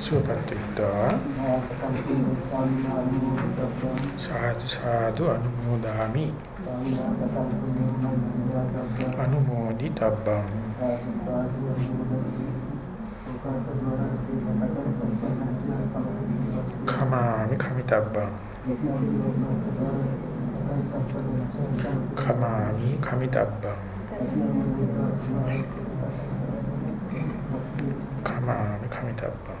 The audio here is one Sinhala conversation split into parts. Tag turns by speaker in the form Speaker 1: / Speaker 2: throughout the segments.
Speaker 1: සුවපත්තිතා සාදු සාදු අනුමෝදාමි. අනුමෝදි තබ්බං කමාමි කමිතබ්බං. කමාමි කමිතබ්බං. කමාමි කමිතබ්බං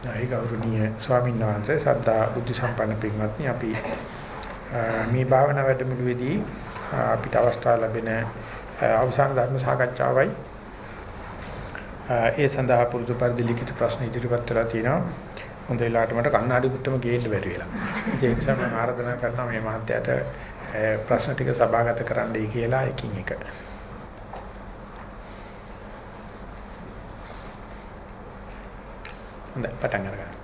Speaker 1: නායි ගෞරවනීය ස්වාමීන් වහන්සේ සද්ධා බුද්ධ සම්පන්න පින්වත්නි අපි මේ භාවනා වැඩමුළුවේදී අපිට අවස්ථාව ලැබෙන අවසාන ධර්ම සාකච්ඡාවයි ඒ සඳහා පුරුදු පරිදි ලිඛිත ප්‍රශ්න ඉදිරිපත් කරලා තිනවා හොඳ වෙලාවට මට කණ්ණාඩි පුට්ටම ගේන්න බැරි වෙලා. ඒ නිසා මම ආරාධනා කරනවා මේ මහත්තයාට ප්‍රශ්න ටික සභාගත කරන්නයි කියලා එකින් එක. හොඳයි පටන් ගන්න.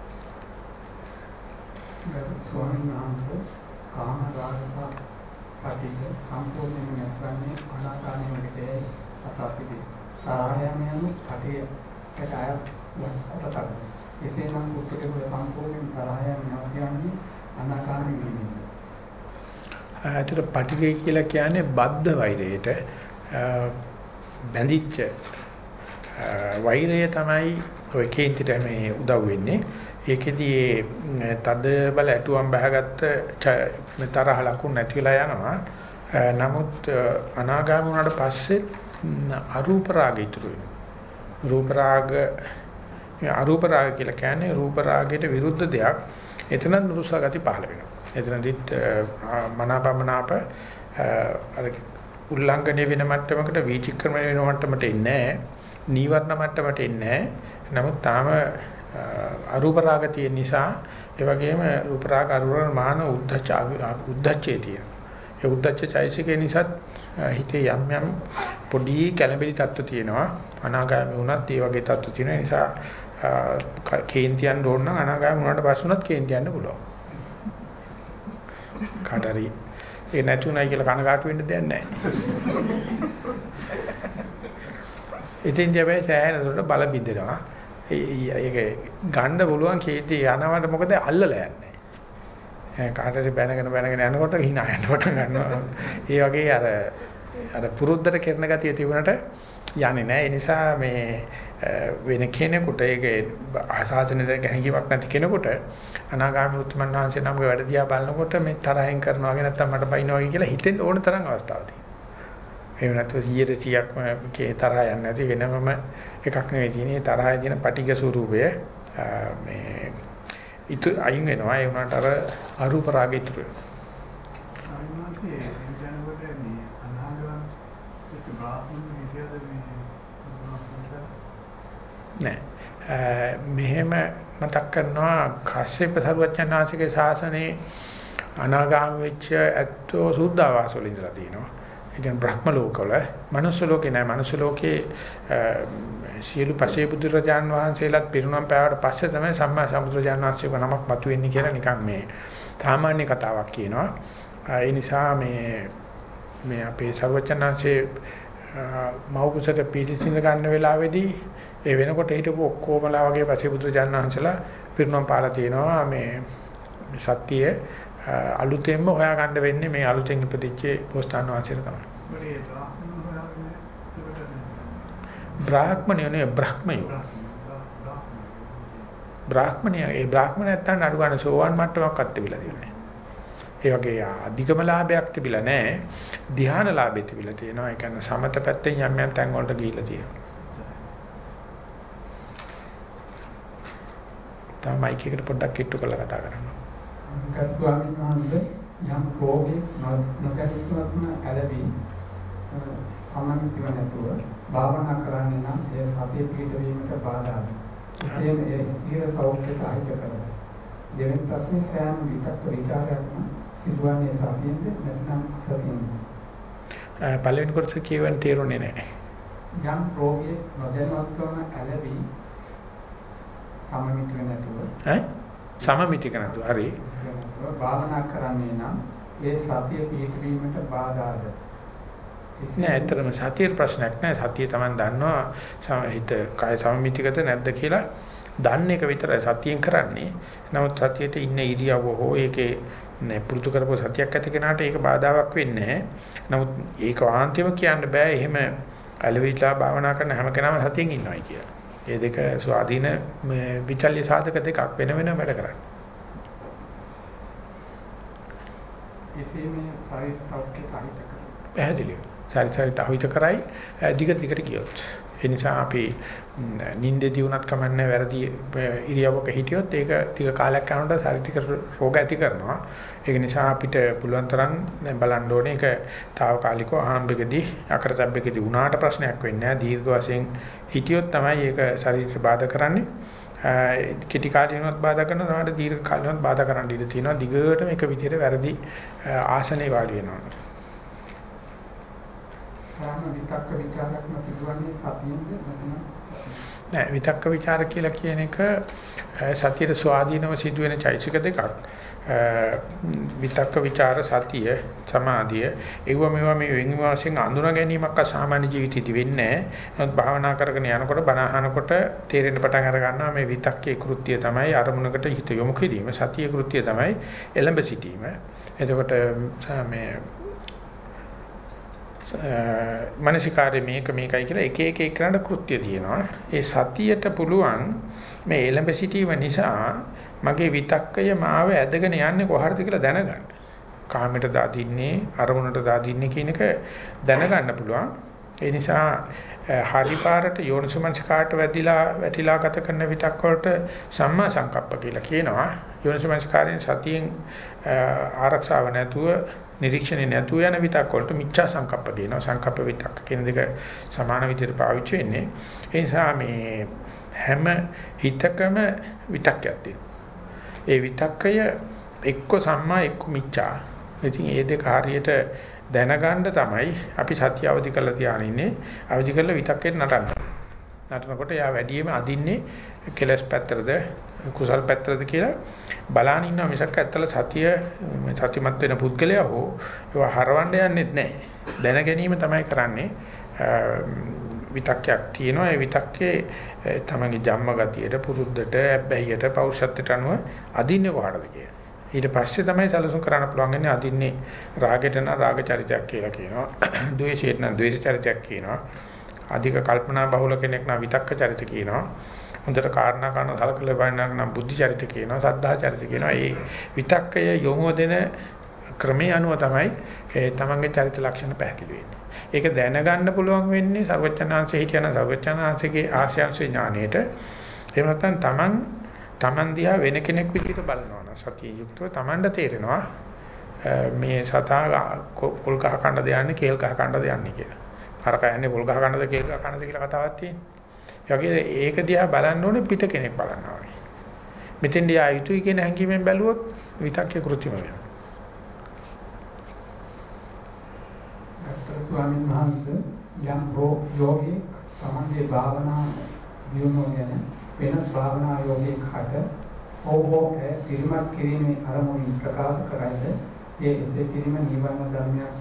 Speaker 2: ස්වාමීන් වහන්සේ කාම රාගස පටිච්ච සම්පූර්ණයෙන්ම නැත්නම් අනාකාරයේ සතාපිතේ සාහයම යනු කටේට අයත් කොටසක්. එසේනම් උත්තරේ සම්පූර්ණයෙන් තරහයන් නැවතියන්නේ අනාකාරයෙන් නෙමෙයි.
Speaker 1: ඇතර පටිඝය කියලා කියන්නේ බද්ධ වෛරයට බැඳිච්ච වෛරය තමයි ඔය කේන්තිට මේ උදව් වෙන්නේ. ඒකෙදී තද බල ඇටුවම් බහගත්ත තරහ ලකුණු නැති වෙලා යනවා. නමුත් අනාගාමී වුණාට පස්සේ අරූප රාගය ඉතුරු වෙනවා. රූප රාග අරූප රාග කියලා කියන්නේ රූප රාගයට විරුද්ධ දෙයක්. එතන නුරුසා ගති පහළ වෙනවා. එතනදිත් මනාපමනාප අර උල්ලංඝනය වෙන මට්ටමකට වීචක්‍රමණය වෙන මට්ටමට එන්නේ නැහැ. නීවරණ මට්ටමට එන්නේ නැහැ. නමුත් තාම අරූප රාග තියෙන නිසා ඒ වගේම රූප රාග අරූප මාන උද්දච්ච උද්දච්චේ තියෙන. ඒ උද්දච්ච චෛසිකේ නිසා හිතේ යම් යම් පොඩි කැළඹිලි තත්ත්ව තියෙනවා. අනාගාමී වුණත් ඒ වගේ තත්ත්ව තියෙන නිසා කේන්තියන් ඕන නම් අනාගාමී වුණාට පස්සේ උනත් කේන්තියන්න පුළුවන්. කාටරි ඒ නැතුණයි කියලා කනගාටු වෙන්න දෙයක් නැහැ. ඉතින් ජබේ සෑහෙන දුරට බල බින්දෙනවා. ඒක ගන්න පුළුවන් කීටි යනවට මොකද අල්ලලා යන්නේ. කාටරි බැනගෙන බැනගෙන යනකොට hina යන්න පටන් ගන්නවා. ඒ වගේ අර අර පුරුද්දට කරන ගතිය තිබුණට යන්නේ නැහැ. ඒ නිසා මේ වෙන කෙනෙකුට ඒක ආසාසනෙද ගැනීමක් නැති කෙනෙකුට අනාගාමී උත්තමන් වහන්සේ නමගේ වැඩ දිහා බලනකොට මේ තරහෙන් කරනවා වගේ නැත්තම් මට බයිනවා වගේ කියලා හිතෙන්න ඕන තරම් අවස්ථාවක් තියෙනවා. එහෙම නැත්නම් 100%ක්ම කේ තරහ යන්නේ නැති වෙනමම එකක් නෙවෙයි තියෙන්නේ. තරහේ තියෙන පටිඝ ස්වරූපය මේ ඉතු අයින් වෙනවා. ඒ වුණාට අර අරූප රාගය ඉතුරු නෑ. මෙහෙම මතක් කරනවා කස්සප සරුවචනාංශිකේ ශාසනයේ අනාගාම වෙච්ච ඇත්තෝ සුද්ධාවාස වල ඉඳලා තියෙනවා. ඒ කියන්නේ බ්‍රහ්ම ලෝකවල, මනුස්ස ලෝකේ නෑ. මනුස්ස ලෝකේ සියලු පසේ බුදුරජාන් වහන්සේලාත් පිරුණම් පෑවට පස්සේ තමයි සම්මා සම්බුදුරජාන් වහන්සේක නමක් මතුවෙන්නේ කියලා නිකන් මේ සාමාන්‍ය කතාවක් කියනවා. ඒ නිසා මේ මේ අපේ සර්වචනාංශේ මෞකුසට පිළිසිඳ ගන්න වෙලාවේදී ඒ වෙනකොට හිටපු ඔක්කොමලා වගේ පසේ බුදුරජාන් වහන්සේලා පිරුණම් පාලා තියෙනවා මේ සත්‍යය අලුතෙන්ම හොයාගන්න වෙන්නේ මේ අලුතෙන් ඉපදිච්ච පොස්තාන වංශයට තමයි. බ්‍රාහ්මණයෝ නේ බ්‍රහ්මයෝ. බ්‍රාහ්මණය ඒ බ්‍රාහ්මණ නැත්තන් අඩු ගන්න සෝවන් මට්ටමක්වත් තිබිලා තියෙන්නේ. ඒ වගේ අධිකම ලාභයක් තිබිලා නැහැ. ධ්‍යාන ලාභෙ තිබිලා තියෙනවා. ඒ කියන්නේ සමත පැත්තෙන් යම් යම් තැන් වලට ගිහිල්ලා තියෙනවා. තමයි මයික් එකට පොඩ්ඩක් කිට්ටු කරලා කතා කරන්න.
Speaker 2: ගරු ස්වාමීන් වහන්සේ යම් රෝගේ නොකැලුවත්ම ඇලවි සමන්තිව නැතුව භාවනා කරන්නේ නම් ඒ සතිය පිටවීමට බාධායි. එසේම ඒ ස්ථිර සෞඛ්‍යයට අහිත කරයි. දෙවෙනි ප්‍රශ්නේ සෑම විතක් විචාරයක්ම සිදුවන්නේ සතියෙන්ද නැත්නම් අසතියෙන්ද?
Speaker 1: පළවෙනි කොටස කියවන්න තේරුනේ නැහැ.
Speaker 2: යම් රෝගී නොදැනුවත්වම ඇලවි සමමිතිව නැතුව
Speaker 1: ඈ සමමිතික නැතුව හරි.
Speaker 2: භාවනා කරන්නේ නම් ඒ සතිය පිටවීමට බාධාද?
Speaker 1: නෑ ඇත්තටම සතියේ ප්‍රශ්නයක් නෑ. සතිය Taman දන්නවා. හිත කාය සමමිතිගත නැද්ද කියලා දන්න එක විතරයි සතියෙන් කරන්නේ. නමුත් සතියේට ඉන්න ඉරියව්ව හෝ ඒකේ පුරුදු කරපු සතියක් ඇති කෙනාට ඒක බාධාවක් වෙන්නේ නමුත් ඒක වාන්තියම කියන්න බෑ. එහෙම අලවිලා භාවනා කරන හැම කෙනාම සතියෙන් ඉන්නවයි කියලා. ඒ දෙක ස්වාධීන විචල්්‍ය සාධක දෙකක් වෙන වෙනම වැඩ කරන්නේ.
Speaker 2: එසේ මේ සෞඛ්‍යයට අහිත කරන.
Speaker 1: පැහැදිලිව. ශරීරයට අහිත කරයි දිගට දිගට කියොත්. ඒ නිසා අපි නිින්දේදී උනත් කමන්නේ වැරදි ඉරියව්වක හිටියොත් ඒක ටික කාලයක් යනකොට ශාරීරික රෝග ඇති කරනවා. ඒක නිසා අපිට පුළුවන් තරම් බලන්න ඕනේ ඒක తాවකාලිකව ආහම්බෙකදී අකරතැබ්බෙකදී උනාට ප්‍රශ්නයක් වෙන්නේ නැහැ. දීර්ඝ වශයෙන් හිටියොත් තමයි ඒක ශරීරයට බාධා කරන්නේ. කෙටි කාලිනවත් බාධා කරනවා සමහරට දීර්ඝ කාලිනවත් බාධා කරන්න ඉඩ තියෙනවා. දිගටම එක විදිහට වැරදි ආසනේ වාඩි වෙනවා.
Speaker 2: විතක්ක ਵਿਚාරයක් නැතිවන්නේ සතියෙන්ද නැත්නම්
Speaker 1: නෑ විතක්ක ਵਿਚාර කියලා කියන එක සතියේ ස්වාධීනව සිදුවෙන චෛසික දෙකක්. විතක්ක ਵਿਚාර සතිය සමාධිය ඒව මේවා මේ වෙන වශයෙන් අඳුන ගැනීමක් අසාමාන්‍ය ජීවිතේදී වෙන්නේ නැහැ. භාවනා කරගෙන යනකොට බණ අහනකොට තේරෙන්න පටන් අර ගන්නවා මේ විතක්කේ කෘත්‍යය තමයි අරමුණකට හිත යොමු කිරීම. සතිය කෘත්‍යය තමයි එළඹ සිටීම. එතකොට මේ මානසිකාරය මේක මේකයි කියලා එක එක එකනට කෘත්‍ය තියෙනවා. ඒ සතියට පුළුවන් මේ එළඹ සිටීම නිසා මගේ විතක්කය මාව ඇදගෙන යන්නේ කොහටද කියලා දැනගන්න. කාමයට දාදින්නේ අරමුණට දාදින්නේ කියන එක දැනගන්න පුළුවන්. ඒ නිසා හරි පාරට යෝනිසමංසකාට වැදිලා වැටිලා ගත කරන විතක් වලට සම්මා සංකප්ප කියලා කියනවා. යෝනිසමංසකාරයෙන් සතියෙන් ආරක්ෂාව නැතුව නිරීක්ෂණේ නැතුව යන විතක් වලට මිච්ඡා සංකප්ප කියනවා. සංකප්ප විතක් කියන දෙක සමාන විදිහට පාවිච්චි වෙන්නේ. ඒ නිසා මේ හැම හිතකම විතක්යක් තියෙනවා. ඒ විතක්කය එක්ක සම්මා එක්ක මිච්ඡා. ඉතින් මේ දෙක හරියට දැනගන්න තමයි අපි සත්‍ය අවදි කරලා තියාගෙන ඉන්නේ. අවදි කරලා විතක්කෙන් නටන්න. නටනකොට යා වැඩියෙන්ම අදින්නේ කෙලස් පැත්තරද කුසල් පැත්තරද කියලා බලාන ඉන්නවා මිසක් ඇත්තල සතිය සතිමත් වෙන පුද්ගලයා හෝ ඒවා හරවන්න යන්නෙත් නැහැ. දැන ගැනීම තමයි කරන්නේ. විතක්යක් තියෙනවා ඒ විතක්කේ තමන්ගේ ජම්ම ගතියට පුරුද්දට ඇබ්බැහියට පෞරුෂත්වයට අනුව අදින්නේ කොහටද කියලා. ඊට පස්සේ තමයි සැලසුම් කරන්න පුළුවන් ඉන්නේ අදින්නේ රාගයට නම් රාග චරිතයක් කියලා කියනවා. ද්වේෂයට නම් ද්වේෂ චරිතයක් කියනවා. අධික කල්පනා බහුල කෙනෙක් නම් විතක්ක චරිත කියනවා. හොඳට කාරණා කරන සලකලා බලනනම් නම් බුද්ධි චරිත කියනවා. සද්ධා චරිත කියනවා. මේ විතක්කය යොමු දෙන ක්‍රමයේ අනුව තමයි තමන්ගේ චරිත ලක්ෂණ පැහැදිලි වෙන්නේ. ඒක දැනගන්න පුළුවන් වෙන්නේ සර්වචනාංශයේ හිටියන සර්වචනාංශයේ ආශ්‍යාංශ ඥාණයට. එහෙම නැත්නම් තමන් තමන් දිහා වෙන කෙනෙක් විදිහට බලනවා නම් සතිය යුක්තව තමන්ට තේරෙනවා මේ සතා පොල් ගහ කන්නද යන්නේ කේල් ගහ කන්නද යන්නේ කියලා. අර කයන්නේ පොල් ගහ කන්නද කේල් ගහ කන්නද කියලා කතාවක් තියෙනවා. ඒ ඒක දිහා බලන්න ඕනේ පිට කෙනෙක් බලනවා වගේ. මෙතෙන් දිහා යුතුයි කියන හැඟීමෙන් බැලුවොත් විතක්කේ කෘත්‍රිම වෙනවා.
Speaker 2: ස්වාමීන් වහන්සේ යම් යෝගී තමන්ගේ භාවනා දියුණුව ගැන වෙනස් භාවනා යෝගී කට ඕහෝ ඒ පිරිමත් කිරීමේ අරමුණින් ප්‍රකාශ කරයිද? ඒ එසේ කිරීම නිවන ධර්මයක්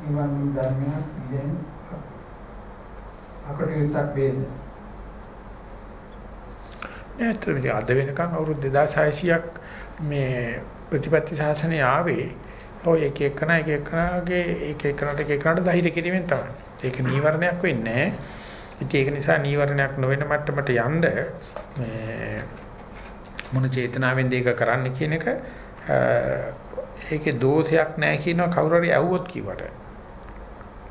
Speaker 2: නිවන ධර්මයක් ඉදෙන් අකටයුත්තක් වේද?
Speaker 1: ඇත්තටම අද වෙනකන් අවුරුදු 2600ක් මේ ප්‍රතිපත්ති ශාසනය ආවේ. ඔය එක එකන එක එකනගේ එක එකනට එක එකනට දහිර කිරීමෙන් තමයි. ඒක නීවරණයක් වෙන්නේ නැහැ. ඒක නිසා නීවරණයක් නොවන මට්ටමට යන්න මේ මොන චේතනාවෙන්ද ඒක කරන්න කියන එක ඒකේ දෝෂයක් නැහැ කියනවා කවුරු හරි ඇහුවොත් කිව්වට.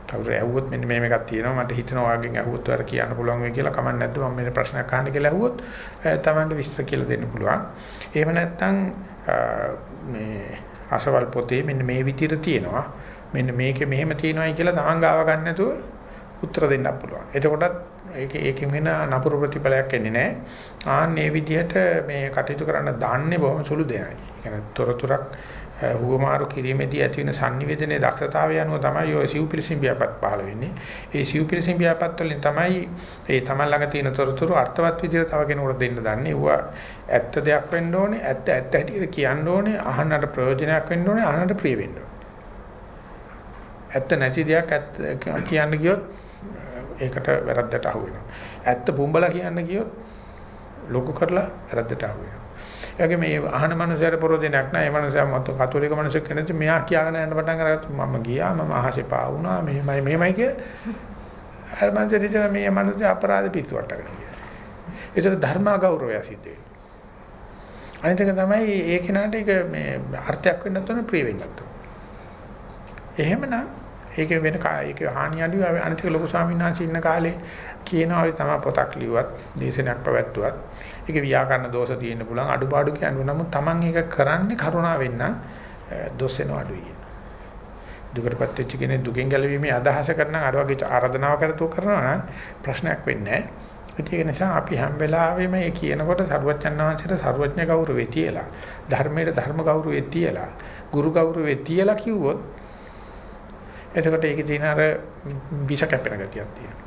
Speaker 1: කවුරු ඇහුවොත් මෙන්න මේ මේකක් තියෙනවා මට හිතනවා වගේ ඇහුවොත් ඔයාලා කියන්න පුළුවන් වෙයි කියලා කමක් නැද්ද මම මේ ප්‍රශ්නයක් අහන්න කියලා ඇහුවොත් තමන්ට විස්තර කියලා දෙන්න පුළුවන්. එහෙම නැත්නම් මේ අසවල් පොතේ මෙන්න මේ විදිහට තියෙනවා. මෙන්න මේකේ මෙහෙම තියෙනවායි කියලා තමන් ගාව ගන්න නැතුව උත්තර දෙන්න පුළුවන්. එතකොටත් ඒක ඒකෙන් වෙන නපුරු ප්‍රතිඵලයක් එන්නේ නැහැ. ආන් මේ විදිහට මේ කටයුතු කරන්න දාන්නේ බොහොම සුළු දෙනයි. يعني තොරතුරක් හුවමාරු කිරීමේදී ඇති වෙන sannivedanaye දක්ෂතාවය අනුව තමයි ඔය සිව්පිලිසිම් ව්‍යාපත් පහළ වෙන්නේ. ඒ සිව්පිලිසිම් ව්‍යාපත් වලින් තමයි ඒ තමන් ළඟ තියෙන තොරතුරු අර්ථවත් විදිහට තව කෙනෙකුට දෙන්න දන්නේ. ඒවා ඇත්ත දෙයක් වෙන්න ඕනේ. ඇත්ත ඇත්ත හැටියට කියන්න ඕනේ. අහන්නට ප්‍රයෝජනයක් වෙන්න ඕනේ. අහන්නට ප්‍රිය වෙන්න ඕනේ. ඇත්ත නැති දෙයක් ඇත්ත කියන්න ගියොත් ඒකට වැරද්දට අහු වෙනවා. ඇත්ත පුඹලා කියන්න ගියොත් ලොකු කරලා වැරද්දට අහු වෙනවා. ඒ වගේ මේ අහන මනුස්සයර ප්‍රෝධනයක් නැහැ. මේ මනුස්සයා මත කතෝලික මනුස්සයෙක් කෙනෙක් මෙයා කියාගෙන යන්න පටන් අරගත්තා. මම ගියා මම අහසේ පා වුණා. මෙහෙමයි මෙහෙමයි කිය. අර මනුස්සයා මේ මනුස්සයා අපරාධ පිස්සුවට ගන්නවා. ඒතර ධර්ම ගෞරවය සිද්ධ වෙනවා. අනිත් එක තමයි ඒ කෙනාට ඒක මේ අර්ථයක් වෙන්නත් ඕනේ ප්‍රිය වෙන්නත් ඕනේ. එහෙමනම් ඒක වෙන ඒක හානිය අඩුයි අනිත් එක ලොකු ස්වාමීන් වහන්සේ ඉන්න කාලේ කියනවා තමයි පොතක් ලිව්වත් දේශනයක් පැවැත්වුවත් ඒක ව්‍යාකරණ දෝෂ තියෙන්න පුළුවන් අඩුපාඩු කියන්න නමුත් Taman ඒක කරන්නේ කරුණාවෙන් නම් දොස් වෙනව අඩුයි කියන. දුකටපත් වෙච්ච කෙනෙක් දුකෙන් ගැලවීමේ අදහස කරන අර වගේ ආරාධනාව කරතෝ කරනවා නම් ප්‍රශ්නයක් වෙන්නේ නැහැ. ඒක නිසා අපි හැම වෙලාවෙම මේ කියනකොට සරුවච්චන් වහන්සේට සරුවඥ ගෞරවෙ තියලා ධර්මයට ධර්ම ගෞරවෙ තියලා ගුරු ගෞරවෙ තියලා කිව්වොත් එතකොට ඒකේ තියෙන අර විෂ කැපෙන ගතියක් තියෙනවා.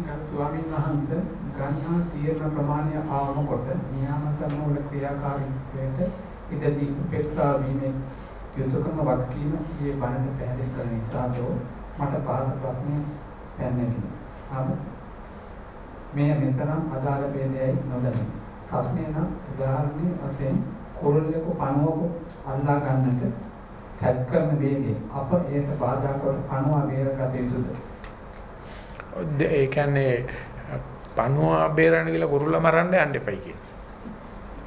Speaker 2: ගරු ස්වාමීන් වහන්සේ ගන්නා තීරණ ප්‍රමාණය ආවම කොට නියාමකම වල ක්‍රියාකාරීත්වයට ඉදදී උපේක්ෂා වීමේ යුතුයකම වගකීම ඊයේ බණට පැහැදිලි කරන නිසා මට පහත ප්‍රශ්නය දැනෙන්නේ. මේ මෙතරම් අදාළ ભેදයයි නොදැනේ. ප්‍රශ්නේ නම් උදාහරණයක් වශයෙන් කුරුල්ලෙක පණුවක අල්ලා ගන්නට තැත් කරන වේගය අප ඒකට බාධා කොට පණුව බේරගත යුතුද?
Speaker 1: ඒ කියන්නේ පණුව බේරන්න කියලා කුරුල්ල මරන්න යන්න එපයි කියන.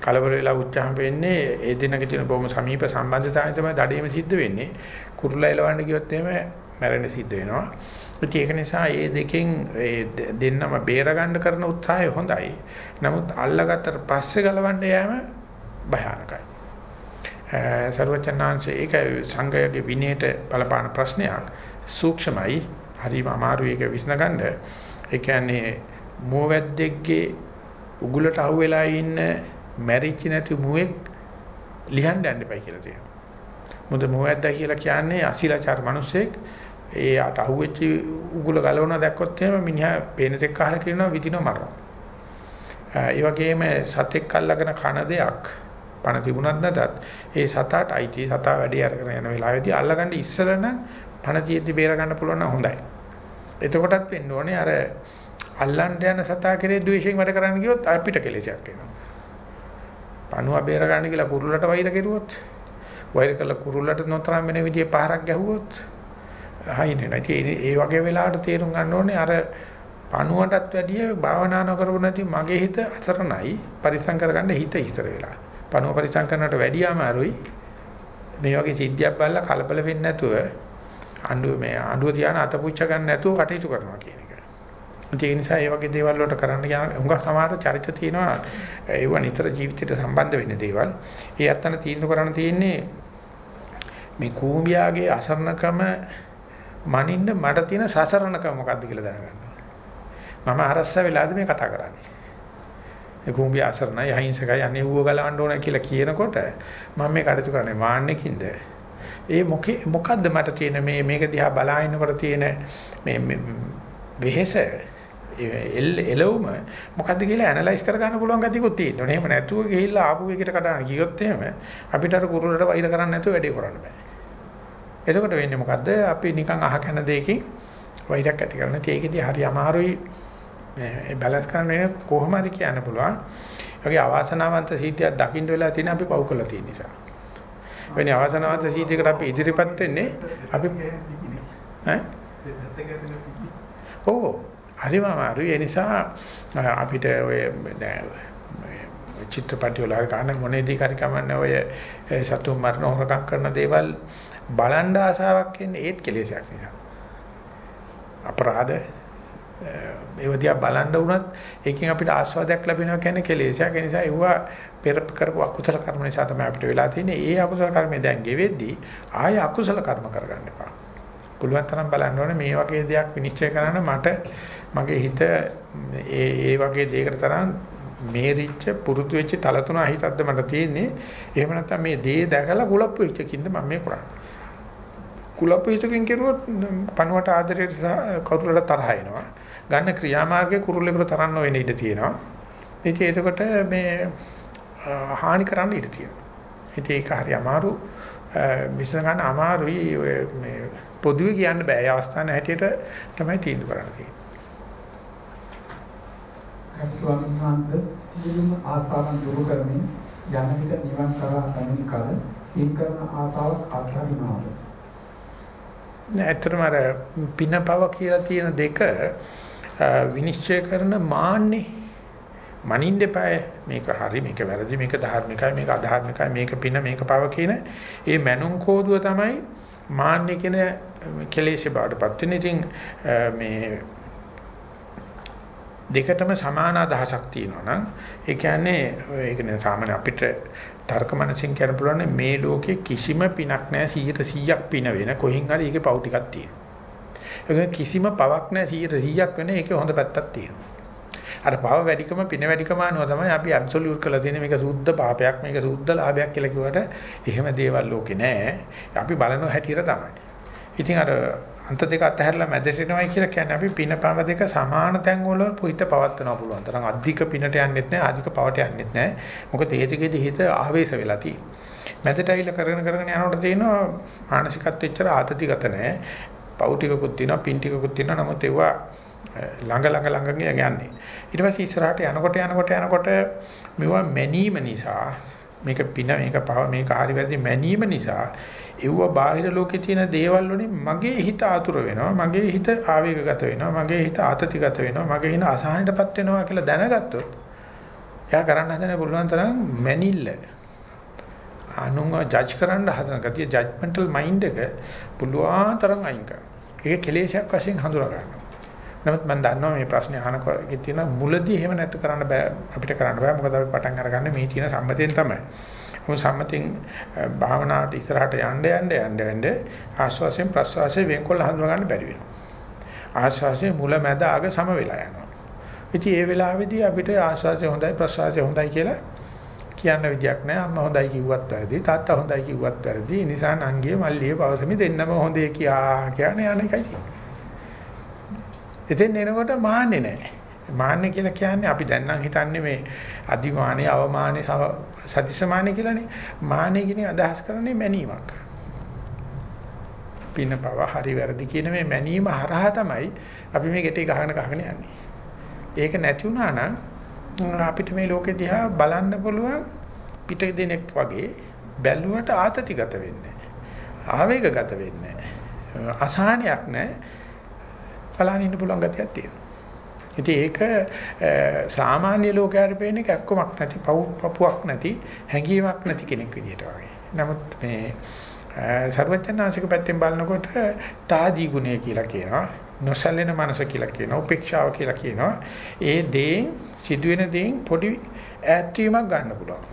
Speaker 1: කලබල වෙලා උත්සාහ වෙන්නේ ඒ දිනක තියෙන බොහොම සමීප සම්බන්ධතාවය තමයි දඩේම සිද්ධ වෙන්නේ. කුරුල්ල එලවන්න ගියොත් එහෙම මැරෙන්න සිද්ධ වෙනවා. ඒක නිසා මේ දෙකෙන් දෙන්නම බේරගන්න කරන උත්සාහය හොඳයි. නමුත් අල්ලගත්තට පස්සේ ගලවන්න යෑම භයානකයි. සර්වචනාංශේ ඒක සංගයගේ විනයට බලපාන ප්‍රශ්නයක්. සූක්ෂමයි. හරිම අමාරුයි ඒක විසඳගන්න. ඒ කියන්නේ මුවවැද්දෙක්ගේ උගුලට අහුවෙලා ඉන්න මැරිච්ච නැති මුවෙක් ලියන්න යන්න එපයි කියලා තියෙනවා. මොකද මුවවැද්දා කියලා කියන්නේ අශීලාචාර මිනිස්සෙක් ඒ අට අහුවෙච්ච උගුල ගලවනවා දැක්කොත් එහෙම මිනිහා පේන තෙක් අහලා කියනවා විදිනව මරනවා. ඒ වගේම සතෙක් අල්ලගෙන කන දෙයක් පණ තිබුණත් නැතත් ඒ සතාට අයිති සතා වැඩි අරගෙන යන වෙලාවේදී අල්ලගන්න ඉස්සර නම් පණ තියෙද්දි බේර ගන්න පුළුවන් නම් හොඳයි. එතකොටත් වෙන්න ඕනේ අර අල්ලන්න යන සතා කෙරේ ද්වේෂයෙන් වැඩ කරන්න ගියොත් අපිට කෙලෙසයක් එනවා. පණුව බේර ගන්න කියලා කුරුල්ලට වෛර කෙරුවොත් වෛර කළ කුරුල්ලට නොතරම් වෙන විදිහේ පහරක් ගැහුවොත් හයින් වෙනවා. ඉතින් ඒ වගේ වෙලාවට තේරුම් ගන්න ඕනේ අර පණුවටත් වැඩිය භාවනා නොකරපු නැති මගේ හිත අතරණයි පරිසං කරගන්න හිත ඉස්සර වෙලා. පණුව පරිසං කරනට වැඩිය අමාරුයි. මේ වගේ සිද්ධියක් බලලා කලබල වෙන්නේ නැතුව අඬුව මේ අඬුව තියාන අතපුච්ච ගන්න නැතුව කටයුතු කරනවා කියන එක. ඒ නිසා මේ වගේ දේවල් වලට කරන්න යන හුඟක් සමහර චරිත තියෙනවා ඒව නිතර ජීවිතයට සම්බන්ධ වෙන දේවල්. ඒ අත්තන තීන්දුව කරන්න තියෙන්නේ මේ කූඹියාගේ අසරණකම මනින්න මට තියෙන සසරණකම මොකද්ද කියලා දැනගන්න. මම අරස්ස වෙලාද මේ කතා කරන්නේ. ඒ කුඹි අසරණයි අහිංසකයි අනේ ඌව ගලවන්න ඕන කියලා කියනකොට මම මේ කටයුතු කරන්නේ මාන්නෙකින්ද ඒ මොකේ මොකද්ද මට තියෙන මේ මේක දිහා බලා ඉන්නකොට තියෙන මේ වෙහෙස එළවුම මොකද්ද කියලා ඇනලයිස් කරගන්න පුළුවන් ගතියකුත් තියෙනවා. එහෙම නැතුව ගිහිල්ලා ආපු එකට කඩන ගියොත් එහෙම අපිට අර කුරුල්ලට වෛර කරන්න නැතුව වැඩේ කරන්න බෑ. එතකොට වෙන්නේ මොකද්ද? අපි නිකන් අහකන දෙයකින් වෛරයක් ඇති කරන. ඒකෙදි හරි අමාරුයි මේ බැලන්ස් කරන්න වෙන කොහොම හරි කියන්න පුළුවන්. ඒගේ අවාසනාවන්ත සීතියක් දකින්න වෙලා තියෙන අපි පව් කළා තියෙන නිසා. වෙන්නේ අවාසනාවන්ත සීතියකට අපි ඉදිරිපත් වෙන්නේ අපි ඈ ඔව් හරිම අමාරුයි. ඒ නිසා අපිට ඔය චිත්‍රපටි වල ගන්න මොනේදී කරි කමන්නේ ඔය සතුන් මරණ හොරකම් කරන දේවල් බලන්න ආසාවක් එන්නේ ඒත් කෙලෙසයක් නිසා. අපරාධ ඒව දිහා බලන්න වුණත් ඒකෙන් අපිට ආස්වාදයක් ලැබෙනවා කියන්නේ කෙලෙසයක්. ඒ නිසා ඒවා පෙර කරපු අකුසල කර්ම නිසා තමයි අපිට වෙලා තියෙන්නේ. ඒ අකුසල කර්මය දැන් ගෙවෙද්දී ආය අකුසල කර්ම කරගන්න එපා. පුළුවන් තරම් බලන්න ඕනේ මේ වගේ දෙයක් විනිශ්චය කරන්න මට මගේ හිත ඒ ඒ වගේ දෙයකට තරම් මේරිච්ච පුරුදු වෙච්ච තල තුන හිතක්ද මට තියෙන්නේ. එහෙම නැත්නම් මේ දේ දැකලා කුලප්පු වෙච්ච කින්ද මම මේ කරන්නේ. කුලප්පු හිතකින් කෙරුවොත් පණුවට ආදරයට කරුලට තරහ එනවා. ගන්න ක්‍රියාමාර්ගයේ කුරුල්ලෙකුට තරන්න වෙන්න ඉඩ තියෙනවා. ඉතින් එතකොට මේ හානි කරන්න ඉඩ තියෙනවා. ඉතින් ඒක හරි අමාරු විශ්ල ගන්න අමාරුයි ඔය මේ පොදුවේ කියන්න බෑ. ඒ අවස්ථාන හැටියට තමයි තීන්දුව කරන්න තියෙන්නේ.
Speaker 2: ස්වාමීන් වහන්සේ සියලුම ආසාවන් දුරු කරමින් යන විට නිවන් කරා පැමිණි කල පින් කරන ආසාවක් අත්හරිනවාද?
Speaker 1: නෑ ඇත්තටම අර පිනපව කියලා තියෙන දෙක විනිශ්චය කරන මාන්නේ. මනින්න එපාය. මේක හරි මේක වැරදි මේක ධාර්මිකයි මේක අධාර්මිකයි මේක පින මේක පව කියන ඒ මනුන් කෝදුව තමයි මාන්නේ කියන කෙලෙසේ බාටපත් වෙන ඉතින් මේ දෙකටම සමාන අදහසක් තියෙනවා නම් ඒ කියන්නේ ඒක නේ සාමාන්‍ය අපිට තර්ක මනසින් කියන්න පුළුවන් මේ ලෝකේ කිසිම පිනක් නැහැ 100%ක් පින වෙන කොහෙන් හරි ඒකේ පව් ටිකක් තියෙනවා. ඒක කිසිම පවක් නැහැ 100%ක් වෙන ඒකේ හොඳ පැත්තක් තියෙනවා. අර පව වැඩිකම පින වැඩිකම අනුව තමයි අපි ඇබ්සලියුට් කරලා තියෙන්නේ මේක සුද්ධ පාපයක් මේක සුද්ධ ලාභයක් කියලා කිව්වට එහෙම දේවල් ලෝකේ නැහැ. අපි බලන හැටියට තමයි. ඉතින් අර අන්ත දෙක අතහැරලා මැදට එනවයි කියලා කියන්නේ අපි පින පව දෙක සමාන තැන් වල පුහිත පවත්වනවා පුළුවන්. තරම් අධික පිනට යන්නෙත් නැහැ අධික පවට යන්නෙත් නැහැ. මොකද ඒ ටිකේදී හිත ආවේශ වෙලා තියෙන්නේ. මැදට ඇවිල්ලා කරගෙන කරගෙන යනකොට තේනවා මානසිකත්වෙ එච්චර ආතතිගත නැහැ. පව් ටිකකුත් තියෙනවා පින් ටිකකුත් තියෙනවා. නමුත් ඒවා ළඟ ළඟ ළඟ යන්නේ. ඊට පස්සේ ඉස්සරහට යනකොට යනකොට යනකොට මේවා මැනීම නිසා මේක පින මේක පව මේක හරි වැරදි මැනීම නිසා ඒව බාහිර ලෝකේ තියෙන දේවල් වලින් මගේ හිත ආතුර වෙනවා මගේ හිත ආවේගගත වෙනවා මගේ හිත ආතතිගත වෙනවා මගේ හිත අසහනටපත් වෙනවා කියලා දැනගත්තොත් එයා කරන්න හදන පුළුවන් තරම් මැනිල්ල අනුංග ජජ් කරන්න හදන ගතිය ජජ්මන්ටල් මයින්ඩ් එක පුළුවන් තරම් අයින් කරනවා. ඒක කෙලෙසයක් වශයෙන් හඳුනා ගන්නවා. නමුත් මම දන්නවා මේ ප්‍රශ්නේ අහනකොට තියෙන මුලදී එහෙම නැතු කරන්න බෑ අපිට කරන්න බෑ මොකද අපි පටන් අරගන්නේ මේ තියෙන සම්මතයෙන් තමයි. මොකද සම්මතෙන් භාවනාවට ඉස්සරහට යන්න යන්න යන්න යන්න ආස්වාසයෙන් ප්‍රස්වාසයෙන් වෙන්කොල්ල හඳුනා ගන්න බැරි වෙනවා. ආස්වාසයේ මුල මැද අග සම වෙලා යනවා. ඉතින් ඒ වෙලාවේදී අපිට ආස්වාසය හොඳයි ප්‍රස්වාසය හොඳයි කියලා කියන්න විදියක් නැහැ. අම්මා හොඳයි කිව්වත් වැරදි, තාත්තා හොඳයි කිව්වත් වැරදි. ඒ නිසා නංගියේ මල්ලියේ පවසමි දෙන්නම හොඳේ කියා කියන්නේ අනේකයි. එතෙන් එනකොට මාන්නේ නැහැ. මාන්නේ කියලා කියන්නේ අපි දැන් නම් හිතන්නේ මේ අදිමානේ අවමානේ සදිසමානේ කියලානේ. මාන්නේ කියන්නේ අදහස් කරන්නේ මැනීමක්. පිනපව හරි වැරදි කියන මේ මැනීම හරහා තමයි අපි මේ ගෙටේ ගහගෙන ගහගෙන යන්නේ. ඒක නැති වුණා නම් අපිට මේ ලෝකෙ දිහා බලන්න පුළුවන් පිට දෙනෙක් වගේ බැලුවට ආතතිගත වෙන්නේ නැහැ. ආවේගගත වෙන්නේ නැහැ. අසහනයක් නැහැ. බලන්න ඉන්න පුළුවන් ගතියක් තියෙනවා. ඉතින් ඒක සාමාන්‍ය ලෝකයට පේන්නේ කැක්කමක් නැති පපුවක් නැති හැඟීමක් නැති කෙනෙක් විදිහට වගේ. නමුත් මේ සර්වඥාන්සික පැත්තෙන් බලනකොට තාදී ගුණය කියලා කියනවා. නොසැලෙන මනස කියලා කියනවා. උපේක්ෂාව කියලා කියනවා. ඒ දේෙන් සිදුවෙන දේෙන් පොඩි ඈත්වීමක් ගන්න පුළුවන්.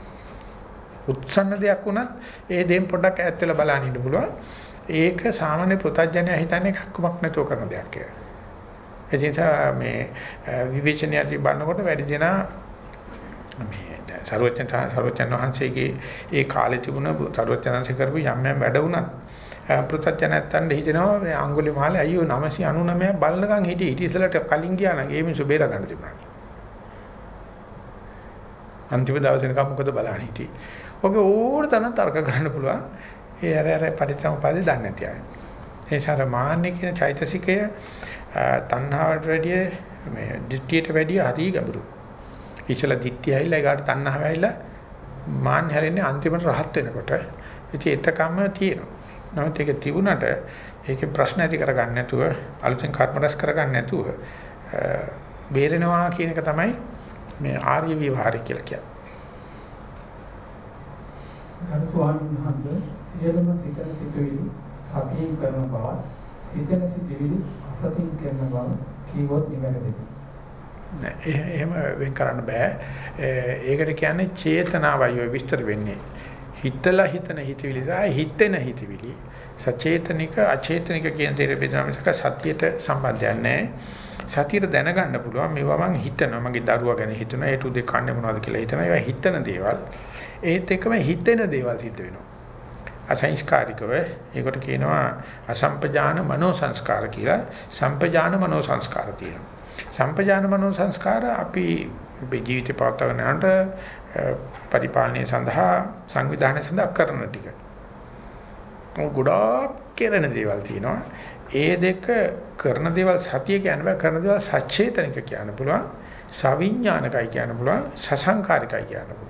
Speaker 1: උත්සන්න දෙයක් වුණත් ඒ දේෙන් පොඩ්ඩක් ඈත් වෙලා බලන්න ඉන්න පුළුවන්. ඒක සාමාන්‍ය පුතඥය හිතන්නේ කක්කමක් නැතුව කරන දෙයක් කියලා. ඒ නිසා මේ විවේචනයදී බලනකොට වැඩි දෙනා මේ දැන් සරුවචන සරුවචන වහන්සේගේ ඒ කාලේ තිබුණ සරුවචනanse කරපු යම් යම් වැඩ වුණත් පෘථජනත්තන් හිතෙනවා මේ අඟුලි මාලේ අයියෝ 999 බලනකම් හිටියේ ඊට ඉස්සලට කලින් ගියා නම් ඒ මිනිස්සු බේර ගන්න තිබුණා. අන්තිම දවසේ නිකන් මොකද බලන්න හිටියේ. ඔබ ඕන තරම් තර්ක කරන්න පුළුවන්. ඒ අර අර පරිච්ඡම්පාදේ දන්නේ නැති අය. ඒ නිසා මාන්නේ කියන චෛතසිකය තණ්හාවට වැඩිය මේ දිට්ඨියට වැඩිය හරි ගැඹුරු. ඉතල දිට්ඨිය ඇවිල්ලා ඒකට තණ්හාව ඇවිල්ලා මාන්න හැරෙන්නේ අන්තිමට රහත් වෙනකොට. ඉතින් එතකම තියෙනවා. නමුත් ඒක තිබුණට ඒකේ ප්‍රශ්න ඇති කරගන්න නැතුව අලුතෙන් කර්ම රැස් කරගන්න නැතුව බේරෙනවා කියන එක තමයි මේ ආර්ය විවහාරය කියලා කියන්නේ.
Speaker 2: ගරු ස්වාමීන් වහන්සේ සියලුම සිතන සිතුවිලි සතියෙන් කරන බව සිතන සිතුවිලි සතියෙන් කරන බව කීවොත් නිවැරදිද?
Speaker 1: නෑ එහෙම වෙන් කරන්න බෑ. ඒකට කියන්නේ චේතනාවයි ඔය විස්තර වෙන්නේ. හිතලා හිතන හිතවිලි සහ හිතෙන හිතවිලි. සචේතනික අචේතනික කියන දේ බෙදනවා මිසක සතියට සම්බන්ධයක් නැහැ. සතියට දැනගන්න පුළුවන් මේවා මං හිතනවා මගේ දරුවා ගැන හිතනවා ඒ තුදේ කන්නේ මොනවද කියලා හිතනවා ඒවා හිතන දේවල් ඒත් එක්කම හිතෙන දේවල් සිද්ධ වෙනවා අසංස්කාරිකව ඒකට කියනවා අසම්පජාන මනෝ සංස්කාර කියලා සම්පජාන මනෝ සංස්කාර තියෙනවා සම්පජාන මනෝ සංස්කාර අපි අපේ ජීවිතේ පවත්වාගෙන යනට පරිපාලනය සඳහා සංවිධානය සඳහා කරන ටික. ගොඩාක් කෙරෙන දේවල් තියෙනවා. ඒ දෙක කරන දේවල් සතිය කියන්න බෑ කරන දේවල් සචේතනික කියන්න පුළුවන්. සවිඥානිකයි කියන්න පුළුවන්. සසංකාරිකයි කියන්න පුළුවන්.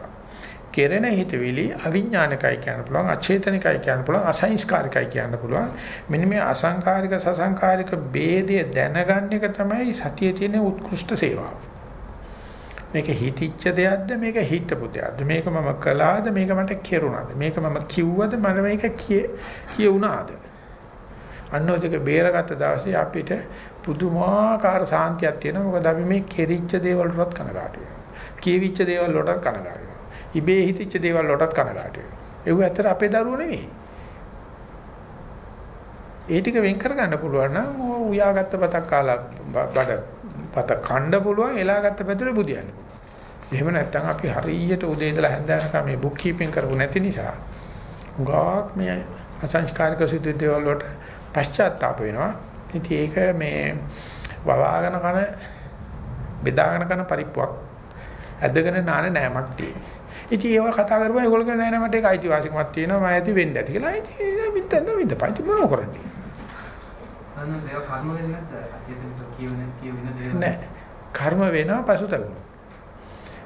Speaker 1: කෙරෙන හිතවිලි අවිඥානිකයි කියන්න පුළුවන්. අචේතනිකයි කියන්න පුළුවන්. අසංස්කාරිකයි කියන්න පුළුවන්. මෙන්න මේ අසංකාරික සසංකාරික ભેදය දැනගන්න එක තමයි සතියේ තියෙන උත්කෘෂ්ඨ සේවාව. මේක හිතිච්ච දෙයක්ද මේක හිතපු දෙයක්ද මේක මම කළාද මේක මට කෙරුණාද මේක මම කිව්වද මම මේක කියුණාද අන්න ඔය දෙක බේරගත්ත දවසේ අපිට පුදුමාකාර සාන්තියක් තියෙනවා මොකද අපි මේ කෙරිච්ච දේවල් වලට කනගාටු වෙනවා කියවිච්ච දේවල් වලට කනගාටු වෙනවා ඉබේ හිතිච්ච දේවල් වලට කනගාටු වෙනවා ඒව ඇත්තට අපේ දරුවෝ නෙවෙයි ඒ ටික වෙන් කරගන්න පුළුවන් නම් උයාගත්ත බතක් කාලා බඩ පත කණ්ඩ පුළුවන් එලාගත්ත පැදුරේ බුදියන්න පුළුවන්. එහෙම නැත්නම් අපි හරියට උදේ ඉඳලා හැන්ද වෙනකම් මේ බුක් කීපින් කරපු නැති නිසා උගාක් මේ අසංස්කාරික සිද්ධ දේවල් වලට පශ්චාත්තාප වෙනවා. ඉතින් ඒක මේ වවාගෙන කන බෙදාගෙන කන පරිප්පුවක් ඇදගෙන නාන නෑමක් තියෙනවා. ඉතින් ඒව කතා කරපුවා ඒගොල්ලෝ කියන නෑ නෑ මට ඒක අයිතිවාසිකමක් තියෙනවා මම ඇති වෙන්න ඇති කියලා. ඉතින් විතර විතර මොනව කරන්නේ? නෑ. කර්ම වෙනවා පසුතැවෙනවා.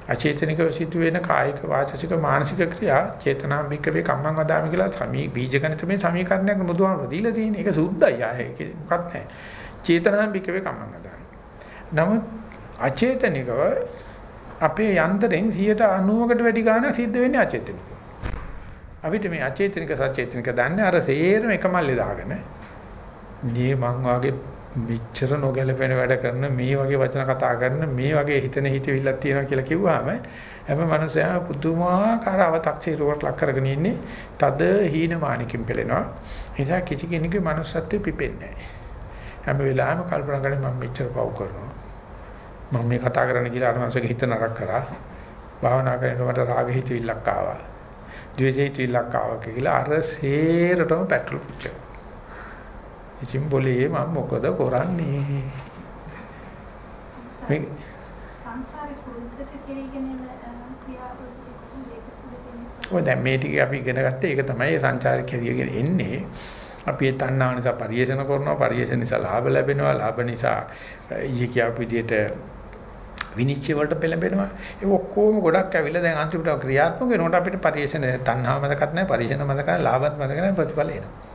Speaker 1: අචේතනිකව සිදුවෙන කායික වාචසික මානසික ක්‍රියා චේතනාම්බිකවේ කම්මං වදාමි කියලා සමී බීජගණිතමේ සමීකරණයක් බුදුහාමර දීලා තියෙන. ඒක සුද්ධයි ආයේ මොකක් නැහැ. චේතනාම්බිකවේ කම්මං වදාමි. නමුත් අචේතනිකව අපේ යන්ත්‍රයෙන් 90කට වැඩි ගාණක් සිද්ධ වෙන්නේ අචේතනිකව. අපිට මේ අචේතනික සචේතනික දන්නේ අර සේරම එක මල්ලේ දාගෙන මේ මං වාගේ මෙච්චර නොගැලපෙන වැඩ කරන මේ වගේ වචන කතා කරන මේ වගේ හිතන හිතවිල්ලක් තියෙනවා කියලා කිව්වහම හැම මනුස්සයම පුදුමාකාර අව탁සීරුවට ලක් කරගෙන ඉන්නේ. තද හීනමානකින් පෙළෙනවා. ඒ නිසා කිසි කෙනෙකුගේ මනුස්සත්වෙ පිපෙන්නේ නැහැ. හැම වෙලාවෙම කල්පනා කරන්නේ මම මෙච්චර පව් කරනවා. මම මේ කතා කරන්න කියලා මනුස්සගේ හිත නරක කරා භාවනා කරනකොට මට රාග හිතවිල්ලක් ආවා ද්වේෂ හිතවිල්ලක් ආවා කියලා අර සේරටම පෙට්‍රල් පුච්චනවා ඉතින් બોලේ මම මොකද කරන්නේ?
Speaker 3: මේ සංසාරේ පුරුද්දට කෙරීගෙන
Speaker 1: ඔය දැන් මේ ටික අපි ඉගෙන ගත්තේ ඒක තමයි සංචාරක කෙරියගෙන එන්නේ. අපි ඒ තණ්හාව නිසා පරිේෂණ කරනවා පරිේෂණ නිසා ලාභ ලැබෙනවා ලාභ නිසා ඊයේ කියපු විදිහට විනිශ්චය වලට පෙළඹෙනවා ඒ ඔක්කොම ගොඩක් ඇවිල්ලා දැන් අන්තිමට ක්‍රියාත්මක වෙනකොට අපිට පරිේෂණ තණ්හාව මතකත් නැහැ පරිේෂණ මතක නැහැ ලාභත් මතක නැහැ ප්‍රතිඵල එනවා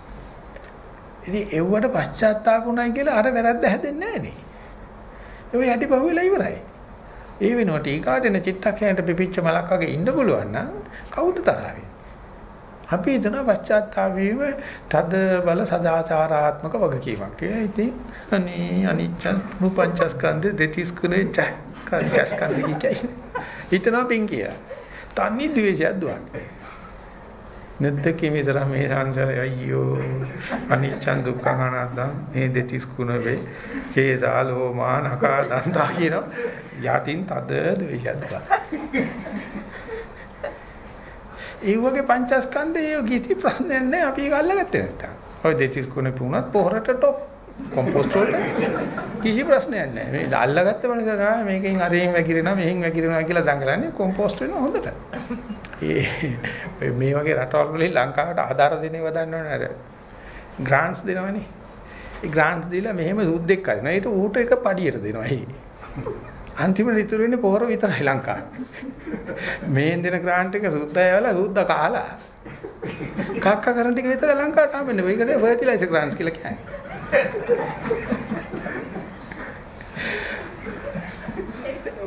Speaker 1: ඉතින් එව්වට පශ්චාත්තාපුණයි කියලා අර වැරද්ද හැදෙන්නේ නැහනේ. ඒ යටි පහුවෙලා ඉවරයි. ඒ වෙනුවට ඊකාට එන චිත්තක්ෂණයට පිපිච්ච මලක් වගේ ඉන්න පුළුවන් නම් කවුද තරහවේ? අපි හිතන පශ්චාත්තාප වීම තද බල සදාචාරාත්මක වගකීමක් කියලා. ඉතින් අනේ අනිච්ච නුපංචස්කන්ධ දෙතිස් කුනේ චක්කන්ධ කිචයි. හිතනවා පින් කියලා. තන්නේ ද්වේෂයක් දුවන්නේ. නැද්දකේ විතර මේ සංසාරය අයියෝ අනිච්චන් දුක්ඛං අනාත්තං මේ දෙතිස් කුණ වේ කේසාලෝ මානකා දන්තා කියන යටින් තද ද්වේෂයක් ඒ වගේ පංචස්කන්ධයේ කිසි ප්‍රශ්නයක් නැහැ අපි ඒක අල්ලගත්තේ නැත්තම්. ඔය දෙතිස් කුණ පුණත් පොහොරට ටොප් කොම්පෝස්ට් වලට කිසි ප්‍රශ්නයක් නැහැ. මේ අල්ලගත්ත මනස තමයි මේකෙන් අරෙන් වැగిරෙනවා මෙහෙන් වැగిරෙනවා කියලා දඟලන්නේ කොම්පෝස්ට් වෙනවා හොඳට. ඒ මේ වගේ රටවල් වලින් ලංකාවට ආධාර දෙන ඒවා දන්නවනේ අර ග්‍රාන්ට්ස් දෙනවනේ. ඒ ග්‍රාන්ට්ස් දීලා මෙහෙම සුද්දෙක් කරනවා. ඒක ඌට එක පඩියට දෙනවා. ඒ අන්තිමට ඉතුරු වෙන්නේ පොහොර විතරයි ලංකාවේ. මේෙන් දෙන ග්‍රාන්ට් එක සුද්දා යවලා සුද්දා කාලා. කක්ක කරන ටික විතර ලංකාවට ආවෙන්නේ. ඒකට ෆර්ටිලයිසර් ග්‍රාන්ට්ස් කියලා කියන්නේ.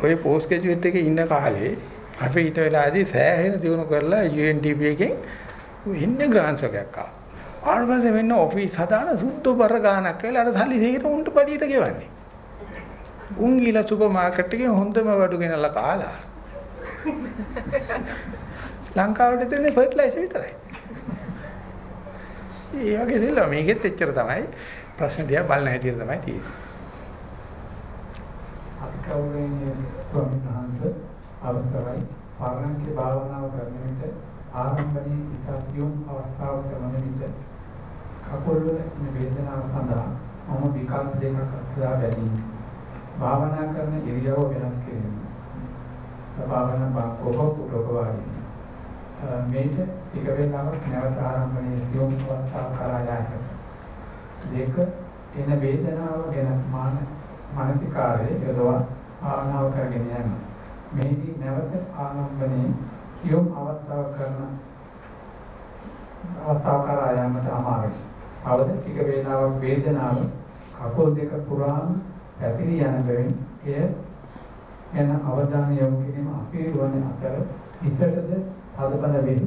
Speaker 1: ඔය පෝස්ට් ග්‍රැජුවේට් එකේ ඉන්න කාලේ අපි ඊට වෙලාවේදී සෑහෙන දිනු කරලා UNDP එකෙන් ඉන්නේ ග්‍රාන්ට්ස් එකක් ආවා. ආවර්තන වෙන්න ඔෆිස් හදාන සුද්ධ බර ගානක් කියලා අර සල්ලි දෙකට උන්ට පඩියට ගෙවන්නේ. උන් ගිහලා සුපර් මාකට් එකේ හොඳම වඩු ගෙනල්ලා කාලා. ලංකාවට දෙන්නේ ෆර්ටිලයිසර් විතරයි. ඒ වගේ දෙල්ල මේකෙත් එච්චර තමයි ප්‍රශ්න දිහා බලන හැටියට තමයි තියෙන්නේ.
Speaker 2: අපි කවුරුනේ ස්වාමීන් වහන්සේ අවසරයි පරණකේ භාවනාව කරන විට ආරම්භයේ ඉතාසියුම් අවස්ථාවක වන විට කකුල් වල ඉන්න වේදනාව සඳහා මම විකල්ප දෙකක් අත්දැක බැලීම භාවනා කරන ඉරියව්ව වෙනස් කිරීම භාවනා බාකෝහ පුටෝක වාඩි වෙනවා. මේක ටික වේලාවක් නැවත ආරම්භණයේ සියුම් අවස්ථාව කරා යයි. දෙක එන වේදනාව ගැන මාන මානසිකාරයේ යොදවා භාවනාව කරගෙන යනවා. මේදී නැවත ආරම්භණයේ සියුම් අවස්ථාව කරන අවස්ථාව කරා යාමට අමාරුයි. අවද ටික වේලාවක් වේදනාව කකුල් දෙක පුරාම පැතිරී යන බැවින් එය යන අවධානය යොමු කිරීම අසීරු වන අතර ඉසටද තදබල වේ.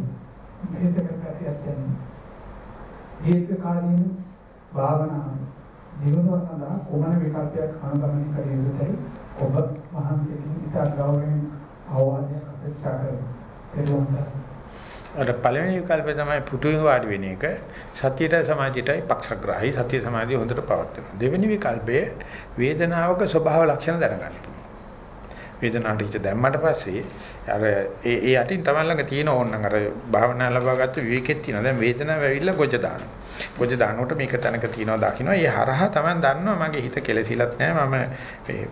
Speaker 2: මේසක පැතියක් යන දීර්ඝ කාලීන භාවනා දිනුව සඳහා කොමන විකල්පයක් අනුගමනය කළ යුතුයි ඔබ වහන්සේගෙන් ඉතා ගෞරවයෙන් අවවාදයක් අපේක්ෂා කරමි.
Speaker 1: අර පළවෙනි විකල්පය තමයි පුතුන් වාඩි වෙන එක. සතියට සමාධියටයි පක්ෂග්‍රාහී සතිය සමාධිය හොඳට පවත්වනවා. දෙවෙනි විකල්පය වේදනාවක ස්වභාව ලක්ෂණ දැනගන්න. වේදනාවට හිත දැම්මට පස්සේ අර ඒ ඒ යටින් තමයි ළඟ තියෙන ඕනනම් අර භාවනා ලබාගත්ත විවේකෙත් තියෙනවා. දැන් වේදනාව ඇවිල්ලා ගොජ දානවා. ගොජ දානකොට මේක තැනක තියෙනවා දකින්න. ඒ හරහා තමයි දන්නවා මගේ හිත කෙලසිලත් නැහැ. මම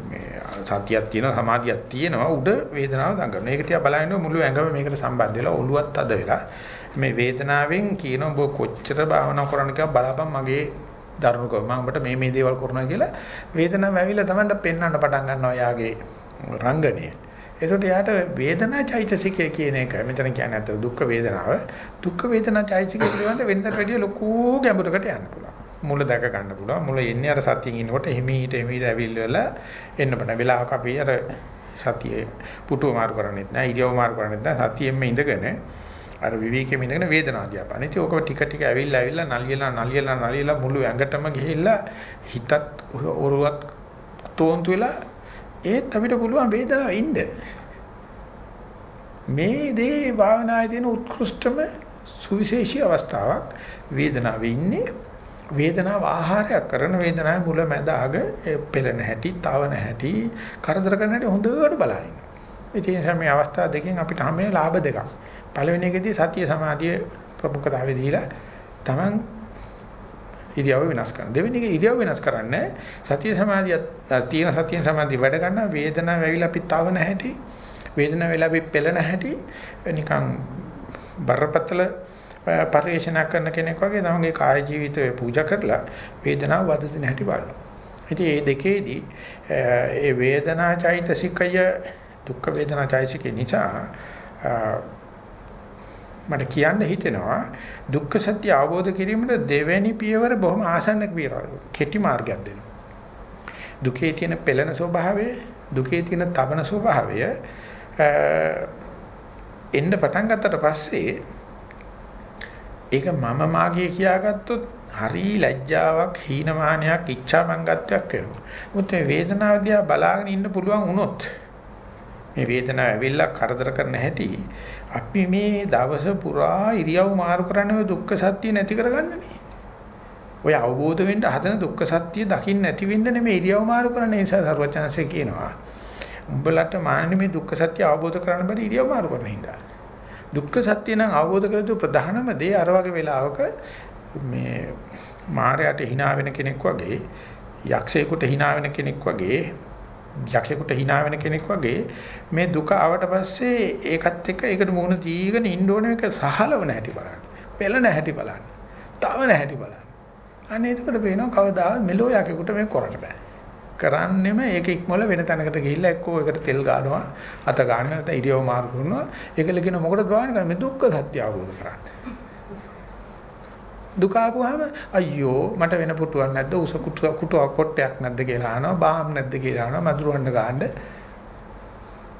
Speaker 1: මේ සතියක් තියෙනවා සමාධියක් තියෙනවා. උඩ වේදනාව දඟනවා. මේක තියා බලනකොට මුළු ඇඟම මේකට සම්බන්ධ වෙලා ඔළුවත් අද වෙලා මේ වේදනාවෙන් කියන ඔබ කොච්චර භාවනා කරන්න කියලා බලපන් මගේ දරුණුකම මම ඔබට මේ මේ දේවල් කරනවා කියලා වේදනාව ඇවිල්ලා තමයි පෙන්වන්න පටන් ගන්නවා යාගේ රංගනය. ඒකට යාට වේදනා චෛතසිකය කියන එක මෙතන කියන්නේ අත දුක් වේදනාව දුක් වේදනා චෛතසිකය පිළිබඳ වෙනතට වැඩිය ලොකු ගැඹුරකට යන්න පුළුවන්. මුල දැක ගන්න පුළුවන්. මුල එන්නේ අර සතියෙන් ඉන්නකොට හිමීට හිමීට ඇවිල්ලා එන්න බෑ. වෙලාවක අපි අර සතියේ පුටුව මාරු කරන්නේත් නැහැ, ඉරියව් මාරු කරන්නේත් නැහැ. සතියෙම ඉඳගෙන අර විවේකයෙන් ඉඳගෙන වේදනාව දිහා බලන. ඉතින් ඕක ටික ටික ඇවිල්ලා ඇවිල්ලා නලියලා නලියලා නලියලා මුළු ඇඟටම ගිහිල්ලා හිතත් ඔරුවත් තෝන්තු වෙලා ඒත් අපිට පුළුවන් වේදනාව ඉන්න. මේ දේ භාවනායේ තියෙන උත්කෘෂ්ඨම සුවිශේෂී අවස්ථාවක් වේදනාවේ ඉන්නේ වේදනාව ආහාරයක් කරන වේදනාවේ මුල මැද අග පෙළෙන හැටි, තවන හැටි, කරදර කරන හැටි හොඳට බලන්න. ඒ නිසා මේ අවස්ථා දෙකෙන් අපිට හැමේ ලාභ දෙකක්. පළවෙනි එකේදී සතිය සමාධිය ප්‍රමුඛතාවය දීලා Taman ඉරියව්ව වෙනස් කරනවා. දෙවෙනි එක ඉරියව්ව වෙනස් කරන්නේ සතිය සමාධිය තියෙන සතිය සමාධිය වැඩ ගන්න වේදනාව වෙවිලා අපි තවන හැටි වේදනාව වෙලා අපි පෙළෙන හැටි නිකන් බරපතල පරිශන කරන කෙනෙක් වගේ තමන්ගේ කාය ජීවිතය පූජා කරලා වේදනාව වද දෙන හැටි බලනවා. ඉතින් මේ දෙකේදී ඒ වේදනා චෛතසිකය දුක් වේදනා චෛතසිකේ නිසා මට කියන්න හිතෙනවා දුක්ඛ සත්‍ය අවබෝධ කිරීමට දෙවැනි පියවර බොහොම ආසන්න පියවර කෙටි මාර්ගයක් දෙනවා. දුකේ තියෙන පෙළෙන ස්වභාවය, දුකේ තියෙන තවන ස්වභාවය එන්න පටන් ගත්තට පස්සේ ඒක මම මාගේ කියාගත්තොත් හරි ලැජ්ජාවක්, හීනමානයක්, ඉච්ඡාමංගත්වයක් වෙනවා. මොකද මේ වේදනාව දිහා බලාගෙන ඉන්න පුළුවන් වුණොත් මේ වේදනාව ඇවිල්ලා කරදර කරන හැටි අපි මේ දවස පුරා ඉරියව් මාරු කරන්නේ ඔය දුක්ඛ සත්‍ය නැති කරගන්නනේ. ඔය අවබෝධ වෙන්න හදන දුක්ඛ සත්‍ය දකින්න නැති වෙන්න නෙමෙයි ඉරියව් මාරු කරන්න නිසා සර්වචනසේ කියනවා. උඹලට මාන්නේ මේ දුක්ඛ සත්‍ය අවබෝධ කරන්න බැරි ඉරියව් මාරු කරන හින්දා. දුක්ඛ සත්‍ය නම් අවබෝධ කළ යුතු ප්‍රධානම දේ අර වගේ වෙලාවක මේ මායයට hina වෙන කෙනෙක් වගේ යක්ෂයෙකුට hina වෙන කෙනෙක් වගේ යකෙකුට hina වෙන කෙනෙක් වගේ මේ දුක ආවට පස්සේ ඒකත් එක්ක ඒකට මුහුණ දීගෙන ඉන්න ඕන එක සහලවන හැටි බලන්න. පෙළෙන හැටි බලන්න. තවන හැටි බලන්න. අනේ එතකොට පේනවා කවදාවත් මෙලෝ යකෙකුට මේක කරන්න බෑ. කරන්නෙම ඒක ඉක්මවල වෙන තැනකට ගිහිල්ලා එක්කෝ ඒකට තෙල් ගානවා අත ගානවා නැත්නම් ඉරියව් මාරු කරනවා ඒකල කියන මොකටද බලන්නේ කරන්නේ දුක්ඛ සත්‍ය අවබෝධ කරගන්න. දුක ආපුවාම අයියෝ මට වෙන පුටුවක් නැද්ද උස කුටුවක් කොටයක් නැද්ද කියලා අහනවා බාම් නැද්ද කියලා අහනවා මදුරුවන්න ගන්න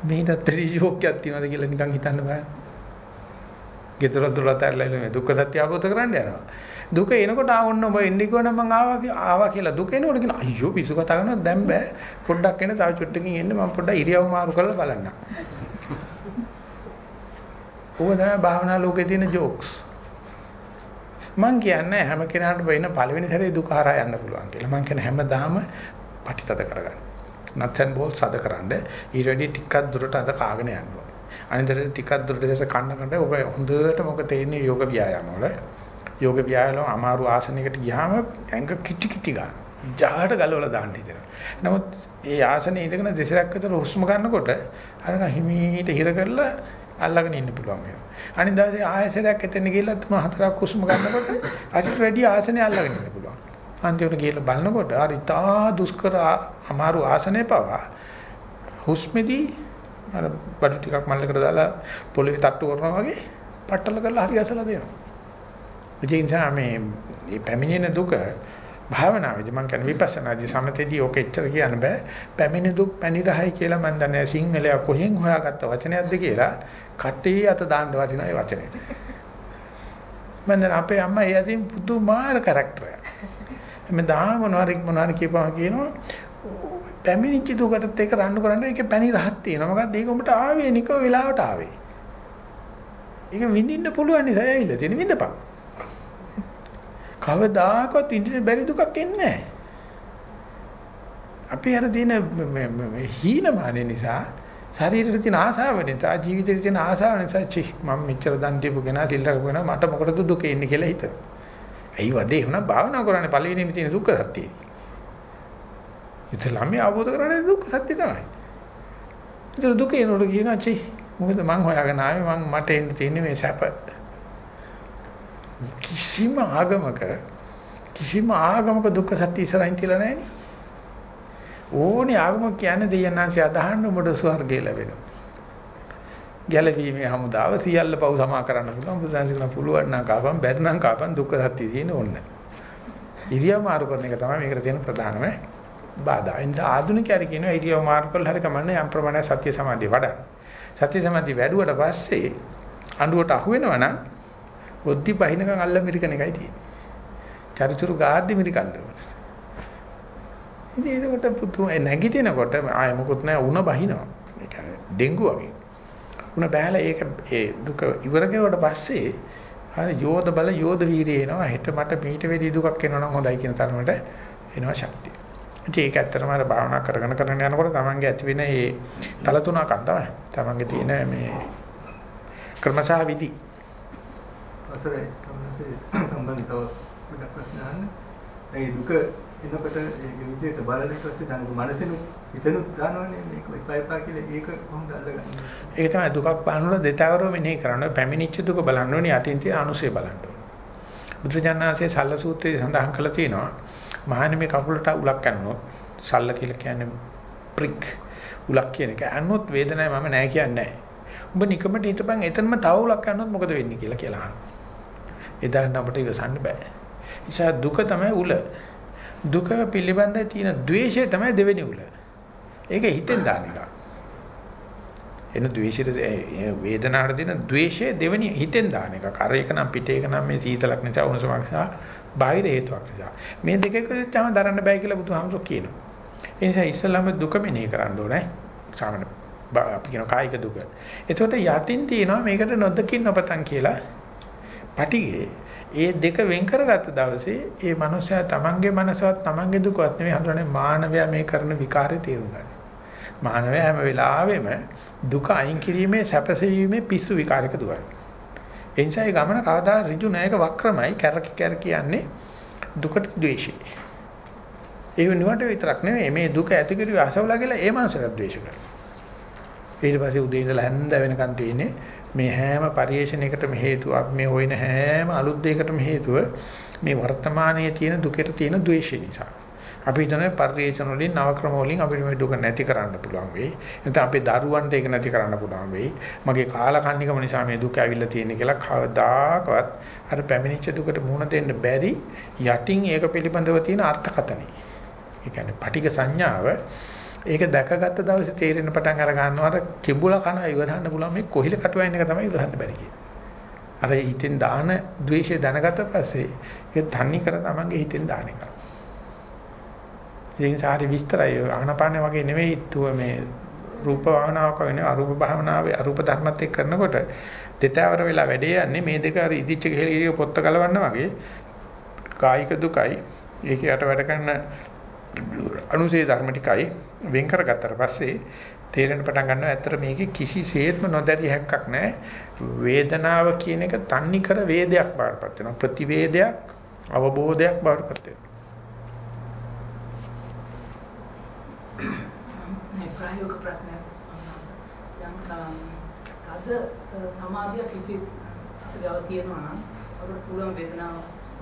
Speaker 1: මේකට ත්‍රිජෝක්යක් තියනවාද කියලා නිකන් හිතන්න බෑ. ගෙදර දොරට ඇරලා දුක්ඛ සත්‍ය අවබෝධ කරගන්න යනවා. දුක එනකොට ආවොන්න ඔබ එන්නේ කිව්වනම් මං ආවා ආවා කියලා දුක එනකොට කියන අයියෝ පිසු කතා කරනවා දැන් බෑ පොඩ්ඩක් එන්න තව චුට්ටකින් එන්න මම පොඩ්ඩක් ඉරියව් මාරු කරලා බලන්න. ඕක තමයි භාවනා ලෝකේ තියෙන ජෝක්ස්. මං කියන්නේ හැම කෙනාටම වෙන පළවෙනි සැරේ දුක හරහා යන්න පුළුවන් කියලා. මං කියන හැමදාම පටිතද කරගන්න. නත්සන් බෝල් සදකරනද ඊට වැඩි ටිකක් දුරට අද කාගෙන යන්න ඕනේ. අනිතර ටිකක් දුරට දැස කන්න කන්න ඔබ හොඳට මොකද තේන්නේ යෝග ව්‍යායාම වල. යෝග ව්‍යායාම අමාරු ආසනයකට ගියාම ඇඟ කිටි කිටි ගන්න. ජාහට ගලවලා දාන්න හිතෙනවා. නමුත් ඒ ආසනේ ඉඳගෙන දෙසරක් විතර හුස්ම ගන්නකොට අර හිමීට හිර කරලා අල්ලගෙන ඉන්න පුළුවන් වෙනවා. අනිත් දවසේ ආයසරයක් එතන ගිහලා තුන හතරක් හුස්ම ගන්නකොට අරිට වැඩි ආසනේ අල්ලගෙන ඉන්න පුළුවන්. අන්තිමට ගිහලා බලනකොට අර ඉතා දුෂ්කර අමාරු ආසනේ පවා හුස්මෙදී අර බඩු ටිකක් මල්ලකට දාලා පොළවේ තට්ටු කරනවා වගේ පట్టල කරලා හරි ගැසලා දෙනවා. ඒ නිසා මේ මේ පැමිණෙන දුක භාවනාවේදී මම කියන්නේ විපස්සනාදී සමතේදී ඔක එච්චර කියන්න බෑ. පැමිණි දුක් පැනිරහයි කියලා මම දන්නේ සිංහලයා කොහෙන් හොයාගත්ත වචනයක්ද කියලා කටේ අත දාන්න වටිනා ඒ වචනේ. මම දැන් අපේ අම්මා ඒ අතින් පුදුමාර කරක්ටරයක්. මම දාම මොනවාරි මොනවාරි කියපුවා කියනවා පැමිණිච්ච දුකටත් ඒක රණ්ඩු කරන්න ඒකේ පැණි රහක් තියෙනවා. මොකද ඒක උඹට ආවේ නිකෝ වෙලාවට ආවේ. ඒක විඳින්න පුළුවන් නිසා ඇවිල්ලා තියෙන විඳපන්. කවදාකවත් විඳින්න බැරි දුකක් එන්නේ නැහැ. අපි අර දින හීනමාන නිසා ශරීරෙට තියෙන ආසාව නිසා ජීවිතේට තියෙන ආසාව නිසා චි මම මෙච්චර දන් දීපු කෙනා සිල් රැකපු කෙනා මට මොකටද දුක එන්නේ කියලා හිතනවා. ඇයි වදේ වුණා භාවනා කරන්නේ පළවෙනිම තියෙන දුක්ඛ සත්‍යය. ඉතලම අවබෝධ කරගන්නේ දුක්ඛ සත්‍ය තමයි. ඒතර දුක එනකොට කියනවා චි මොකද මං හොයාගෙන ආවේ මං මට එන්න තියෙන්නේ මේ සැප. කිසිම ආගමක කිසිම ආගමක දුක්ඛ සත්‍ය ඉස්සරහින් තියලා නැහැනේ. ඕනේ ආගම කියන්නේ දෙයයන්ාංශය අදහන්න උඹට ස්වර්ගය ලැබෙනවා. ගැලවීමේ හමුදාව සියල්ල පව් සමා කරන්න පුළුවන්. බුදුන්සේ කියන පුළුවන් නම් කාපම් බැරි නම් කාපම් දුක්ඛ සත්‍ය තියෙන ඕනේ. ඉරියව් මාරු කරන එක තමයි මේකට තියෙන ප්‍රධානම බාධා. එඳ ආධුනිකයර කියනවා ඉරියව් මාරු කරලා හරි කමන්නේ යම් ප්‍රමාණයක් සත්‍ය සමාධිය වඩා. සත්‍ය සමාධිය වැඩුවට පස්සේ අඬුවට අහු වෙනවා නම් ඔද්දි පහිනකම් අල්ල මිරිකන එකයි තියෙන්නේ. චරිචුරු ගාද්දි මිරිකන්න ඕනේ. ඉතින් ඒකට පුතු නැගිටිනකොට ආය මොකුත් නැහැ උණ බහිනවා. ඒ කියන්නේ ඩෙන්ගු වගේ. උණ බෑලා ඒක ඒ දුක ඉවර කරුවට පස්සේ අර යෝධ බල යෝධ වීරිය එනවා. හෙට මට මීට වෙඩි දුකක් එනවා නම් හොඳයි කියන තරමට එනවා ශක්තිය. ඉතින් ඒක ඇත්තටම අර භාවනා කරගෙන කරගෙන යනකොට තමන්ගේ ඇති වෙන මේ තල තුනක් තමයි. තමන්ගේ තියෙන මේ ක්‍රමසහ විදි.
Speaker 4: අසරේ සම්බන්ධව පොඩක් ප්‍රශ්න අහන්න. ඒ දුක එනකොට ඒක විදිහට බලන ඊපස්සේ දැන් මනසෙනු හිතනුත් ගන්නවනේ මේක එපා එපා කියලා. ඒක කොහොමද අල්ලගන්නේ?
Speaker 1: ඒක තමයි දුකක් බලනකොට දෙතවරෝ මෙනෙහි කරන්න පැමිණිච්ච දුක බලන්න ඕනේ. යටින් තියෙන අනුසය බලන්න ඕනේ. බුදුජානනාංශයේ සල්ල සූත්‍රයේ සඳහන් කරලා තියෙනවා. මහානේ මේ කකුලට උලක් ගන්නොත් සල්ල කියලා කියන්නේ ප්‍රික් උලක් කියන එක. අන්නොත් වේදනාවක් මම නැහැ කියන්නේ නැහැ. උඹ නිකමට හිටපන් එතනම තව උලක් ගන්නොත් මොකද වෙන්නේ කියලා කියලා අහනවා. එදා නම් අපිට ඉවසන්න බෑ. නිසා දුක තමයි උල. දුක පිළිබඳ තියෙන द्वේෂය තමයි දෙවෙනි උල. ඒක හිතෙන් දාන එක. එන द्वේෂයට වේදනාවට දෙන द्वේෂය දෙවෙනි හිතෙන් දාන එක. කර එක නම් පිට එක නම් මේ සීතලක් නිසා උණුසුමක් නිසා බාහිර හේතුවක් නිසා. මේ දෙක එකතු තමයි දරන්න බෑ කියලා බුදුහාමුදුරුවෝ කියනවා. ඒ නිසා ඉස්සලාම දුක මෙනෙහි කරන්න ඕනේ. සාමාන්‍ය අපි කියන කායික දුක. එතකොට යටින් තියෙනවා මේකට නොදකින් නොපතන් කියලා පටිගේ ඒ දෙක වෙන් කරගත්ත දවසේ ඒ මනුස්සයා තමන්ගේ මනසවත් තමන්ගේ දුකවත් නෙවෙයි හඳුනන්නේ මානවයා මේ කරන විකාරය තේරුම් ගන්න. මානවයා හැම වෙලාවෙම දුක අයින් කිරීමේ සැපසීමේ පිස්සු විකාරයක දුවයි. ඒ නිසා ඒ ගමන කවදා ඍජු නැයක වක්‍රමයි කැරක කැර කියන්නේ දුකට ද්වේෂය. ඒ වෙනුවට විතරක් නෙවෙයි මේ දුක ඇති කරුවේ අසවලා කියලා ඒ මනුස්සයාට ද්වේෂ කරනවා. ඊට පස්සේ උදේ ඉඳලා හැන්ද වෙනකන් තියෙන්නේ මේ හැම පරිේශණයකටම හේතුව මේ හොයන හැම අලුත් දෙයකටම හේතුව මේ වර්තමානයේ තියෙන දුකට තියෙන ද්වේෂය නිසා. අපි හිතන්නේ පරිේශන වලින් නව ක්‍රම වලින් අපිට මේ දුක නැති කරන්න පුළුවන් වෙයි. නැත්නම් අපේ දරුවන්ට ඒක නැති කරන්න පුළුවන් වෙයි. මගේ කාලකන්නිකම නිසා මේ දුක ඇවිල්ලා තියෙන්නේ කියලා කවදාකවත් අර පැමිණිච්ච දුකට මුහුණ දෙන්න බැරි යටින් ඒක පිළිබඳව තියෙන අර්ථකතනෙ. ඒ කියන්නේ පටිඝ සංඥාව ඒක දැකගත්ත දවසේ තේරෙන පටන් අර ගන්නවට කිඹුලා කන ඉවසන්න පුළුවන් මේ කොහිල කටුවයින් එක තමයි ඉවසන්න බැරි කියන්නේ. අර හිතෙන් දාන ද්වේෂය දැනගත්ත පස්සේ ඒක තන්නේ කර තමන්ගේ හිතෙන් දාන එක. ඉතින් සාරි විස්තරය ආනපාන වගේ නෙවෙයි තුව මේ රූප භාවනාවක් වෙන අරූප භාවනාවේ අරූප ධර්මත් එක්ක කරනකොට දෙතවර වෙලා වැඩේ යන්නේ මේ දෙක අර ඉදිච්ච ගෙහෙලිය පොත්ත ගලවන්න වගේ කායික දුකයි ඒකයට වැඩ කරන අනුසේ ධර්ම ටිකයි වෙන් කරගත්තට පස්සේ තේරෙන පටන් ගන්නවා ඇත්තට මේකේ කිසිසේත්ම නොදැරිය හැක්කක් නැහැ. වේදනාව කියන එක තන්නිකර වේදයක් බාටපත් වෙනවා. ප්‍රතිවේදයක් අවබෝධයක් බාටපත් වෙනවා.
Speaker 5: සමාධියක් ඉති අපිට තියෙනවා නම් අපිට පුළුවන් වේදනාව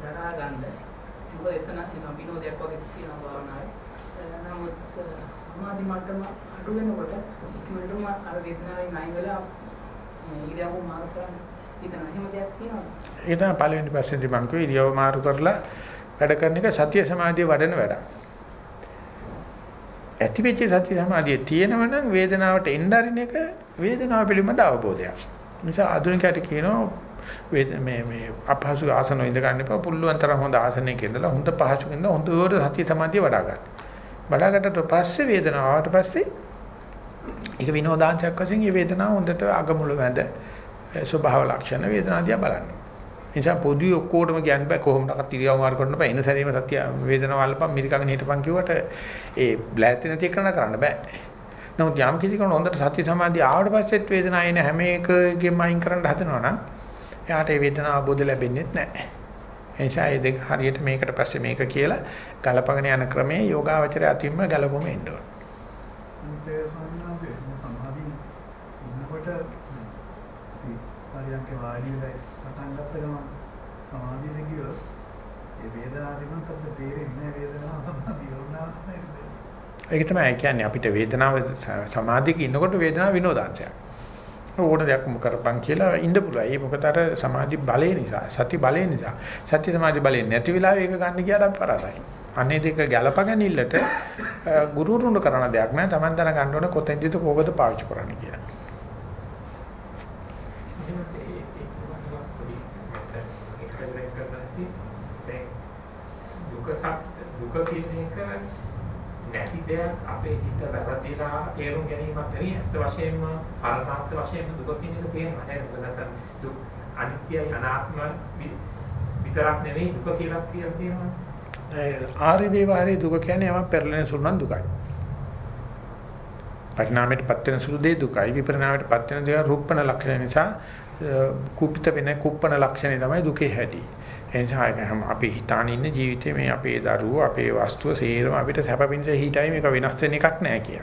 Speaker 5: දරා ගන්න මොකද එතන නිකන් විනෝදයක් වගේ තියෙනවා භාවනාවේ. නමුත් සමාධි මට්ටම අඩු වෙනකොට ඉක්මනටම අර වේදනාවෙන් අයින් වෙලා ඉරියව්ව මාරු කරන්න හිතන එහෙම දෙයක් තියෙනවද?
Speaker 1: ඒ තමයි පළවෙනි ප්‍රශ්නේදී මම කිව්වේ ඉරියව්ව මාරු කරලා වැඩ කරන එක සතිය සමාධිය වඩන වැඩක්. ඇති වෙච්ච සති සමාධිය තියෙනව නම් වේදනාවට එන්න අරින එක වේදනාව පිළිබඳ අවබෝධයක්. නිසා ආධුනිකයට කියනවා වේද මේ මේ අපහසු ආසන ඉඳ ගන්න එපා පුළුවන් තරම් හොඳ ආසනයක ඉඳලා හොඳ පහසුකින් ඉඳලා හොඳට සති සමාධිය වඩා ගන්න. වඩා ගන්නට පස්සේ වේදනාව ආවට පස්සේ ඒක විනෝදාංශයක් වශයෙන් මේ වේදනාව හොඳට අගමුල වැඳ ස්වභාව ලක්ෂණ වේදනාදියා බලන්න. නිසා පොදුවේ ඔක්කොටම කියන්න බෑ කොහොමදකට ඉරියව් මාරු කරන්න බෑ එන සැරේම සතිය වේදනාව අල්ලපන් මිරිකගෙන හිටපන් කිව්වට ඒ බ්ලැත් නැති එකන කරන්න බෑ. නමුත් යම් කිසි කෙනෙක් හොඳට සති සමාධිය ආවට පස්සෙත් වේදනාව එන හැම එකකෙම අයින් කරන්න හදනවා නම් එයාට ඒ වේදනාව අවබෝධ වෙන්නේ නැහැ. ඒ නිසා මේ දෙක හරියට මේකට පස්සේ මේක කියලා ගලපගෙන යන ක්‍රමයේ යෝගාවචරය අතින්ම ගලපොම එන්න ඕන.
Speaker 4: සමාධි ඉන්නකොට පරියන්ක වාඩි වෙලා පටන් ගත්ත ගමන් සමාධියට ගියොත් ඒ වේදනාව තිබුණත් අපිට තේරෙන්නේ නැහැ වේදනාව සමාධිය වුණා තමයි.
Speaker 1: ඒක තමයි කියන්නේ අපිට වේදනාව සමාධියක ඉන්නකොට වේදනාව විනෝදාංශයක්. ඕන දෙයක් කරපන් කියලා ඉන්න පුළුවන්. ඒ මොකද අර සමාධි බලය නිසා, සති බලය නිසා. සත්‍ය සමාධි බලය නැති වෙලාවෙ ඒක ගන්න ගියාට අපි පරාදයි. අනේ දෙක ගැළපගැනිල්ලට ගුරුතුරුන් කරන දෙයක් නෑ. Taman දන ගන්න ඕනේ කොතෙන්දද කොහොමද පාවිච්චි කරන්න කියලා.
Speaker 6: දුක කියන එක නැති දෙයක් අපේ හිත වැරදිලා තේරුම් ගැනීමක් නෙවෙයි. ඇත්ත වශයෙන්ම පරමාර්ථ වශයෙන්ම දුක කියන එක තේරෙනවා නේද මොකද නැත්නම් දුක් අනිත්‍යයි අනාත්ම විතරක් නෙවෙයි දුක කියලා කියලා තියෙනවා.
Speaker 1: ආර්ය වේවාරයේ දුක කියන්නේ යම පෙරලෙන සුළුනම් දුකයි. පරිණාමයට පත් වෙන සුළු දේ දුකයි. විපරිණාමයට පත් වෙන දේ රූපණ ලක්ෂණ නිසා කුපිත වෙන කුප්පණ ලක්ෂණය තමයි දුකේ හැටි. එනිසා අපි හිතාන ඉන්න ජීවිතේ මේ අපේ දරුවෝ අපේ වස්තුව සේරම අපිට සැපපින්ස හිටයි මේක වෙනස් වෙන එකක් නෑ කිය.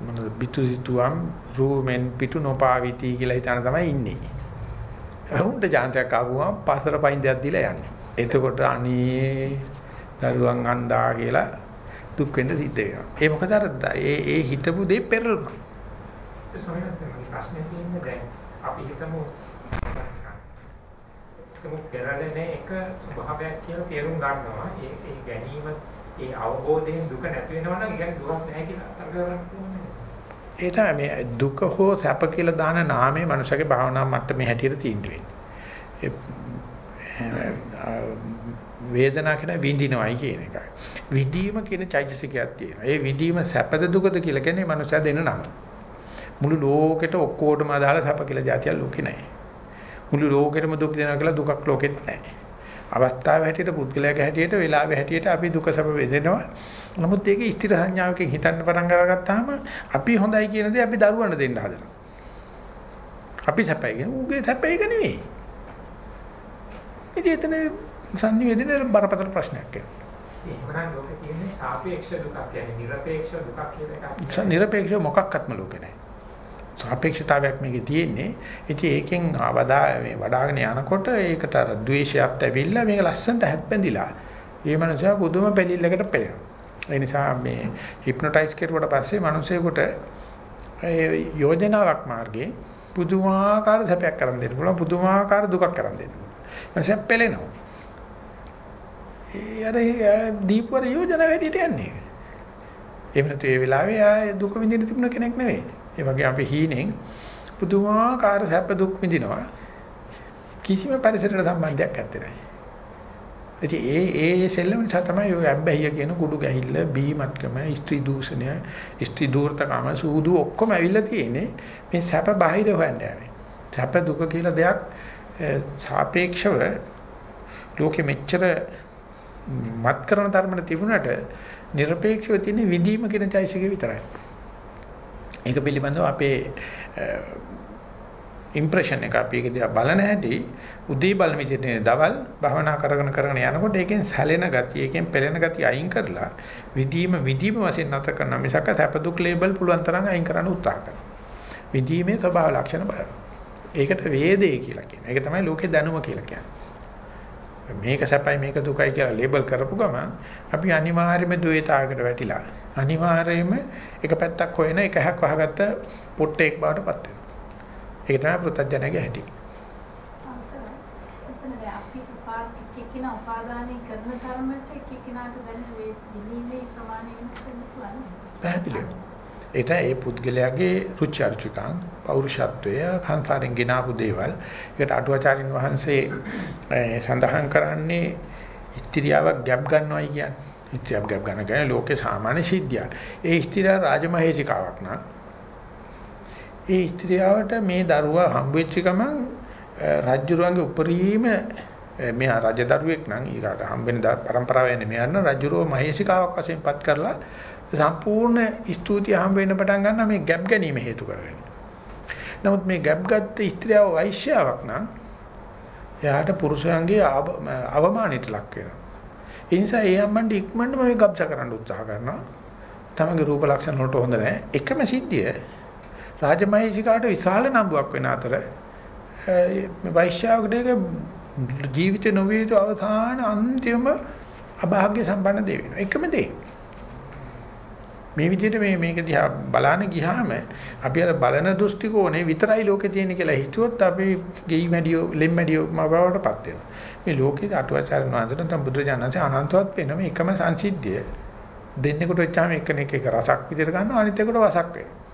Speaker 1: මොනද පිටුසිතුම් රූමෙන් පිටු නොපාවිති කියලා හිතාන තමයි ඉන්නේ. වුන්ට ජාන්තයක් ආවම පස්සට පයින් දෙයක් දීලා යන්නේ. එතකොට අනේ දරුවන් අන්දා කියලා දුක් වෙන්න සිද්ධ වෙනවා. ඒ මොකද අර ඒ ඒ හිතපු දේ පෙරළුණා.
Speaker 6: ඒ ස්වාමීන් වහන්සේ ප්‍රශ්නේ තියෙන්නේ දැන් අපි හිතමු නමුත් පෙරලෙන එක ස්වභාවයක් කියලා තේරුම් ගන්නවා. ඒ ඒ ගැනීම ඒ අවබෝධයෙන් දුක නැති වෙනවා නම් ඒ දුකක් නැහැ කියලා අර්ථ කරගන්න පුළුවන්.
Speaker 1: ඒ තමයි මේ දුක හෝ සැප කියලා දාන නාමයේ මනුෂ්‍යගේ භාවනා මට්ටමේ හැටියට තීන්දුව වෙන්නේ. වේදනාව කියන විඳිනවයි කියන එකයි. විඳීම කියන චෛතසිකයක් තියෙනවා. ඒ විඳීම සැපද දුකද කියලා කියන්නේ මනුෂ්‍යයා දෙන නම. මුළු ලෝකෙට ඔක්කොටම අදාළ සැප කියලා જાතියක් ලෝකේ නැහැ. මුළු ලෝකෙටම දුක් දෙනවා කියලා දුකක් ලෝකෙත් නැහැ. අවස්ථාව හැටියට පුද්ගලයාගේ හැටියට වෙලාවේ හැටියට අපි දුක සැප වෙදෙනවා. නමුත් ඒක ස්ථිර සංඥාවකින් හිතන්න පටන් අරගත්තාම අපි හොඳයි කියන දේ අපි දරුවන්ට දෙන්න හදනවා. අපි සැපයි කියන ඌගේ සැපයි එක නෙවෙයි. ඉතින් එතන සංනිවේදනයේ බරපතල ප්‍රශ්නයක් එනවා.
Speaker 6: එහෙමනම් ලෝකේ තියෙන්නේ සාපේක්ෂ දුකක් කියන්නේ නිර්පේක්ෂ දුකක් කියලා එකක්.
Speaker 1: නිර්පේක්ෂ මොකක්වත්ම ලෝකේ නැහැ. සාපේක්ෂතාවයක් මේකේ තියෙන්නේ. ඉතින් ඒකෙන් වඩා මේ වඩාගෙන යනකොට ඒකට අර ද්වේෂයත් ඇවිල්ලා මේක ලස්සනට හැප්පෙන්දිලා. ඒ මනුස්සයා පුදුම පැලිල්ලකට පෙළෙනවා. ඒ නිසා මේ හිප්නොටයිස් කරුවට පස්සේ මනුස්සයෙකුට ඒ යෝජනාවක් මාර්ගයේ පුදුමාකාර සැපයක් කරන් දෙන්න පුළුවන් පුදුමාකාර දුකක් කරන් දෙන්න පුළුවන්. මනුස්සයා පෙළෙනවා. ඒ අර දීපවර යෝජනාව හැටියට යන්නේ. එහෙම නැත්නම් ඒ වෙලාවේ ආ දුක විඳින්න තිබුණ කෙනෙක් නෙවෙයි. ඒ වගේ අපි හීනෙන් පුදුමාකාර සැප දුක් විඳිනවා. කිසිම පරිසරයට සම්බන්ධයක් නැත්තේ. ඉතින් ඒ ඒ සෙල්ලම නිසා තමයි ඔය අබ්බැහිය කියන කුඩු ගැහිල්ල, බීමත්කම, ස්ත්‍රී දූෂණය, ස්ත්‍රී දූර්තකම, සූදු ඔක්කොම ඇවිල්ලා තියෙන්නේ මේ සැප බාහිර හොයන්නේ. සැප දුක කියලා දෙයක් සාපේක්ෂව ලෝකෙ මෙච්චර මත් කරන ධර්මන තිබුණාට নিরপেক্ষව තියෙන විඳීම කියන চৈতසිකේ විතරයි. ඒක පිළිබඳව අපේ ඉම්ප්‍රෙෂන් එක අපි ඒක දිහා බලන හැටි උදේ බලන විදිහට දවල් භවනා කරගෙන කරගෙන යනකොට ඒකෙන් සැලෙන ගතිය, ඒකෙන් පෙළෙන ගතිය අයින් කරලා විදීම විදීම වශයෙන් නැත කරන මිසක තප දුක් ලේබල් පුළුවන් තරම් අයින් කරන්න උත්සාහ කරනවා. විදීමේ ස්වභාව ලක්ෂණ බලනවා. ඒකට වේදේ කියලා කියනවා. ඒක තමයි ලෝකේ දැනුම කියලා කියන්නේ. මේක සැපයි මේක දුකයි කියලා ලේබල් කරපු ගමන් අපි අනිවාර්යයෙන්ම ද්වේතාවකට වැටිලා අනිවාර්යයෙන්ම එක පැත්තක් හොයන එක හැක් වහගත්ත පොට්ටෙක් බවට පත් වෙනවා. ඒක තමයි පෘථජනගේ හැටි. පැහැදිලිව. ඒත ඒ පුද්ගලයාගේ රුචි අරුචිකං පෞරුෂත්වය සංසාරෙන් ගෙනාවු දේවල්. ඒකට අටුවාචාරින් වහන්සේ සඳහන් කරන්නේ ස්ත්‍රියාවක් ගැප් ගන්නවයි කියන්නේ. ස්ත්‍රියක් ගැප් ගන්න කියන්නේ ලෝකේ සාමාන්‍ය සිද්ධියක්. ඒ ස්ත්‍රිය රාජමහේසිකාවක් නා ඒ ස්ත්‍රියවට මේ දරුවා හම්බෙච්ච ගමන් රජුරුවන්ගේ උපරිම මෙහා රජදරුවෙක් නම් ඊකට හම්බෙන પરම්පරාව යන්නේ මෙයන් රජුරුව මහේසිකාවක් වශයෙන් පත් කරලා සම්පූර්ණ ස්තුතිය හම්බ වෙන්න පටන් ගන්නවා මේ ගැප් ගැනීම හේතු කරගෙන. නමුත් මේ ගැප් ගත්ත ස්ත්‍රියව වෛශ්‍යාවක් නම් එයාට පුරුෂයන්ගේ අවමානයට ලක් වෙනවා. ඒ නිසා ඒ අම්මන්ට ඉක්මනටම මේ ගබ්ස කරන්න උත්සාහ කරනවා. තමගේ රූප ලක්ෂණ වලට හොඳ නැහැ. එකම සිද්ධිය රාජමහේසිකාට විශාල නම්බුවක් වෙන අතර වෛශ්‍යාවකට ඒක ජීවිතේ නොවිය යුතු අවසාන අන්තිම අභාග්‍ය සම්පන්න දේ වෙනවා. එකම දේ. මේ විදිහට මේ මේක දිහා බලන ගියාම අපි අර බලන දෘෂ්ටි කෝණේ විතරයි ලෝකේ තියෙන කියලා හිතුවොත් අපි ගෙයි මැඩියෝ ලෙම් මැඩියෝ මවවටපත් වෙනවා. මේ ලෝකේ අටුවාචාර්ය වහන්සේට තම බුදුරජාණන්සේ අනන්තවත් වෙන මේ එකම සංසිද්ධිය දෙන්නෙකුට වෙච්චාම එක්කෙනෙක් එක රසක් විදිහට ගන්නවා අනිත් එකට වසක් වෙනවා.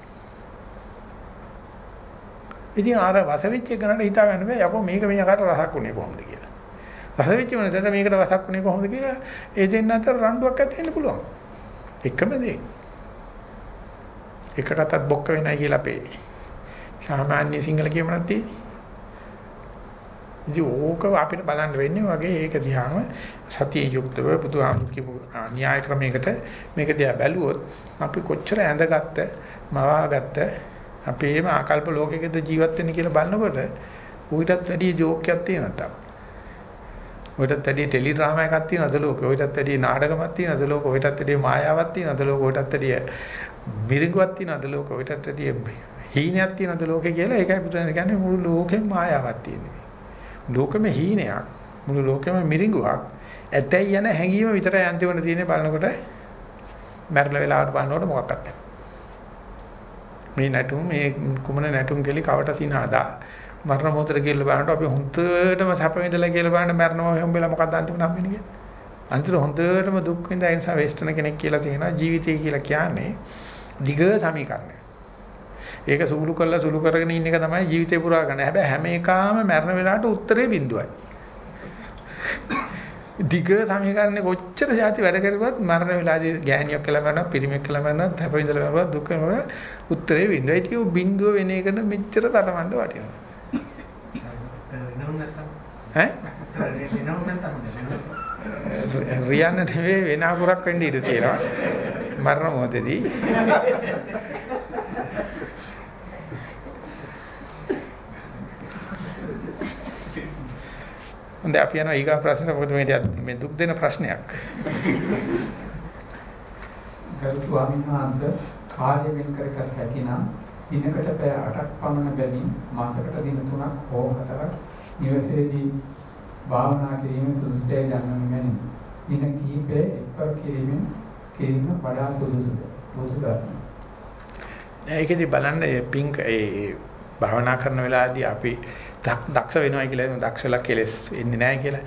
Speaker 1: ඉතින් අර වස වෙච්ච එකනට හිතා ගන්න බෑ යකෝ මේක මෙයාකට රසක් උනේ කොහොමද කියලා. රස වෙච්ච මොනසට මේකට රසක් උනේ කොහොමද කියලා ඒ දෙන්න අතර රණ්ඩුවක් ඇති වෙන්න පුළුවන්. එකම දේ. එකකටත් බොක්ක වෙනයි කියලා අපේ සාමාන්‍ය සිංහල කියමනක් තියෙන්නේ. ඉතින් ඕක අපිට බලන්න වෙන්නේ වගේ ඒක දිහාම සතිය යුක්තව බුදුහාමුදුරු කියපු න්‍යාය ක්‍රමයකට මේක දිහා බැලුවොත් අපි කොච්චර ඇඳගත්ත මවාගත්ත අපේම ආකල්ප ලෝකයකද ජීවත් වෙන්නේ කියලා බලනකොට ඌටත් වැඩිය ජෝක් එකක් තියෙනවා තාම. ඌටත් වැඩිය ටෙලි ඩ්‍රාමා එකක් තියෙනවද ලෝකෙ? ඌටත් වැඩිය නාටකමක් තියෙනවද ලෝකෙ? ඌටත් වැඩිය මායාවක් තියෙනවද ලෝකෙ? ඌටත් වැඩිය මිරිඟුවක් තියෙනවද ලෝකෙ? ඌටත් වැඩිය හීනයක් තියෙනවද ලෝකෙ කියලා ඒකයි පුදුම කියන්නේ මුළු ලෝකෙම මායාවක් තියෙනවා. ලෝකෙම හීනයක් මුළු ලෝකෙම මිරිඟුවක් ඇතැයි යන හැඟීම විතරයි අන්තිමට තියෙන්නේ බලනකොට මැරලා වෙලාවට බලනකොට මොකක්වත් නැහැ. මේ නැටුම් මේ කුමන නැටුම් කෙලි කවට සිනාදා මරණ මොහොතට කියලා බලනකොට අපි හොඳටම සැප විඳලා කියලා බලන්න මරණම හම්බෙලා මොකක්ද අන්තිමට හම්බෙන්නේ කියන්නේ අන්තිමට හොඳටම දුක් විඳ ඒ නිසා වෙස්ටර්න කෙනෙක් කියලා තියෙනවා ජීවිතය කියලා කියන්නේ දිග සමීකරණය ඒක සුළු කරලා සුළු කරගෙන ඉන්න එක තමයි ජීවිතේ පුරා ගන්න. හැබැයි හැම එකම මරණ වෙලාවට උත්තරේ බිඳුවයි. දිග සමීකරණේ කොච්චර જાති වැඩ කරුවත් මරණ වෙලාවේදී ගෑණියක් කියලා මරනවා, පිරිමියෙක් කියලා මරනවා, හැප විඳලා මරනවා, දුක මරනවා උත්තරේ බිඳුවයි. ඒක බිඳුව වෙන එකට මෙච්චර තටමඬ වටිනවා. ඈ? රියන්න නෙවෙයි වෙන අකුරක් වෙන්න ඉඩ තියෙනවා. මරණ මොහොතේදී. හොඳයි අපි යනවා ඊගා ප්‍රශ්න මොකද මේ මේ දුක් දෙන ප්‍රශ්නයක්.
Speaker 2: ගරු ස්වාමීන් වහන්සේ කාර්ය වෙන් කරගත හැකි නම් දිනකට පැය 8ක් පමණ බැවින් මාසකට දින 3ක් හෝ 4ක් නිවසේදී භාවනා කිරීම සුදුසුයි යන්නමින් දින කිහිපයේ එක්වර කිරීමෙන් කිරීම වඩා සුදුසුද බුදුදහම.
Speaker 1: ඒකෙදි බලන්න මේ පිංක ඒ භාවනා කරන වෙලාවේදී අපි දක්ෂ වෙනවා කියලා දක්ෂලා කෙලස් එන්නේ නැහැ කියලා.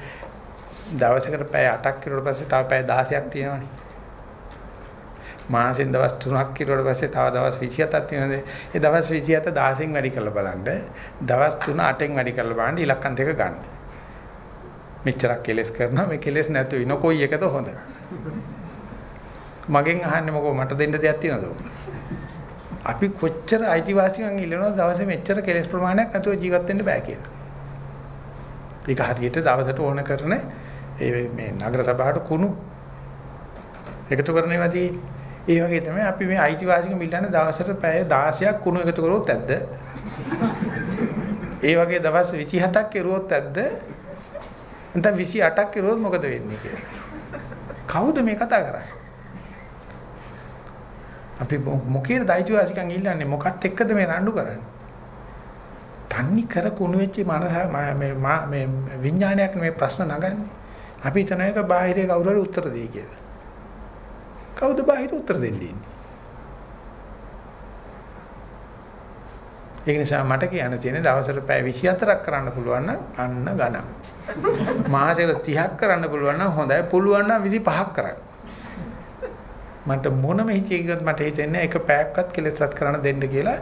Speaker 1: දවසකට පැය 8ක් කිරුවට පස්සේ තව පැය 16ක් තියෙනවනේ. මාසෙන් දවස් 3ක් කිරුවට පස්සේ තව දවස් 27ක් තියෙනවද? ඒ දවස් 27 16න් වැඩි කරලා බලන්න. දවස් 3 8න් වැඩි කරලා බලන්න ඉලක්කම් දෙක ගන්න. මෙච්චරක් කෙලස් කරනවා මේ කෙලස් නැතු වෙන කොයි එකද හොඳ? මගෙන් අහන්නේ මොකෝ මට දෙන්න දෙයක් තියෙනවද? අපි කොච්චර අයිතිවාසිකම් ඉල්ලනවද දවසේ මෙච්චර කෙලස් ප්‍රමාණයක් නැතුව ජීවත් වෙන්න බෑ කියලා. ඒක හරියට දවසට ඕන කරන මේ නගර සභාවට කුණු එකතු කරන ඒවා තියෙන්නේ. ඒ වගේ තමයි අපි මේ අයිතිවාසිකම් ඉල්ලන්නේ දවසට පැය 16ක් කුණු එකතු කරොත් ඇද්ද? ඒ වගේ දවස් 27ක් කෙරුවොත් ඇද්ද? නැත්නම් 28ක් කෙරුවොත් මොකද වෙන්නේ කියලා. කවුද මේ කතා කරන්නේ? අපි මොකේද දෛත්‍යවාසිකම් ඉල්ලන්නේ මොකත් එක්කද මේ රණ්ඩු කරන්නේ? තන්නි කර කුණු වෙච්ච මනස මේ මේ විඥානයක් මේ ප්‍රශ්න නගන්නේ. අපි හිතන එක බාහිරේ කවුරු හරි උත්තර දෙයි කියලා. කවුද බාහිර උත්තර දෙන්නේ? ඒක නිසා මට කියන්න තියෙන දවසට පැය 24ක් කරන්න පුළුවන් නම් අන්න ගණන්. මාසෙකට 30ක් කරන්න පුළුවන් නම් හොඳයි. පුළුවන් නම් 25ක් කරන්න. මට මොනම හිතේකවත් මට හිතෙන්නේ එක පැයක්වත් කෙලෙසත් කරන්න දෙන්න කියලා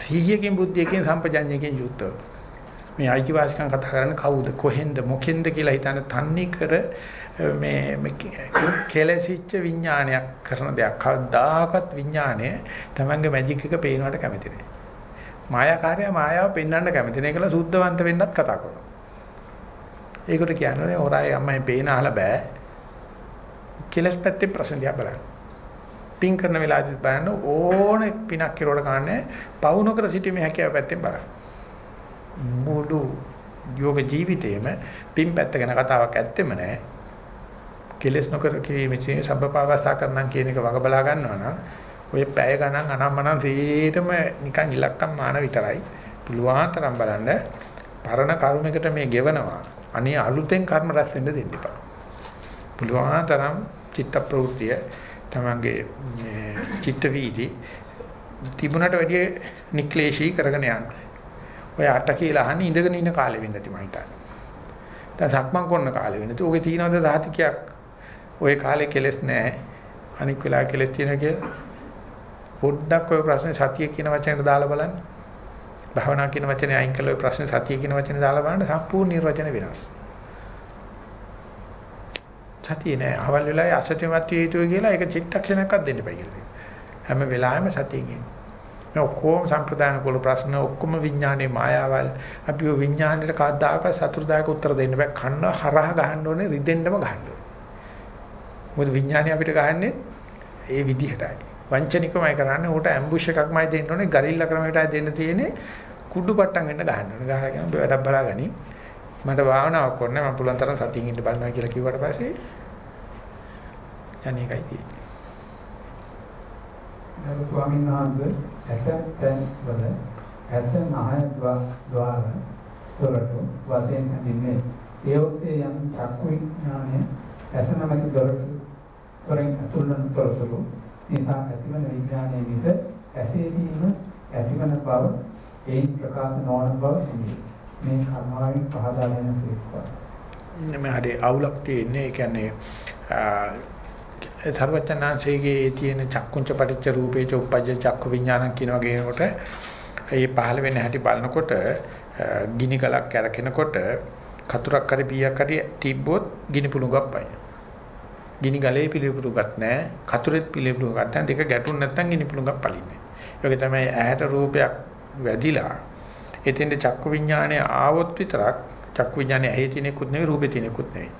Speaker 1: සිහියකින් බුද්ධියකින් සම්පජඤ්ඤයකින් යුක්තව. මේ අයිතිවාසිකම් කතා කරන්නේ කවුද කොහෙන්ද මොකෙන්ද කියලා හිතන තන්නේ කර මේ කෙලසිච්ච විඥානයක් කරන දෙයක්. කවදාකවත් විඥානය තමංගේ මැජික් එක පේනවට කැමති නෑ. මායාකාරය මායාව පෙන්වන්න කැමති නෑ කියලා සුද්ධවන්ත වෙන්නත් කතා කරනවා. ඒකට කියන්නේ හොරායි අම්මයි පේන අහලා බෑ. කෙලස් පැත්තේ ප්‍රශ්න දිහා බලන්න. පින් කරන වෙලාවදී බලන්න ඕනේ පිනක් කෙරුවට කන්නේ පවු නොකර සිටීමේ හැකියාව පැත්තෙන් බලන්න. මුළු යෝග ජීවිතේම පින් පැත්ත ගැන කතාවක් ඇත්තෙම නැහැ. කෙලස් නොකර කිරීමේ සබ්බපාවස්ථා කරනම් කියන එක වග බලා ගන්නවා නම් ඔය පැය ගණන් අනම්මනම් සීටම නිකන් ඉලක්කම් මාන විතරයි. පුළුවන් තරම් බලන්න පරණ කර්මයකට මේ ගෙවනවා. අනේ අලුතෙන් කර්ම රැස් වෙන්න දෙන්න එපා. පුළුවන් තරම් චිත්ත ප්‍රවෘත්තිය තමංගේ මේ චිත්ත වීදි තිබුණට වැඩිය නික්ලේශී කරගෙන යන්න. ඔය අට කියලා අහන්නේ ඉඳගෙන ඉන්න කාලෙ වෙන්න ඇති මම හිතන්නේ. දැන් සක්මන් කරන කාලෙ වෙන්න. ඔගේ තියනවද සාහිතිකයක්? ඔය කාලේ කෙලස් නැහැ. අනික් වෙලාව කෙලස් තියෙනවා කියලා. පොඩ්ඩක් ඔය ප්‍රශ්නේ සතිය කියන වචනයට දාලා බලන්න. භවනා කියන වචනේ අයින් කළා ඔය ප්‍රශ්නේ සතිය කියන වචනේ දාලා බලන්න සම්පූර්ණ නිර්වචන වෙනස්. සතිය නෑ. අවල් වෙලාවේ අසත්‍යමත් විය යුතුයි කියලා ඒක චිත්තක්ෂණයක්වත් දෙන්න බෑ කියලා. හැම වෙලාවෙම සතියෙන් ඉන්න. මේ ඔක්කොම සම්ප්‍රදාන කුල ප්‍රශ්න ඔක්කොම විඥානයේ මායාවල් අපි ඔය විඥාණයට කවදාක සතුරුදායක උත්තර දෙන්න බෑ. කන්න හරහා ගහන්න ඕනේ රිදෙන්නම ගහන්න ඕනේ. මොකද විඥානය අපිට ගහන්නේ ඒ විදිහටයි. වංචනිකමයි කරන්නේ. උට ඇම්බුෂ් එකක්මයි දෙන්න ඕනේ. ගරිල්ලා ක්‍රමයටයි දෙන්න තියෙන්නේ. කුඩු පට්ටම් වෙන්න ගහන්න ඕනේ. ගහගෙන වැඩක් බලාගනි. මට භාවනාවක් කරන්න මම පුළුවන් තරම් සතියින් ඉන්න බලනවා කියලා කිව්වට පස්සේ යන්නේ එකයි තියෙන්නේ.
Speaker 2: ගරු ස්වාමීන් වහන්සේ ඇතැම් තැන්වල ඇස නහය ద్వාර දොරටු වශයෙන් හඳුන්වන්නේ ඒ ඔස්සේ යම් චක්කු විඥානය ඇස නැමැති දොරටු තොරෙන් ඇතුළන තොරතුරු නිසා ඇතිවන විඥානයේ විස ඇසේදීම ඇතිවන බව ඒන් ප්‍රකාශ නොවන බව සිදුවේ. මේ කර්මාවෙන් පහදා දෙන සීක්වා.
Speaker 1: මේ හරි අවුලක් තියෙන්නේ ඒ කියන්නේ සර්වචනාංශයේ තියෙන චක්කුංච පටිච්ච රූපේච උපජ්ජ චක්කු විඥානං කියන වගේ කොට ඒ පහළ වෙන හැටි බලනකොට ගිනි ගලක් කැරකෙනකොට කතුරක් හරි පීයක් හරි තිබ්බොත් ගිනි පුණුගක් පයි. ගිනි ගලේ පිළිපුරුගත් නැහැ කතුරෙත් පිළිපුරුගත් නැහැ දෙක ගැටුන් නැත්නම් ගිනි පුණුගක් පලින්නේ. ඒක තමයි ඇහැට රූපයක් වැදිලා එතෙන්ද චක්කු විඥානය ආවොත් විතරක් චක්කු විඥානය ඇහි තියෙනකුත් නෙවෙයි රූපේ තියෙනකුත් නෙවෙයි.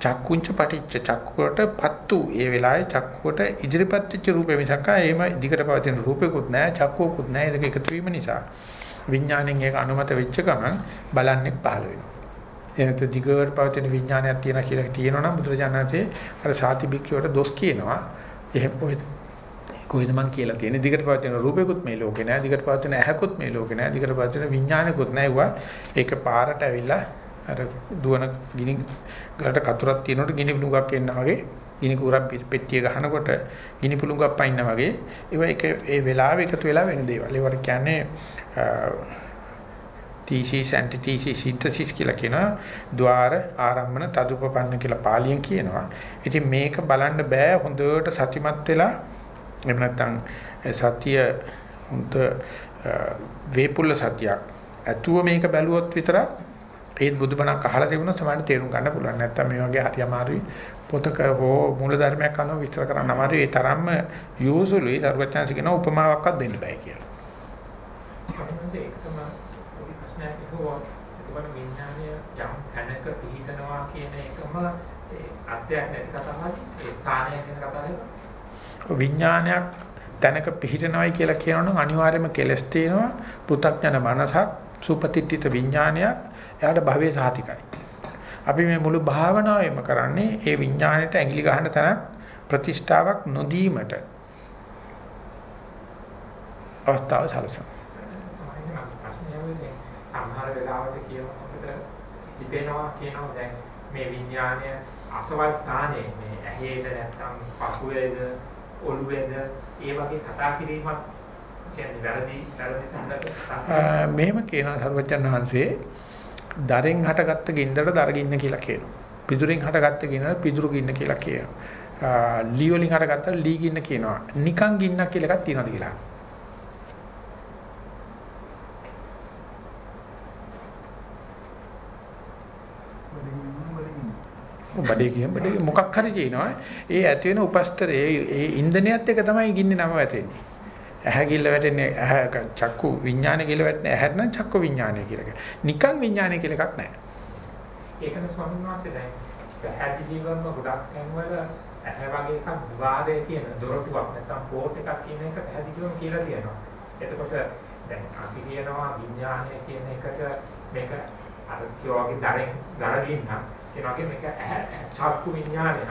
Speaker 1: චක්කුංච පටිච්ච චක්කුවට පත්තු ඒ වෙලාවේ චක්කුවට ඉදිරිපත් වෙච්ච රූපේ මිසක් එහෙම දිගට පවතින රූපෙකුත් නැහැ චක්කුවකුත් නැහැ ඒක එකතු වීම නිසා. විඥාණයෙන් ඒක අනුමත වෙච්ච ගමන් බලන්නේ පහළ වෙනවා. එනත දිගට පවතින විඥානයක් තියෙනවා කියලා කියනවනම් බුදුරජාණන්සේ අර සාති බික්කියට දොස් කියනවා. එහෙම කොහෙද මං කියලා තියෙන්නේ දිගට පවතින රූපෙකුත් මේ ලෝකේ නැහැ දිගට පවතින ඇහකුත් මේ ලෝකේ නැහැ දිගට පවතින විඥානකුත් නැහැ ඒක පාරට ඇවිල්ලා අර දුවන ගිනි ගලට කතුරක් තියෙනකොට ගිනි පුළඟක් එනවා වගේ ගිනි කුරක් පෙට්ටිය ගහනකොට ගිනි පුළඟක් පයින්නා වගේ ඒවා එක ඒ වෙලාවෙ එකතු වෙලා වෙන දේවල්. ඒවට කියන්නේ thesis antithesis synthesis කියලා කියනවා. ద్వාර ආරම්භන තදුපපන්න කියලා පාලියෙන් කියනවා. ඉතින් මේක බලන්න බෑ හොඳට සතිමත් වෙලා එහෙම නැත්නම් සතිය හොඳ වේපුල්ල සතියක්. ඇතුව මේක බැලුවොත් විතරක් ඒත් බුදුබණක් අහලා තිබුණොත් සමහරට තේරුම් ගන්න පුළුවන්. නැත්තම් මේ වගේ හරි අමාරුයි පොතක හෝ මූල ධර්මයක් අනුව විස්තර කරන්න අමාරුයි. ඒ තරම්ම යෝසුලුයි සර්වඥාන්ස කියන උපමාවක්වත් දෙන්න බෑ කියලා.
Speaker 6: ඒකම පොඩි ප්‍රශ්නයක් කිව්වා. එතකොට විඥානය යම් තැනක පිහිටනවා කියන එකම ඒ අත්‍යයක් නැති කතාවක් ඒ ස්ථානය කියන කතාවද?
Speaker 1: විඥානයක් තැනක පිහිටනවයි කියලා කියනවනම් අනිවාර්යයෙන්ම කෙලස් තියෙනවා. පෘථග්ජන මනසක් සුපතිට්ඨිත විඥානයක් එයාට භවයේ සාතිකයි. අපි මේ මුළු භාවනාවෙම කරන්නේ ඒ විඥාණයට ඇඟිලි ගහන තැනක් ප්‍රතිෂ්ඨාවක් නොදීමට අවස්ථාව සලසන.
Speaker 6: සමහර වෙලාවට කියනකොට හිතෙනවා කියනවා දැන් මේ විඥානය අසවල් ස්ථානයේ මේ ඇහේද නැත්නම් පපුවේද ඔළුවේද ඒ වගේ කතා කිරීමක් කියන්නේ වැරදි වැරදි සංගත
Speaker 1: මෙහෙම කියනවා සර්වජන් වහන්සේ දරෙන් හටගත්ත ගින්දරට දරගින්න කියලා කියනවා. පිදුරෙන් හටගත්ත ගින්නට පිදුරු ගින්න කියලා කියනවා. ලී වලින් හටගත්ත ලී ගින්න කියනවා. නිකන් ගින්නක් කියලා එකක් තියෙනවද කියලා. බඩේ කියන බඩේ මොකක් හරි කියනවා. ඒ ඇති වෙන උපස්තරයේ ඒ ඉන්ධනයත් එක තමයි ගින්නේ නම වැටෙන්නේ. ඇහැ කිල්ල වැටෙන්නේ ඇහැ චක්කු විඥාන කියලා වැටෙන්නේ ඇහැට නම් චක්කු විඥානය කියලා කියනවා. නිකන් විඥානය කියලා එකක් නැහැ.
Speaker 6: ඒකනේ ස්වාමීන් වහන්සේ දැන් පැහැදිලිවම ගොඩක් තැන්වල ඇහැ වගේ එකක් ద్వාරය කියන දොරටුවක් නැත්නම් පෝට් එකක් කියන එක පැහැදිලිවම කියලා තියෙනවා. එතකොට දැන් අපි කියනවා විඥානය කියන එකට මේක අර කියෝගේ දරෙන් දරගින්න ඒ වගේම එක ඇහැ චක්කු විඥානයක්.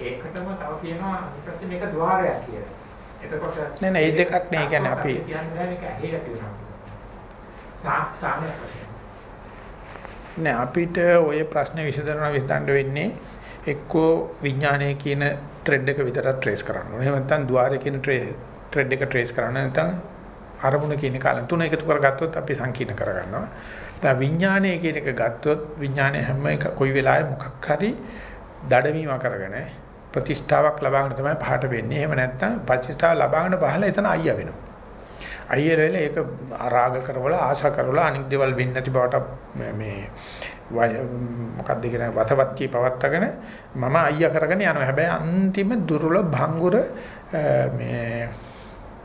Speaker 6: ඒකටම තව කියනවා අනිත් මේක ద్వාරයක් කියලා. එතකොට
Speaker 1: නෑ නෑ මේ දෙකක් නේ කියන්නේ අපි නෑ අපිට ওই ප්‍රශ්නේ විසඳනවා විසඳන්න වෙන්නේ එක්කෝ විඥානය කියන ත්‍රෙඩ් එක විතරක් ට්‍රේස් කරන්න ඕනේ. එහෙම නැත්නම් ద్వාරය කියන ත්‍රෙඩ් එක ට්‍රේස් කරන්න නැත්නම් අරමුණ කියන කාලන් තුන එකතු කරගත්තොත් අපි සංකීර්ණ කරගන්නවා. දැන් විඥානය කියන එක ගත්තොත් විඥානය හැම එක කොයි වෙලාවෙ මොකක් හරි දඩමීම කරගෙන ප්‍රතිෂ්ඨාවක් ලබාගෙන තමයි පහට වෙන්නේ. එහෙම නැත්නම් ප්‍රතිෂ්ඨාව ලබාගෙන පහල එතන අයියා වෙනවා. අයියා වෙලා ඒක රාග කරවලා ආශා කරවලා අනික් දේවල් වෙන්නේ නැති බවට මේ මොකක්ද කියන වතවත් කී පවත්තගෙන මම අයියා කරගෙන යනවා. හැබැයි අන්තිම දුර්වල භංගුර මේ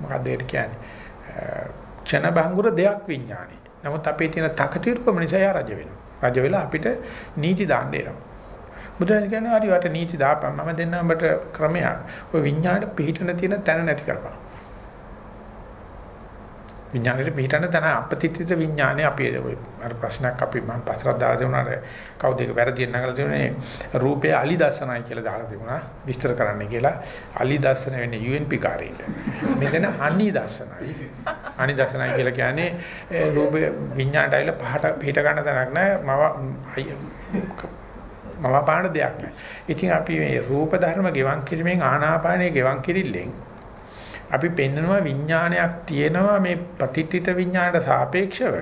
Speaker 1: මොකක්ද ඒක කියන්නේ? ක්ෂණ භංගුර දෙයක් විඥානේ. නමුත් අපේ තියෙන තකතිරුකම නිසා යා රජ වෙනවා. රජ වෙලා අපිට නීති දාන්න එනවා. බුදුන් කියන්නේ හරි වට නීති දාපන් මම දෙන්න ඔබට ක්‍රමයක්. ඔය විඥාණයට පිටින තියෙන තැන නැති කරපන්. විඥාණයට පිටින තැන අපතිත්‍ිත විඥානේ අපි අර ප්‍රශ්නයක් අපි මම පතරක් දාලා දුන්නාට කවුද ඒක වැරදියෙන් නගලා තිබුණේ රූපේ අලි දර්ශනයි කියලා දාලා තිබුණා විස්තර කරන්න කියලා අලි දර්ශන වෙන්නේ UNP කාර්යයට. මෙතන අනි දර්ශනයි. අනි දර්ශනයි කියලා කියන්නේ රූපේ විඥාණයට ඇවිල්ලා පහට පිට ගන්න තැනක් නෑ මම මම පාන දෙයක් නෑ. ඉතින් අපි මේ රූප ධර්ම ගෙවන් කිරීමෙන් ආනාපානයේ ගෙවන් කිරිල්ලෙන් අපි පෙන්නනවා විඥානයක් තියෙනවා මේ පටිච්චිත විඥානට සාපේක්ෂව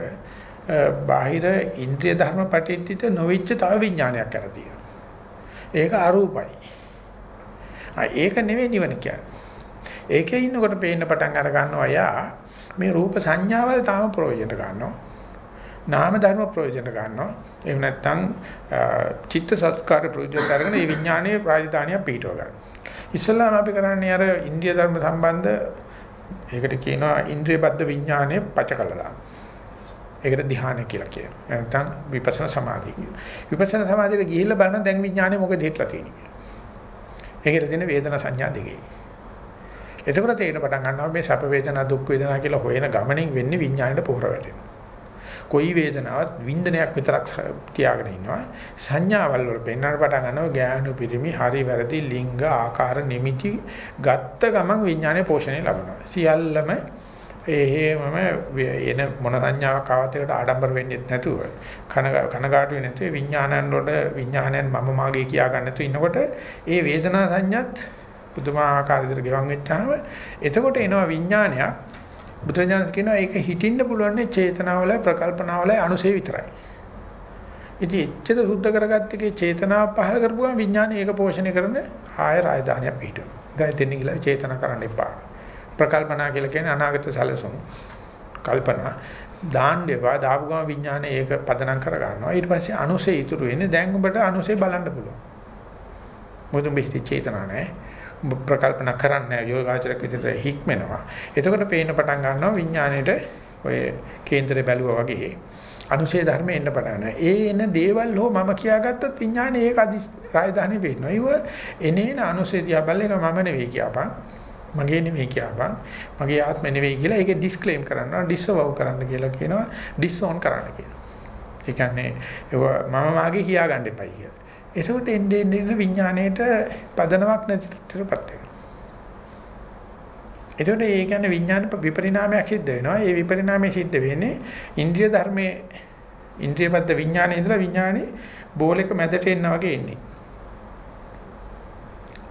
Speaker 1: බාහිර ඉන්ද්‍රිය ධර්ම පටිච්චිත නොවිච්ච තව විඥානයක් කරලා තියෙනවා. ඒක අරූපයි. ඒක නෙවෙයි නිවන කියන්නේ. ඒකේ ඉන්නකොට පේන්න පටන් අර ගන්නවා යා මේ රූප සංඥාවල් තාම ප්‍රයෝජන ගන්නවා. නාම ධර්ම ප්‍රයෝජන ගන්නවා. එහෙම නැත්නම් චිත්ත සත්කාර ප්‍රයෝජන කරගෙන මේ විඥානයේ රාජධානිය පිටව ගන්න. ඉස්සල්ලාම අපි කරන්නේ අර ඉන්දිය ධර්ම සම්බන්ධ ඒකට කියනවා ඉන්ද්‍රිය බද්ධ විඥානය පච කළා දාන්න. ඒකට ධ්‍යාන කියලා කියනවා. නැත්නම් විපස්සනා සමාධිය කියනවා. විපස්සනා සමාධියට ගිහිල්ලා බලන දැන් විඥානය මොකද හිටලා තියෙන්නේ. ඒකට තියෙන වේදනා සංඥා දෙකේ. එතකොට තේරෙන පටන් ගන්නවා මේ සැප වේදනා දුක් වේදනා කියලා හොයන ගමනින් වෙන්නේ විඥාණයට පොහොර වැටෙනවා. කොයි වේදනාවක් වින්දනයක් විතරක් තියාගෙන ඉන්නවා. සංඥාවල් වල පෙන්වන්න පටන් ගන්නවා ගෑනු පිරිමි හරි වැරදි ලිංග ආකාර නිමිති ගත්ත ගමන් විඥානයේ පෝෂණය ලබනවා. සියල්ලම එහෙමම එන මොන සංඥාවක් ආවත් ඒකට ආඩම්බර වෙන්නේ නැතුව කන කනගාටු වෙන්නේ නැතුව විඥානයන් වල විඥානයන් මම මාගේ කියා ගන්න නැතුව ඉන්නකොට ඒ වේදනා සංඥත් පුදුමාකාර විදිහට ගෙවන් වෙච්චාම එතකොට එනවා විඥානයක්. බුදුරජාණන් කියනවා ඒක හිතින්න පුළුවන් නේ චේතනාවල ප්‍රකල්පනාවල අනුසේ විතරයි. ඉතින් එච්චර සුද්ධ කරගත්ත එකේ චේතනාව පහල කරපුවම විඥානය ඒක පෝෂණය කරන ආය රාජධානියක් පිටුනවා. දැන් දෙන්න කියලා චේතනා කරන්න එපා. ප්‍රකල්පනා කියලා කියන්නේ අනාගත සැලසුම්. කල්පනා දාන්න එපා. දාපු ගම විඥානය ඒක පදනම් කර ගන්නවා. ඊට පස්සේ අනුසේ ඉතුරු වෙන්නේ දැන් ඔබට අනුසේ බලන්න පුළුවන්. මොකද මෙහි චේතනා නැහැ. ප්‍රකල්පනා කරන්නේ යෝගාචරක විදිහට හික්මෙනවා. එතකොට පේන්න පටන් ගන්නවා විඥාණයට ඔය කේන්දරේ බැලුවා වගේ අනුශේ ධර්ම එන්න පටන් ගන්නවා. ඒ එන දේවල් හෝ මම කියාගත්තත් විඥානේ ඒක අදි රාජධානි වෙන්නවා. ඒව එනේන අනුශේ දිහා බලලා මම නෙවෙයි කියපන්. මගේ නෙවෙයි කියපන්. මගේ ආත්මෙ නෙවෙයි කියලා ඒකේ ඩිස්ක්ලේම් කරනවා, ඩිස්අවව් කරන්න කියලා කියනවා, ඩිස්օන් කරන්න කියනවා. ඒ කියන්නේ ඒව මම මාගේ කියා ගන්න එපයි කියලා. ඒසොට එන්නේ එන්නේ විඥාණයට පදනමක් නැති තත්ත්වයකටපත් වෙනවා. එතකොට ඒ කියන්නේ විඥාන විපරිණාමයක් සිද්ධ වෙනවා. ඒ විපරිණාමය සිද්ධ වෙන්නේ ඉන්ද්‍රිය ධර්මයේ ඉන්ද්‍රියපද්ද විඥානයේ ඉඳලා විඥානේ බෝලෙක මැදට එන්න වගේ එන්නේ.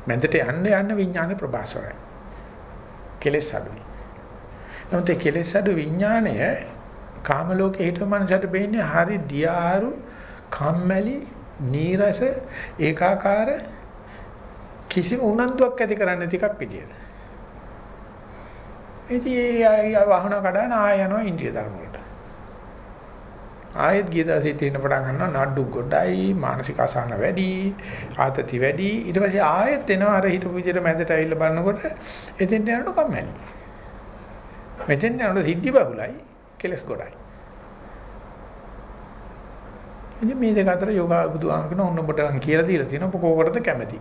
Speaker 1: මැදට යන්න යන්න විඥානේ ප්‍රබාසරයි. කෙලෙස් අඩුයි. නමුත් ඒ කෙලෙස් අඩු විඥානය කාම ලෝකේ හිටව මනසට බෙන්නේ හරි දියාරු කම්මැලි නීරස ඒකාකාර කිසිම උනන්දුවක් ඇති කරන්නේ නැති එකක් විදියට. ඉතින් ඒ වාහන කඩන ආය යනවා ඉන්දිය ධර්ම වලට. ආයෙත් ගිය දවසේ තියෙන පටන් ගන්නවා නඩු ගොඩයි මානසික අසහන වැඩි ආතති වැඩි ඊට පස්සේ ආයෙත් එනවා අර හිටපු විදිහට මැදට ඇවිල්ලා බලනකොට එතෙන්ට යනකොට කම්මැලි. මෙතෙන් යනකොට සිද්ධි බහුලයි කෙලස් ගොඩයි. ඉතින් මේ දෙක අතර යෝගා බුදුහාම කියන ඔන්න ඔබට කියලා දීලා තියෙනවා ඔබ කෝකටද කැමති.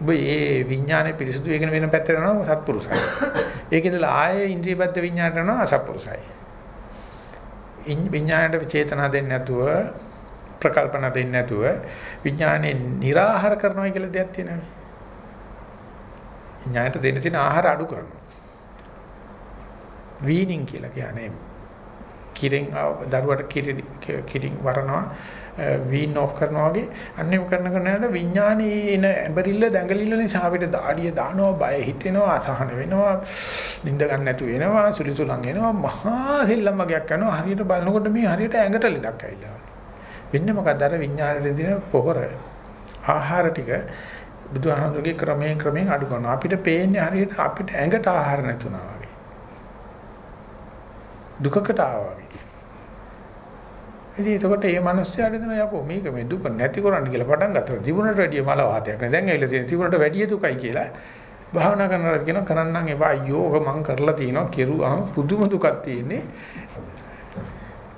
Speaker 1: ඔබ මේ විඥානේ පිරිසුදු වෙගෙන වෙන පැත්තට යනවා සත්පුරුසයි. ඒකෙදලා ආයේ ඉන්ද්‍රියපද්ද විඥානට යනවා අසත්පුරුසයි. විඥාණයට චේතනා දෙන්නේ නැතුව ප්‍රකල්පන දෙන්නේ නැතුව විඥානේ निराහාර කරනවා කියලා දෙයක් තියෙනවා. විඥාණයට දෙන්න තියෙන ආහාර අඩු කරනවා. වීනින් කියලා කියන්නේ කිරින් දරුවට කිරින් වරනවා වීන් ඔෆ් කරනවා වගේ. අන්නේම කරන කරනකොට විඥානයේ එන ඇඹරිල්ල දැඟලිල්ල නිසා අපිට දාඩිය දානවා බය හිතෙනවා අසහන වෙනවා නිින්ද ගන්න නැතු වෙනවා සුලිසුලන් එනවා මහා සෙල්ලම් වගේක් කරනවා හරියට බලනකොට මේ හරියට ඇඟට ලෙඩක් ඇවිල්ලා වෙන්නේ මොකද අර විඥානයේ දින පොහොර ආහාර ටික බුදුහාමුදුරගේ ක්‍රමයෙන් ක්‍රමයෙන් අඩු කරනවා. අපිට පේන්නේ හරියට අපිට ඇඟට ආහාර නැතුණා වගේ. දුකකට ආවා වගේ. ඉතින් එතකොට මේ මිනිස්යාට දෙන යකෝ මේක මේ දුක නැති කරන්න කියලා පටන් ගත්තා. තිබුණට වැඩිය මල වාතයක් නේ. දැන් ඇවිල්ලා තියෙන තිබුණට වැඩිය දුකයි කියලා භාවනා කරනවා කියනවා කරන්නම් එපා අයියෝ ඔක මං කරලා තිනවා කෙරුවාම පුදුම දුකක් තියෙන්නේ.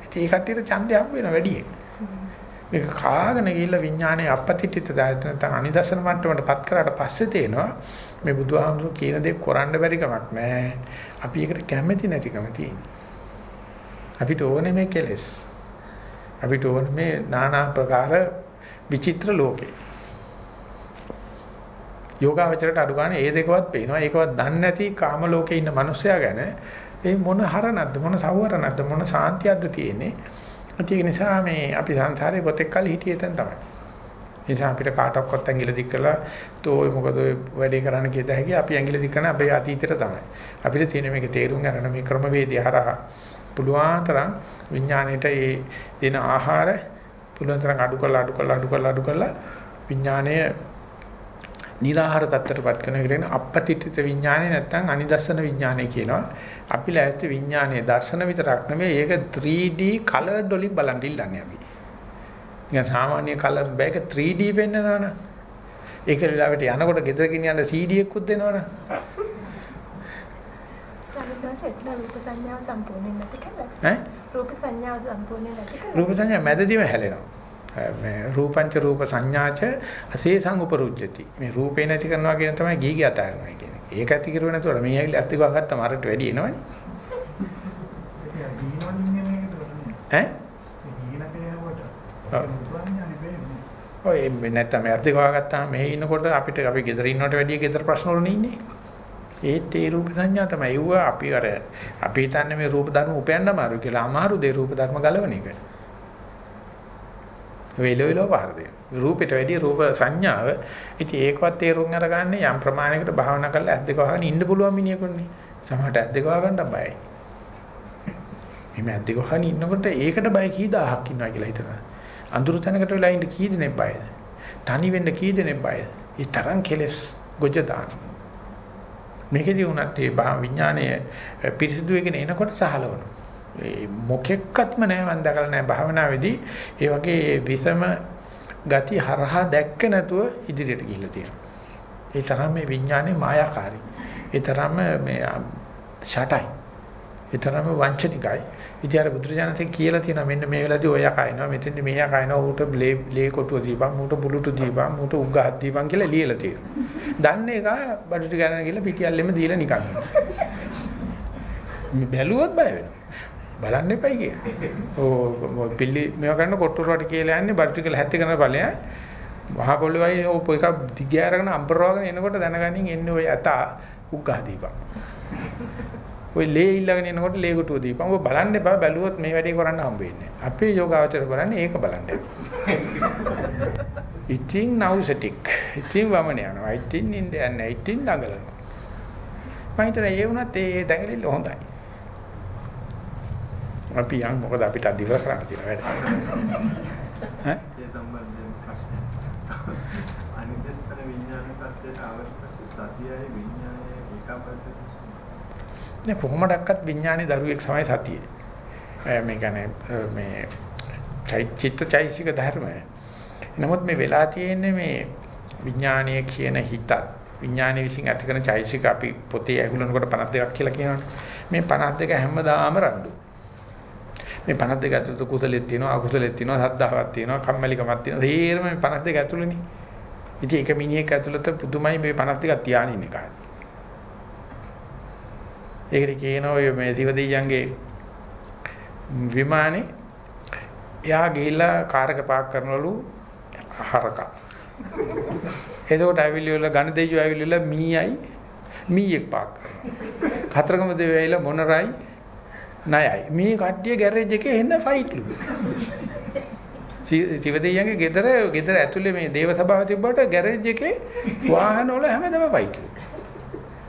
Speaker 1: ඉතින් ඒ කට්ටියට ඡන්දය හම්බ වෙන වැඩියෙන්. මේක කාගෙන ගිහිල්ලා විඥානයේ අපපතිටිත දායත නැත්නම් අනිදර්ශන මට්ටමටපත් කරාට පස්සේ තේනවා මේ බුදුහාමුදුරු කියන දේ කරන්න බැරි කමක් නැහැ. අපි ඒකට කැමැති නැතිකම තියෙනවා. අපිට ඕනේ මේ කෙලෙස්. අපිට ඕනේ මේ নানা ප්‍රකාර විචිත්‍ර ලෝකේ. යෝගාවචරයට අඩු ගන්න ඒ දෙකවත් පේනවා. ඒකවත් දන්නේ නැති කාම ලෝකේ ඉන්න මිනිස්සයා ගැන ඒ මොන හරණක්ද මොන සවරණක්ද මොන සාන්තියක්ද තියෙන්නේ. ඒක නිසා මේ අපි සංසාරේ පොතෙක් කල හිටියේ තැන තමයි. ඒ නිසා අපිට කාටවත් ඇඟිලි දික් කළා තෝ මොකද ඔය වැඩේ කරන්න කියද හැකි අපි ඇඟිලි දික් කරන අපේ අතීතයට තමයි. අපිට තියෙන මේක තේරුම් ගන්න මේ ක්‍රමවේදය හරහා පුළුවන් තරම් විඥාණයට ඒ දෙන ආහාර පුළුවන් තරම් අඩු කරලා අඩු කරලා අඩු කරලා අඩු කරලා විඥාණය නිරාහාර තත්ත්වයටපත් කරන එකට අපපතිත්‍ිත විඥානේ නැත්නම් අනිදර්ශන විඥානේ කියනවා. අපි ලෑස්ති විඥානේ දර්ශන විතරක් නෙමෙයි ඒක 3D colored වලින් බලන් ඉල්ලන්නේ අපි. නිකන් සාමාන්‍ය colour බෑක 3D වෙන්නනවනේ. ඒක වෙලාවට යනකොට ගෙදර ගෙනියන්න CD එකකුත් දෙනවනේ.
Speaker 7: රූප සංඥාව සම්පූර්ණයෙන් නැති.
Speaker 1: ඈ?
Speaker 7: රූප
Speaker 1: සංඥා මැදදීම හැලෙනවා. මේ රූපංච රූප සංඥාච අසේසං උපරුජ්ජති. මේ රූපේ නැති කරනවා කියන තමයි ගීගේ අතාරනවා කියන්නේ. ඒක ඇති කරුවේ නැතුව මේ ඇවිල්ලා ඇත්ත ගා ගත්තම අරට වැඩි එනවනේ. ඈ? ඔය නැත්තම් ඇත්ත ගා ගත්තාම මෙහි ඉන්නකොට අපිට අපි ගෙදර ඉන්නවට වැඩිය ගෙදර ප්‍රශ්න වල ඉන්නේ. ඒත් ඒ රූප සංඥා තමයි. ඒව අපි අර අපි හිතන්නේ මේ රූප ධර්ම උපයන්න අමාරු කියලා. අමාරු දේ රූප ධර්ම ගලවන එක. වෙලෙලව පහර දෙන. රූපෙට වැඩිය රූප සංඥාව. ඉතින් ඒකවත් තේරුම් අරගන්න යම් ප්‍රමාණයකට භාවනා කරලා ඇද්ද ගහගෙන ඉන්න පුළුවන් මිනිහෙකුනේ. සමහරට ඇද්ද ගහ ගන්න බයයි. මේ ඇද්ද ගහගෙන ඉන්නකොට ඒකට බය කී දහහක් ඉන්නවා කියලා හිතනවා. අඳුරු තැනකට වෙලා ඉන්න කී දෙනෙක් බයද? තනි වෙන්න කී දෙනෙක් බයද? ඒ තරම් කෙලස් ගොජ දානවා. මේකදී උනත් ඒ විඥානයේ පිරිසිදු වෙගෙන එනකොට සහලවනවා. ඒ මොකෙක්වත්ම නෑ මම දැකලා නෑ භාවනාවේදී ඒ වගේ විසම ගති හරහා දැක්ක නැතුව ඉදිරියට ගිහිල්ලා තියෙනවා. ඒ තරම් මේ විඥානේ මායාකාරී. ඒ තරම් මේ ෂටයි. ඒ තරම් වංචනිකයි. විද්‍යාර බුදුරජාණන්සේ කියලා තියෙනවා මෙන්න මේ වෙලාවේදී ඔය කයනවා මෙතෙන්දි මේ කයනවා ඌට ලේ ලේ කොටුව දීපන් ඌට බුලුටු දීපන් ඌට උග්ගහක් දීපන් කියලා ලියලා තියෙනවා. දන්නේ එක බඩු ටික ගන්න ගිහලා පිටියල්ලෙම දීලා නිකන්. මේ බැලුවොත් බය වෙනවා. බලන්න එපයි කියන්නේ. ඕ පිළි මේව කරන කොට්ටුරට කියලා යන්නේ බඩු ටික ලැහැත්ති කරන ඵලයන්. මහා පොළොවයි ඔය එකක් දිග අරගෙන අම්බරවගෙන එනකොට දැනගනින් එන්නේ ඔය ඇතා උග්ගහ දීපන්. ඔය ලේ ඊළඟන එනකොට ලේ කොටුව දීපන්. ඔබ බලන්න එපා බැලුවොත් මේ වැඩේ කරන්න හම්බ වෙන්නේ. අපේ යෝගාවචර බලන්නේ ඒක බලන්න. ඉතින් නවුසටික්. ඉතින් වමන යනවා. ඉතින් නින්ද යන්නේ. ඉතින් දඟලනවා. මම හිතන්නේ ඒ වුණත් ඒ දඟලිල්ල හොඳයි. අපි යන් මොකද අපිට අදිව කරන්න තියෙන වැඩ. ඈ?
Speaker 4: ඒ සම්බන්ධයෙන් ප්‍රශ්නයක්. අනිදස්සන විඥාන ආවට පස්සේ සතියයි ඒකාබද්ධ
Speaker 1: නේ කොහොමඩක්වත් විඥානේ දරුවෙක් සමයි සතියේ. මේ කියන්නේ මේ චිත්තචෛසික ධර්මය. නමුත් මේ වෙලා තියෙන්නේ මේ විඥානීය කියන හිතත් විඥානයේ විසින් ඇති කරන චෛසික අපි පොතේ ඇහුලනකොට 52ක් කියලා කියනවනේ. මේ 52 හැමදාම රණ්ඩු. මේ 52 ඇතුළත කුසලෙත් තියෙනවා අකුසලෙත් තියෙනවා සද්ධාවක් තියෙනවා කම්මැලිකමක් තියෙනවා. තේරම මේ 52 ඇතුළේනේ. ඉතින් එක මිනිහෙක් ඇතුළත පුදුමයි මේ 52ක් තියාගෙන ඉන්නේ කාට. ඒකට කියනවා ඔය මේ දිවදෙයියන්ගේ විමානේ එයා ගිහිල්ලා කාර් එක පාක් කරනවලු හරක. එතකොට ඇවිල්ලි වල ඝන දෙයියෝ ඇවිල්ලිලා මීයයි මීයක් පාක් කරනවා. කතරගම දෙවියෝ ඇවිල්ලා මොනරයි ණයයි. මේ කට්ටිය ගෑරේජ් එකේ එන්න ෆයිට්ලු. සිවදෙයියන්ගේ ගෙදර ගෙදර ඇතුලේ මේ දේව සභාව තිබ්බට ගෑරේජ් එකේ වාහන වල හැමදම ෆයිට්ලු.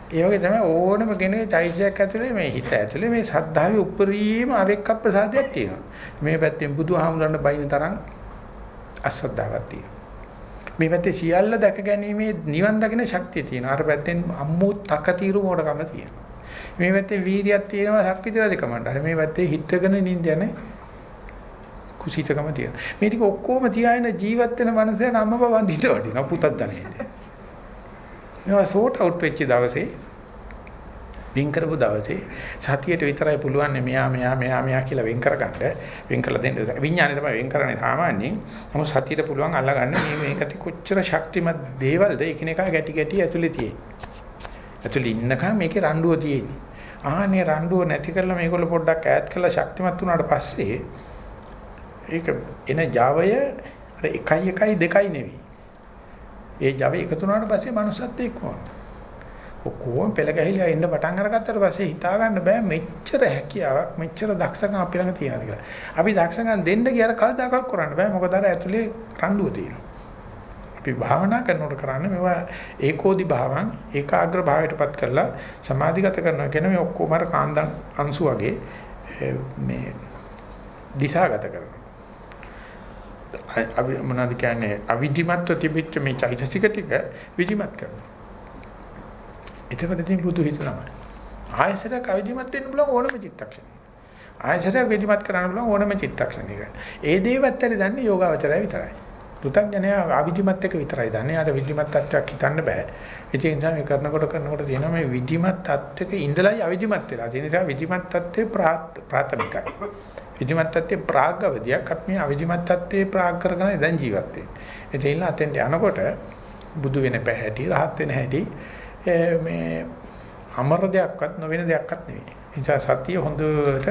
Speaker 1: ඒ වගේ තමයි ඕනම කෙනෙක් චෛසියක් ඇතුලේ මේ හිත ඇතුලේ මේ ශ්‍රද්ධාවේ උපරිම අවෙක්ක ප්‍රසාදයක් තියෙනවා. මේ පැත්තෙන් බුදුහාමුදුරන්ට බයින තරම් අශ්‍රද්ධාවක් තියෙනවා. මේ පැත්තේ සියල්ල දැක ගැනීමේ නිවන් දකින්න ශක්තිය තියෙනවා. අර පැත්තෙන් අම්මෝ තකතිරු මොඩකම තියෙනවා. මේ පැත්තේ වීර්යයක් තියෙනවා ශක්තිතර දෙකමඩ. අර මේ පැත්තේ හිටගෙන නිඳ යන කුසීතකම තියෙනවා. මේ ටික ඔක්කොම තියාගෙන ජීවත් වෙන මනසට අම්මව වඳින්න වටිනවා පුතත් දන්නේ. මේවා සෝට් අවුට් වෙච්ච දවසේ වින් කරපු දවසේ සතියට විතරයි පුළුවන් මෙයා මෙයා මෙයා මෙයා කියලා වෙන් කරගන්න. වෙන් කරලා දෙන්න. විඥානය තමයි වෙන් කරන්නේ සාමාන්‍යයෙන්. නමුත් සතියට පුළුවන් අල්ලගන්න මේ මේකට කොච්චර ශක්තිමත් දේවල්ද? එකිනෙකා ගැටි ගැටි ඇතුලේ තියෙන්නේ. ඇතුලේ ඉන්නකම් මේකේ රණ්ඩුව තියෙන්නේ. ආනේ රණ්ඩුව නැති කරලා මේගොල්ල පොඩ්ඩක් ඈත් කරලා ශක්තිමත් වුණාට පස්සේ ඒක එන Javaය අර 1 1 2යි නෙවෙයි. ඒ Java එකතු වුණාට පස්සේ manussත් එක්කම ඔක්කොම පෙළ ගැහිලා එන්න පටන් අරගත්තට පස්සේ හිතා ගන්න බෑ මෙච්චර හැකියාවක් මෙච්චර දක්ෂකම් අපි ළඟ තියෙනවද කියලා. අපි දක්ෂකම් දෙන්න ගියර කවදාකවත් කරන්න බෑ මොකද අර ඇතුලේ රණ්ඩුව තියෙනවා. අපි භාවනා කරනකොට කරන්නේ මේවා ඒකෝදි භාවං ඒකාග්‍ර භාවයටපත් කරලා සමාධිගත කරනවා කියන මේ ඔක්කොම අර කාන්දන් අංශු වගේ මේ දිශාගත කරනවා. අපි මොනවද කියන්නේ අවිධිමත්ව තිබිච්ච මේ චෛතසික ටික විධිමත් කරනවා. එතකොට ඉතින් බුදු හිත තමයි. ආයසරයක් අවිධිමත් වෙන්න බලන ඕනම චිත්තක්ෂණය. ආයසරයක් විධිමත් කරන්න බලන ඕනම චිත්තක්ෂණයක. ඒ දේවත් ඇරි දන්නේ යෝගාවචරය විතරයි. පෘථග්ජනයා අවිධිමත් එක විතරයි දන්නේ. ආට විධිමත් තත්ත්වයක් හිතන්න බෑ. ඒ නිසා මේ කරනකොට කරනකොට තියෙනවා මේ විධිමත් තත්ත්වයක ඉඳලායි අවිධිමත් වෙලා. ඒ නිසා විධිමත් තත්ත්වේ ප්‍රාථමිකයි. විධිමත් තත්ත්වේ ප්‍රාග්ගවදියක් අපි මේ අවිධිමත් තත්ත්වේ ප්‍රාග් කරගෙන දැන් ජීවත් වෙන්නේ. ඒ තේින්න අතෙන්ට යනකොට බුදු වෙන පැහැටි, රහත් වෙන හැටි මේ අමර දෙයක්වත් නොවන දෙයක්වත් නෙවෙයි. ඒ නිසා සතිය හොඳට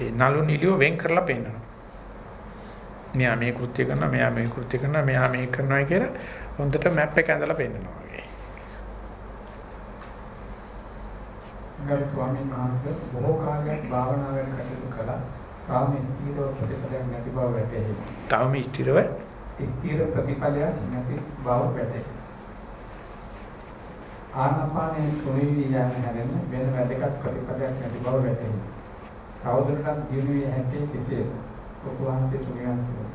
Speaker 1: ඒ නලු නිලියෝ වෙන් කරලා පෙන්නනවා. මෙයා මේ කෘත්‍ය කරනවා, මෙයා මේ කෘත්‍ය කරනවා, මෙයා මේ කරනවා කියලා හොඳට මැප් එක ඇඳලා පෙන්නනවා වගේ.
Speaker 2: ගරු ස්වාමීන් වහන්සේ බොහෝ කාලයක් භාවනා වැඩ කටයුතු කළා. තාම ස්ථිරව ප්‍රතිඵලයක් නැති බව වැටහි.
Speaker 1: තාම ස්ථිරව
Speaker 2: ස්ථිර ප්‍රතිඵලයක් නැති බව වැටහි. ආනාපානයේ තුනී යන හැරෙන වෙන වැදගත් ප්‍රතිඵලයක් නැති බව වැටහි. තවදුරටත් දිනුවේ හැටි කෙසේද? ඔබ වහන්සේ තුනියන්සෝ.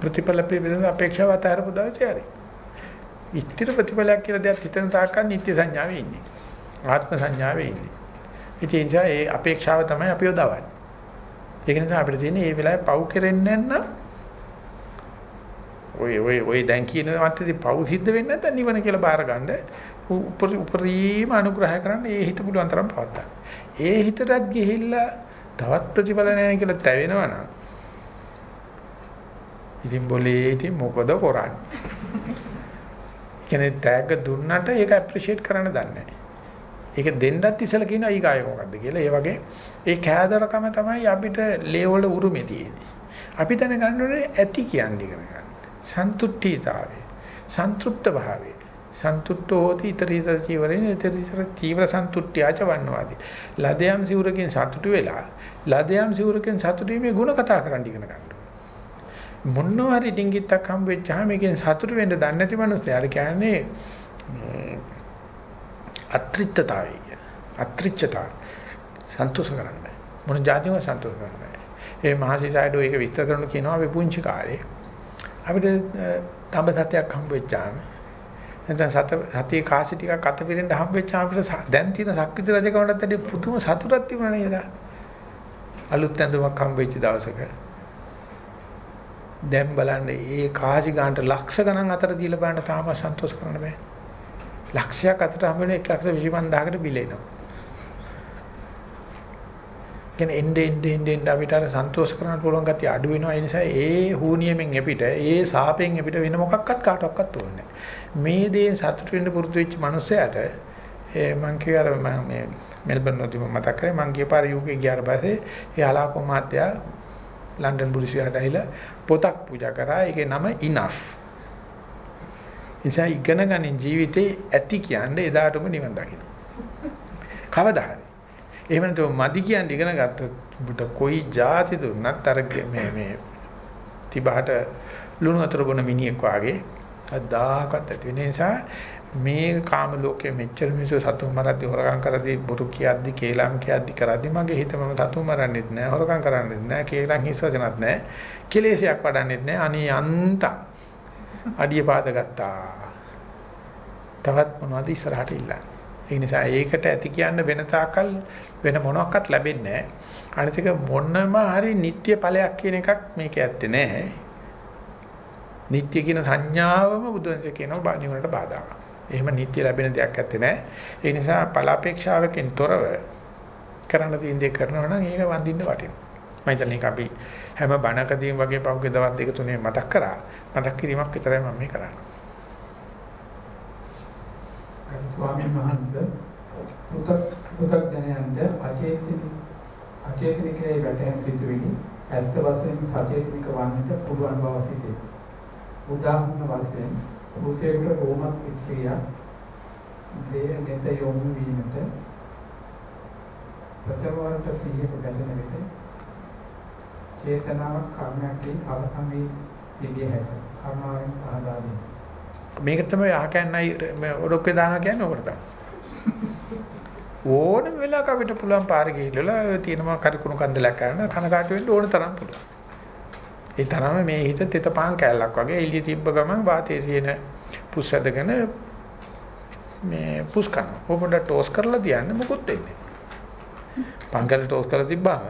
Speaker 1: ප්‍රතිඵල පිළිබඳ අපේක්ෂාව අතහැරපු දවසේ හරි. ස්ථිර ප්‍රතිඵලයක් කියලා දෙයක් හිතන තාක්කල් නිත්‍ය සංඥාවේ ඉන්නේ. ආත්ම සංඥාවේ ඉන්නේ. ඉතින් ඒ නිසා ඒ අපේක්ෂාව තමයි අපිව දවන්නේ. ඒක නිසා අපිට තියෙන්නේ මේ වෙලාවේ පව් කෙරෙන්නේ නැත්නම් ඔය ඔය ඔය දැන් කියන මතදී පව් සිද්ධ වෙන්නේ නැත්නම් නිවන කියලා බාර ගන්න උපරිම අනුග්‍රහය කරන්න ඒ හිත පුළුවන් තරම් පවත්තා. ඒ හිතටත් ගිහිල්ලා තවත් ප්‍රතිඵල නැහැ කියලා තැවෙනවා නම් ඉතින් બોලේ ඉතින් මොකද කරන්නේ? කියන්නේ ටැග් දුන්නට ඒක ඇප්‍රීෂিয়েට් කරන්න දන්නේ නැහැ. ඒක දෙන්නත් ඉස්සලා කියනවා ඊගාය මොකද්ද කියලා. ඒ වගේ ඒ කෑදරකම තමයි අපිට ලේ වල උරුමේ තියෙන්නේ. අපි දැනගන්න ඕනේ ඇති කියන්නේ ඉගෙන ගන්න. සන්තුට්ඨීතාවය. සන්තුෂ්ත භාවය. සන්තුට්ඨෝ හෝති ඊතරීතර චීවරේන ඊතරීතර චීවර සන්තුට්ඨ්‍යාච වන්නවාදී. ලදයන් සිවුරකින් සතුටු වෙලා ලදයන් සිවුරකින් සතුටු වීමේ ಗುಣ කතා කරන්න ඉගෙන ගන්න. මොනවා හරි ඩිංගිත්තක් හම්බ වෙච්චාම මේකෙන් සතුටු වෙන්න දන්නේ නැති මනුස්සයාට කියන්නේ අත්‍රිත්‍යතාවය කියන. අත්‍රිච්ඡතාව. සන්තෝෂ කරන්න. මොන જાතියම සන්තෝෂ කරන්න. ඒ මහසිසාරට ඒක විස්තර කරන කියනවා අපි පුංචි කාලේ අපිට තඹ සතයක් හම්බ වෙච්චාම නැත්නම් සත සතිය කාසි ටිකක් අත පිරෙන්න හම්බ වෙච්චාම අපිට දැන් තියෙන ශක්තිත රජකමටත් වැඩි පුදුම සතුටක් තිබුණා නේද? අලුත් ඇඳුමක් හම්බ වෙච්ච දවසක දැන් බලන්න ඒ කාසි ගන්නට ලක්ෂ ගණන් අතර දීලා බලන්න තාම සන්තෝෂ කරන්න බෑ. ලක්ෂයක් අතර හම්බ වෙන 125000කට බිල එනවා. කියන්නේ එnde ende ende ende අපිට අර සන්තෝෂ කරන්න පුළුවන් ගැතිය අඩු වෙනවා. ඒ නිසා ඒ හූනියමෙන් අපිට ඒ සාපෙන් අපිට වෙන මොකක්වත් කාටවත් ඕනේ මේ දේෙන් සතුට වෙන්න පුරුදු වෙච්ච මනුස්සයාට මම කියවර මම මේ මෙල්බන් වලදී මතක් කරේ මම ගිය පාර යුකේ ගියාට පස්සේ ඒ අලාකෝ මහත්තයා ලන්ඩන් බුරුසියාට ඇවිල්ලා පොතක් පූජා කරා. ඒකේ නම enough. නිසා ඉගෙන ගන්න ජීවිතේ ඇති කියන්නේ එදාටම නිවන් දකින්න. කවදා හරි. එහෙම නැත්නම් මදි කියන්නේ ඉගෙන ගත්තොත් ඔබට කොයි જાති දුන්නත් අර මේ මේ තිබහට ලුණු වතුර බොන මිනිහෙක් වාගේ අදාකත් ඇති වෙන නිසා මේ කාම ලෝකයේ මෙච්චර මිනිස්සු සතුන් මරද්දී හොරකම් කරද්දී බොරු කියද්දී කේලම් කියද්දී කරද්දී මගේ හිත මම සතුන් මරන්නෙත් නෑ හොරකම් කරන්නෙත් නෑ කේලම් හිස්සසනත් නෑ කෙලෙසයක් වඩන්නෙත් නෑ අනේ අන්ත අඩිය පාද ගත්තා තවත් මොනවද ඉස්සරහට ඉල්ලන්නේ ඒ නිසා ඒකට ඇති කියන්න වෙන තාකල් වෙන මොනවත් ලැබෙන්නේ නැහැ අනිත් එක මොනම හරි නිත්‍ය ඵලයක් කියන එකක් මේක ඇත්තේ නැහැ නිත්‍ය කියන සංඥාවම බුදුන්සේ කියනවා නිවනට බාධාවක්. එහෙම නිත්‍ය ලැබෙන දෙයක් ඇත්තේ නැහැ. ඒ නිසා ඵල අපේක්ෂාවකින් තොරව කරන්න තියෙන දේ කරනවා නම් ඒක වඳින්න වටිනවා. මම හිතන්නේ ඒක අපි හැම බණකදීම වගේ පහුගිය දවස් දෙක තුනේ මතක් කරා. මතක් කිරීමක් විතරයි මම මේ කරන්නේ.
Speaker 2: ස්වාමීන් වහන්සේ පුතක් පුතක් දැනයන්ද අචේතනික අචේතනිකයේ වැටෙන සිතුවිලි ඇත්ත වශයෙන්ම සචේතනික වන්නට පුළුවන් බව සිතේ. උදාහරණ වශයෙන් පුරුෂයෙකුට රෝමත් ස්ත්‍රියක් දේ නෙත යොමු වීමට ප්‍රථම වරට සිහියට බැසෙන විට චේතනාවක් කර්මයන්ගේ අවසන් වී තිබිය හැක. කර්මාවෙන් පහදා දෙන්න.
Speaker 1: මේක තමයි අහකන්නයි ඔඩොක්කේ දානවා කියන්නේ ඔකට තමයි. ඕනම වෙලාවක අපිට පුළුවන් පාර ගිහිල්ලා තියෙනවා කරුණු කන්දලක් කරන කනකාට වෙන්න ඕන තරම් පුළුවන්. ඒ තරම මේ හිත තෙත පාන් කැලලක් වගේ එළිය තිබ්බ ගමන් වාතයේ තියෙන පුස් ඇදගෙන මේ පුස් කරන. ඔබට ටෝස් කරලා තියන්න මොකුත් වෙන්නේ නැහැ. පංකල ටෝස් කරලා තිබ්බාම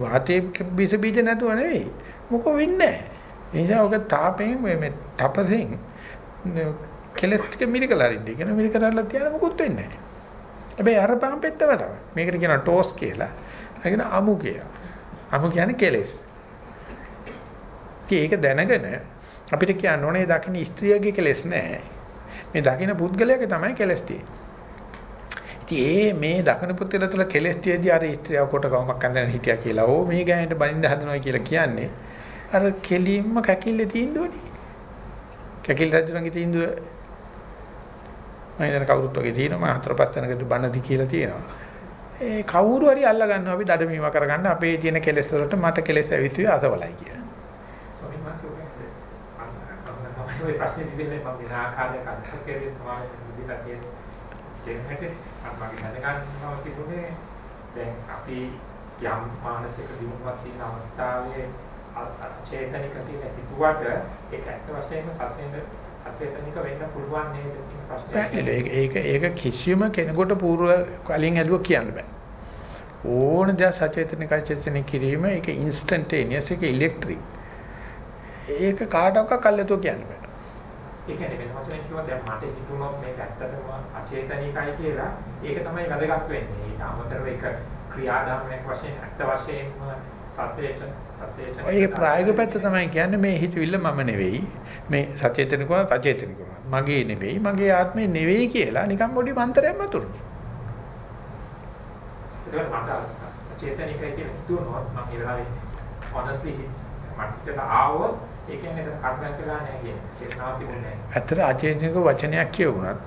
Speaker 1: වාතයේ බිස බීජ නැතුව නෙවෙයි. මොකෝ වෙන්නේ නැහැ. ඒ නිසා ඔක තාපයෙන් මේ තපසෙන් කෙලස් ටික මිරිකලා ඉන්නේ. කියන මිරිකලා තියන්න මොකුත් වෙන්නේ නැහැ. හැබැයි අර පාම්පෙත්තම තමයි. මේකට කියනවා ටෝස් කියලා. ඒකන අමු කියලා. අමු කියන්නේ කෙලස්. ඉතින් ඒක දැනගෙන අපිට කියන්න ඕනේ දකින්න ස්ත්‍රියගේ කෙලස් නැහැ. මේ දකින්න පුද්ගලයාගේ තමයි කෙලස් තියෙන්නේ. ඉතින් ඒ මේ දකින්න පුද්ගලයා තුළ කෙලස් තියදී අර ස්ත්‍රියව කොට කවමක් අඳගෙන හිටියා කියලා. ඕ මේ ගෑනට බනින්න හදනවා කියලා කියන්නේ අර කෙලින්ම කැකිල්ලේ තීන්දුවනේ. කැකිල් රජුණන්ගේ තීන්දුව මම හිතන කවුරුත් වගේ තියෙනවා මම හතර පහ තැනකදී බණදි කියලා තියෙනවා. ඒ කවුරු හරි අල්ල ගන්නවා අපි දඩමීම කරගන්න අපේ තියෙන කෙලෙස් වලට මට කෙලෙස් ඇවිත්වි අසවලයි කියලා.
Speaker 6: ඔය ප්‍රශ්නේ දිවිල්ලේ මම වෙන ආකාරයක අදහස් කරේ සමාජ විදිහට කියන කෙනෙක්ට මම මගේ දැනගන්නවා තිබුණේ දැන් අපි යම් මානසික දියුණුවක් තියෙන අවස්ථාවේ චේතනික තියෙන හිතුවට ඒක ඇත්ත වශයෙන්ම සත්‍යෙන්ද සචේතනික වෙන්න පුළුවන් නේද කියන ප්‍රශ්නේ.
Speaker 1: ඒක ඒක කිසියම් කෙනෙකුට පූර්ව කලින් ඇදුව කියන්න බෑ. ඕන දේ සචේතනික චේතනික කිරීම ඒක ඉන්ස්ටන්ටේනියස් ඒක ඉලෙක්ට්‍රික්. ඒක කාටවත් කල්යතෝ කියන්න බෑ.
Speaker 6: ඒ කියන්නේ වෙන වචනෙන් කිව්වොත් දැන් මට හිතුනොත් මේක ඇත්තටම අචේතනිකයි කියලා ඒක තමයි වැදගත් වෙන්නේ. ඊට අමතරව ඒක ක්‍රියාදාමයක් වශයෙන් ඇත්ත වශයෙන්ම සත්‍යයට සත්‍යයට
Speaker 1: ඔය ප්‍රායෝගික පැත්ත තමයි කියන්නේ මේ හිතවිල්ල මම නෙවෙයි. මේ සචේතනිකව අචේතනිකව. මගේ නෙවෙයි, මගේ ආත්මේ නෙවෙයි කියලා නිකන් පොඩි මන්තරයක් මතුරුනවා.
Speaker 6: ඒක මට චේතනිකයි කියලා හිතුනොත් මම ඒ වෙලාවේ honestly මට ආවොත් ඒ කියන්නේ එතන කර්මයක් වෙලා නැහැ කියන්නේ. චේතනාවක් තිබුණේ නැහැ.
Speaker 1: ඇත්තට අචේතනික වචනයක් කියවුණත්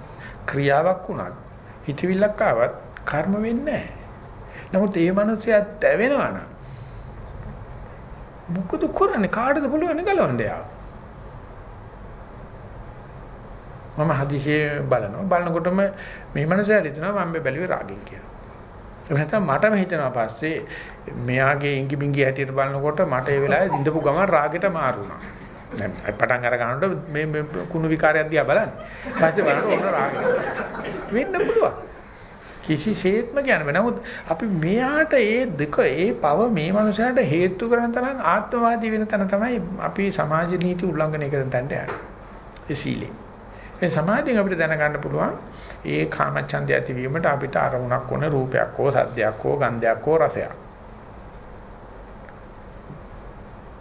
Speaker 1: ක්‍රියාවක් වුණත් හිතවිල්ලක් ආවත් කර්ම වෙන්නේ නැහැ. නමුත් ඒ මනුස්සයා දැවෙනවා නම් මොකද කරන්නේ කාටද පුළුවන් ගලවන්න යාව? මම හදිසියේ බලනවා බලනකොටම මේ මනුස්සයාට හිතෙනවා මම බැලුවේ රාගෙන් කියලා. ඒ නැත්නම් මටම හිතෙනවා පස්සේ මෙයාගේ ඉඟි බිඟි හැටියට බලනකොට මට ඒ වෙලාවේ ඉඳපු ගමන් රාගෙට මාරු වුණා. දැන් පටන් අර ගන්නකොට මේ මේ කුණු විකාරයක් දිහා බලන්න. පස්සේ බලනකොට ඕන රාගෙට. වෙන්න පුළුවන්. කිසිසේත්ම කියන්න බෑ. නමුත් අපි මෙයාට ඒ දෙක ඒ පව මේ මනුස්සයාට හේතු කරන තරම් ආත්මවාදී වෙන තැන තමයි අපි සමාජ නීති උල්ලංඝනය කරන තැනට යන්නේ. ඒ සීලේ. මේ සමාධියෙන් අපිට දැනගන්න පුළුවන් ඒ කාමච්ඡන්දය ඇතිවීමට අපිට අරමුණක් වුණ රූපයක් හෝ සද්දයක් හෝ ගන්ධයක් හෝ රසයක්.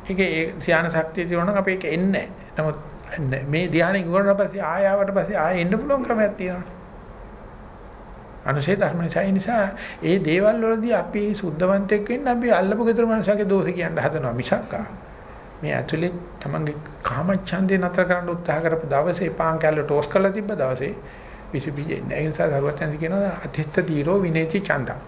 Speaker 1: ඒකේ ඒ ධානය ශක්තිය තියෙනවා නම් අපි ඒක එන්නේ නැහැ. නමුත් මේ ධානය ඉවරනට පස්සේ ආයාවට පස්සේ ආයෙ එන්න පුළුවන් ක්‍රමයක් තියෙනවා. අනුශේ ධර්ම නිසා ඒ නිසා ඒ දේවල් වලදී අපි සුද්ධවන්තෙක් වෙන්න අපි අල්ලපු ගෙදර මනුස්සයගේ දෝෂේ කියන්න හදනවා මිසක්කා. මේ ඇතුලේ තමන්ගේ කාමච්ඡන්දේ නතර කරන්න උත්සාහ කරපු දවසේ පාන් කැල්ල ටෝස් කරලා තිබ්බ දවසේ විස බීජ එන්නේ. ඒ නිසා දරුවචන්සි කියනවා අතිත්ත දීරෝ විනේති චන්දා.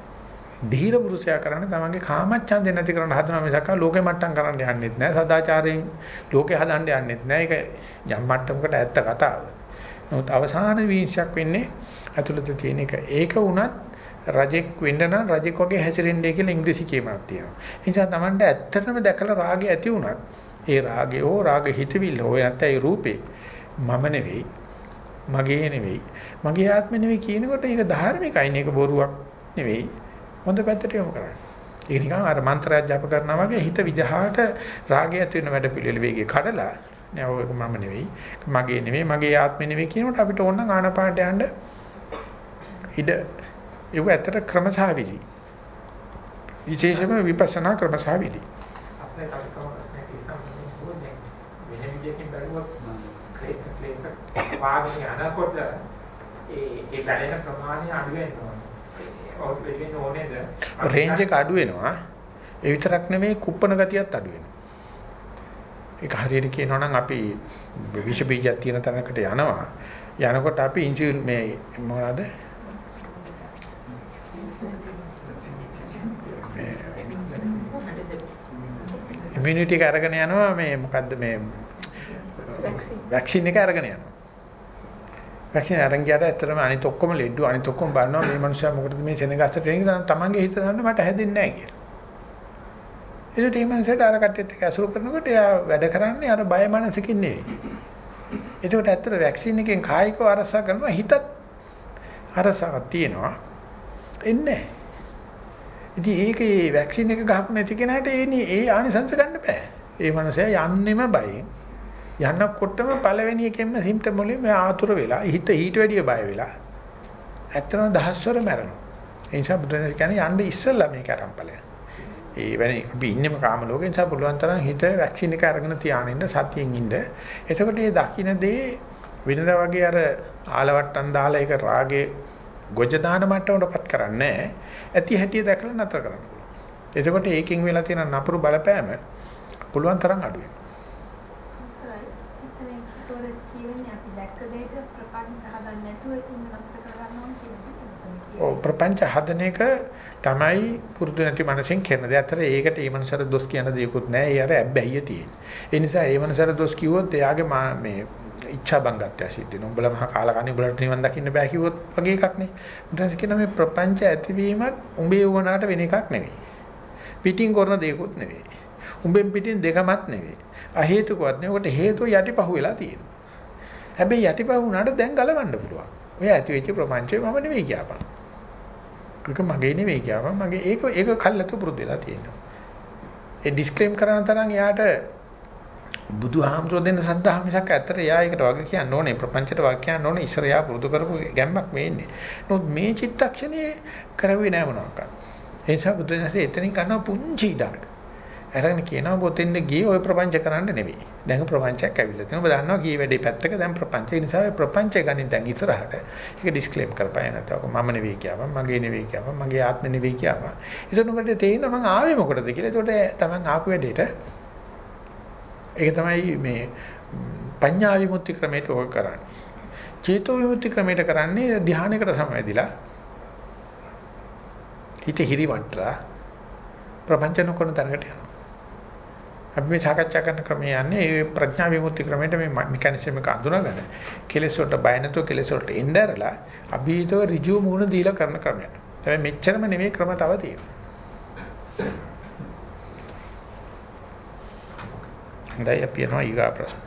Speaker 1: ධීර පුරුෂයා කරන්නේ තමන්ගේ කාමච්ඡන්දේ නැති කරන්න හදනවා මිසක් ලෝකෙ මට්ටම් කරන්න යන්නෙත් නෑ. සදාචාරයෙන් ලෝකෙ හදන්න යන්නෙත් නෑ. ඒක යම් මට්ටමකට ඇත්ත කතාව. නමුත් අවසාන විශ්යක් වෙන්නේ ඇතුළත තියෙන එක. ඒක වුණත් රජෙක් වෙන්න නම් රජෙක් වගේ හැසිරෙන්නේ කියලා ඉංග්‍රීසි කියමනක් තියෙනවා. ඒ නිසා Tamanට ඇත්තටම දැකලා රාගය ඇති වුණත් ඒ රාගය හෝ රාග හිතවිල්ල හෝ නැත්නම් ඒ රූපේ මම නෙවෙයි මගේ නෙවෙයි මගේ ආත්මෙ නෙවෙයි කියනකොට ඒක ධාර්මිකයි නේ ඒක බොරුවක් නෙවෙයි හොඳ පැත්තට යොමු කරන්නේ. ඒක නිකන් අර මන්ත්‍රයක් ජප කරනවා වගේ හිත විදහාට රාගය ඇති වෙන වැඩ පිළිවෙල වේගය කඩලා නෑ ඔය මම නෙවෙයි මගේ නෙවෙයි මගේ ආත්මෙ නෙවෙයි කියනකොට අපිට ඕන නම් ආනපානට යන්න ඉඩ ඒව ඇත්තට විපස්සනා
Speaker 6: ප්‍රමාණය අඩු වෙනවා. ඔව් වෙන්නේ ඕනේද?
Speaker 1: රේන්ජ් එක අඩු වෙනවා. ඒ විතරක් නෙමෙයි කුප්පන ගතියත් අඩු වෙනවා. ඒක හරියට කියනවා නම් අපි විෂ බීජයක් තියෙන තැනකට යනවා. යනකොට අපි ඉන්ජින් මේ මොනවාද? ඉමුනිටි එක අරගෙන යනවා මේ මොකද්ද මේ වැක්සින් එක අරගෙන යනවා. වැක්සින් අරන් ගියාට ඇත්තටම අනිත් ඔක්කොම ලෙඩු අනිත් ඔක්කොම බලනවා මේ මනුස්සයා මොකටද මේ සෙනගස්ස ට්‍රේනින් කරන තමන්ගේ හිත දන්න මට හැදෙන්නේ නැහැ කියලා. ඒකට මේ මනුස්සයාට අර කට්ටියත් එක්ක අසුර කරනකොට එයා වැඩ කරන්නේ අර බය මනසකින් නෙවෙයි. ඒකට ඇත්තට වැක්සින් එකෙන් කායිකව අරසා කරනවා හිතත් අරසාවක් තියෙනවා. එන්නේ නැහැ. ඉතින් ඒකේ වැක්සින් එක ගහපු නැති කෙනාට ඒ ඒ ආනිසංස ගන්න බෑ. ඒ මනුස්සයා යන්නෙම බයෙන්. යන්නකොටම පළවෙනි එකෙන්ම සිම්ප්ටම් වලින් මේ ආතුර වෙලා හිත ඊට වැඩිය බය වෙලා ඇත්තම දහස්වර මැරෙනවා. ඒ නිසා බුදුරජාණන් කියන්නේ යන්න ඉස්සෙල්ලා මේක අරන් ඵලයන්. ඒ වෙන්නේ අපි ඉන්නේම කාම ලෝකේ නිසා පුළුවන් තරම් හිත වැක්සින් එක අරගෙන තියාගෙන ඉන්න සතියෙන් ඉන්න. එතකොට මේ දකින්න දේ වෙනදා වගේ අර ආලවට්ටම් දාලා ඒක රාගේ ගොජ දාන මට්ටමකටපත් කරන්නේ ඇති හැටිය දැකලා නතර කරන්න පුළුවන්. එතකොට ඒකෙන් වෙලා තියෙන නපුරු බලපෑම පුළුවන් තරම් අඩු වෙනවා. ඔව් ප්‍රපංච හදන එක තමයි පුරුදු නැති මනසෙන් කරන දේ. අතර ඒකට ඒ මනසට දොස් කියන දේකුත් නැහැ. ඒ අර ඇබ්බැහිය තියෙන. ඒ නිසා ඒ මනසට දොස් කිව්වොත් එයාගේ මේ ඉච්ඡා බංගත්වය සිද්ධ වෙනවා. උඹලා මහා කාලකණ්ණි උඹලට නිවන් දකින්න බෑ කිව්වොත් වගේ එකක් නේ. ඊට කියන මේ ප්‍රපංච ඇතිවීමත් උඹේ වුණාට වෙන එකක් නෙවෙයි. පිටින් කරන දේකුත් නෙවෙයි. උඹෙන් පිටින් දෙකමත් නෙවෙයි. අ හේතුකවත් නෙවෙයි. ඔකට හේතුව යටිපහුව වෙලා තියෙනවා. හැබැයි යටිපහුව වුණාට දැන් ගලවන්න පුළුවන්. ඔය ඇති වෙච්ච ප්‍රපංචය මම නෙවෙයි කියපන්. ඒක මගේ නෙවෙයි කියපන්. මගේ ඒක ඒක කල්ලාතු පුරුදු වෙලා තියෙනවා. ඒ ඩිස්ක්ලේම් කරන තරම් එයාට බුදුහාමුදුරුවෝ දෙන්න සද්ධා මිසක් ඇත්තට එයා ඒකට වගේ කියන්න ඕනේ ප්‍රපංචයට වගේ කියන්න ඕනේ ඉස්සර එයා පුරුදු කරපු ගැම්මක් වෙන්නේ. නමුත් මේ චිත්තක්ෂණේ කරුවේ නෑ මොනවාක්වත්. ඒ නිසා බුදුරජාණන්සේ එතනින් කරන පුංචි ඉඩක්. අරගෙන කියනවා පොතෙන්ද ගියේ ওই ප්‍රපංච කරන්න නෙවෙයි. දැන් ප්‍රපංචයක් ඇවිල්ලා තියෙනවා. ඔබ දන්නවා ගියේ වැඩේ පැත්තක දැන් ප්‍රපංච. ඒ නිසා ඔය ප්‍රපංචය ගනින් දැන් ඉස්සරහට ඒක ඩිස්ක්ලේම් කරපෑ නැත්නම් මම නෙවෙයි කියපම්, මගේ නෙවෙයි කියපම්, මගේ ආත්මෙ නෙවෙයි කියපම්. ඒතනකොට තේිනවා මං ආවේ මොකටද කියලා. ඒතකොට තමන් ආපු වැඩේට ඒක තමයි මේ පඤ්ඤා විමුක්ති ක්‍රමයට ඕක කරන්නේ. චේතෝ විමුක්ති ක්‍රමයට කරන්නේ ධානයකට සමවැදිලා හිත හිරිවට්ටලා ප්‍රපංච නොකරන තරකට යනවා. අපි මේ සාකච්ඡා කරන ක්‍රමය යන්නේ ඒ ප්‍රඥා විමුක්ති ක්‍රමයට මේ මෙකැනිසම් එක අඳුනගෙන කෙලෙස් වලට බය නැතුව කෙලෙස් වලට එnderලා අභීතව ඍජු මුහුණ දීලා කරන ක්‍රමයක්. හැබැයි මෙච්චරම නෙමෙයි ක්‍රම තව තියෙනවා. හොඳයි අපි යනවා ඊගා ප්‍රශ්න.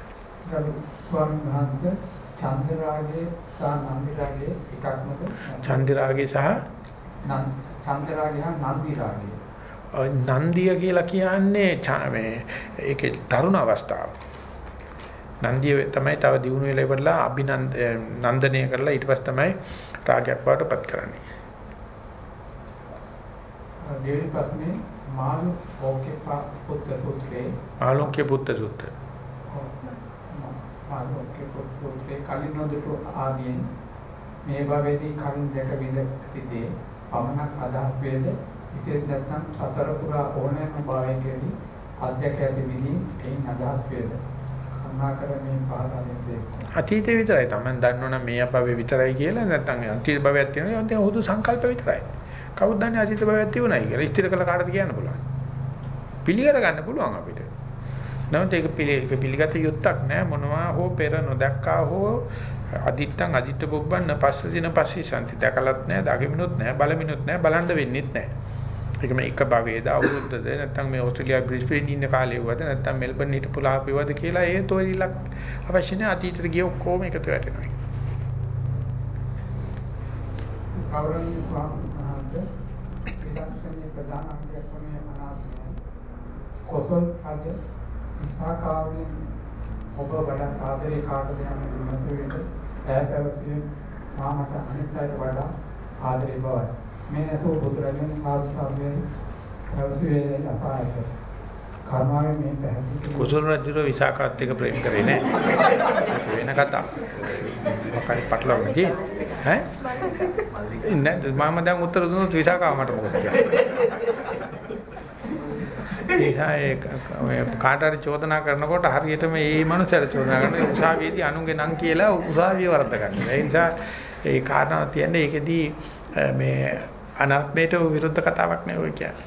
Speaker 2: ස්වාමීන් වහන්සේ චන්ද්‍රාගයේ සහ නන්දිරාගයේ එකක්මද?
Speaker 1: චන්ද්‍රාගයේ සහ
Speaker 2: චන්ද්‍රාගය හා නන්දිරාගය.
Speaker 1: නන්දිය කියලා කියන්නේ මේ ඒකේ තරුණ අවස්ථාව. නන්දිය තමයි තව දිනු වෙලා ඉවරලා අභිනන්ද නන්දනය කරලා ඊට පස්සේ තමයි රාගයක් වඩටපත් කරන්නේ.
Speaker 2: දෙවෙනි ප්‍රශ්නේ මාළු ඕකේ පුත්ත සූත්‍රයේ
Speaker 1: ආලෝක්‍ය පුත්ත සූත්‍රය.
Speaker 2: මාළු ඕකේ පුත්ත සූත්‍රයේ කලින් නොදුටු ආදීන් මේ භවයේදී කලින් දැක විඳ සිටේ පමණක් අදහස් වේද විශේෂ නැත්නම් සසර පුරා ඕනෑම භවයකදී අධ්‍යක්ෂ ඇති විදිහින් එයින් අදහස් වේද කරුණාකරමින් පහදා දෙන්න.
Speaker 1: අතීතේ විතරයි Taman දන්නවනම් මේ අපවේ විතරයි කියලා නැත්නම් අතීත භවයක් තියෙනවා ඒවා දැන් හුදු සංකල්ප විතරයි. කවුද දන්නේ අතීත භවයක් තිබුණයි කියලා ස්ථිර කළ කාටද කියන්න පුළුවන්. පිළිගර ගන්න පුළුවන් අපිට. නමුත් ඒක පිළිගත යුත්තක් නෑ මොනවා හෝ පෙර නොදක්කා හෝ අදිත්තං අදිත්ත පුබ්බන්න පස්ස දින පස්සේ සම්ති දැකලත් නෑ දකිමිනුත් නෑ බලමිනුත් නෑ බලන්න වෙන්නෙත් නෑ. ඒක මේ එක භවයේද අවුරුද්දද නැත්නම් මේ ඕස්ට්‍රේලියා බ්‍රිස්බේන් ඉන්න කාලේ වුවද නැත්නම් මෙල්බන් හිටපු ලාපේවද කියලා ඒ තොইলක් අවශ්‍ය නැහැ අතීතයට ගිය ඔක්කොම එකතු වෙනවා.
Speaker 2: ගෞරවනීය ස්වාමීන් වහන්සේ විදර්ශනයේ ප්‍රධාන අංගයක් වන්නේ අනාත්මය. කොසල් රජ ඉසාකාවෙන් ඔබ වඩා ආදරේ කාටද යන විමසුවෙට ඈත පැවසිය මාමට අනිත් අයට වඩා ආදරේ බවයි. මේ ඇසෝ බුදුරජාණන් සාස්ත්‍රයේ පැවසුවේ අසායක. කර්මාවෙන් මේ පැහැදිලි
Speaker 1: කුසල රජුර විසාකාත් එක්ක ප්‍රේම කරේ නෑ. වෙන කතා. මොකක්ද පටලවන්නේ? ඈ? නෑ මම දැන් උත්තර දුන්නොත් විසාකාව මට මොකද කියන්නේ? ඒ කාට හරි චෝදනා කරනකොට හරියට මේ මනුස්සයර චෝදනා කරන උසාවියේදී අනුන්ගේ නම් කියලා උසාවිය වරද්ද ගන්න. ඒ නිසා ඒ කාරණා තියන්නේ ඒකෙදී මේ අනාත්මයට විරුද්ධ කතාවක් නෙවෙයි කියන්නේ.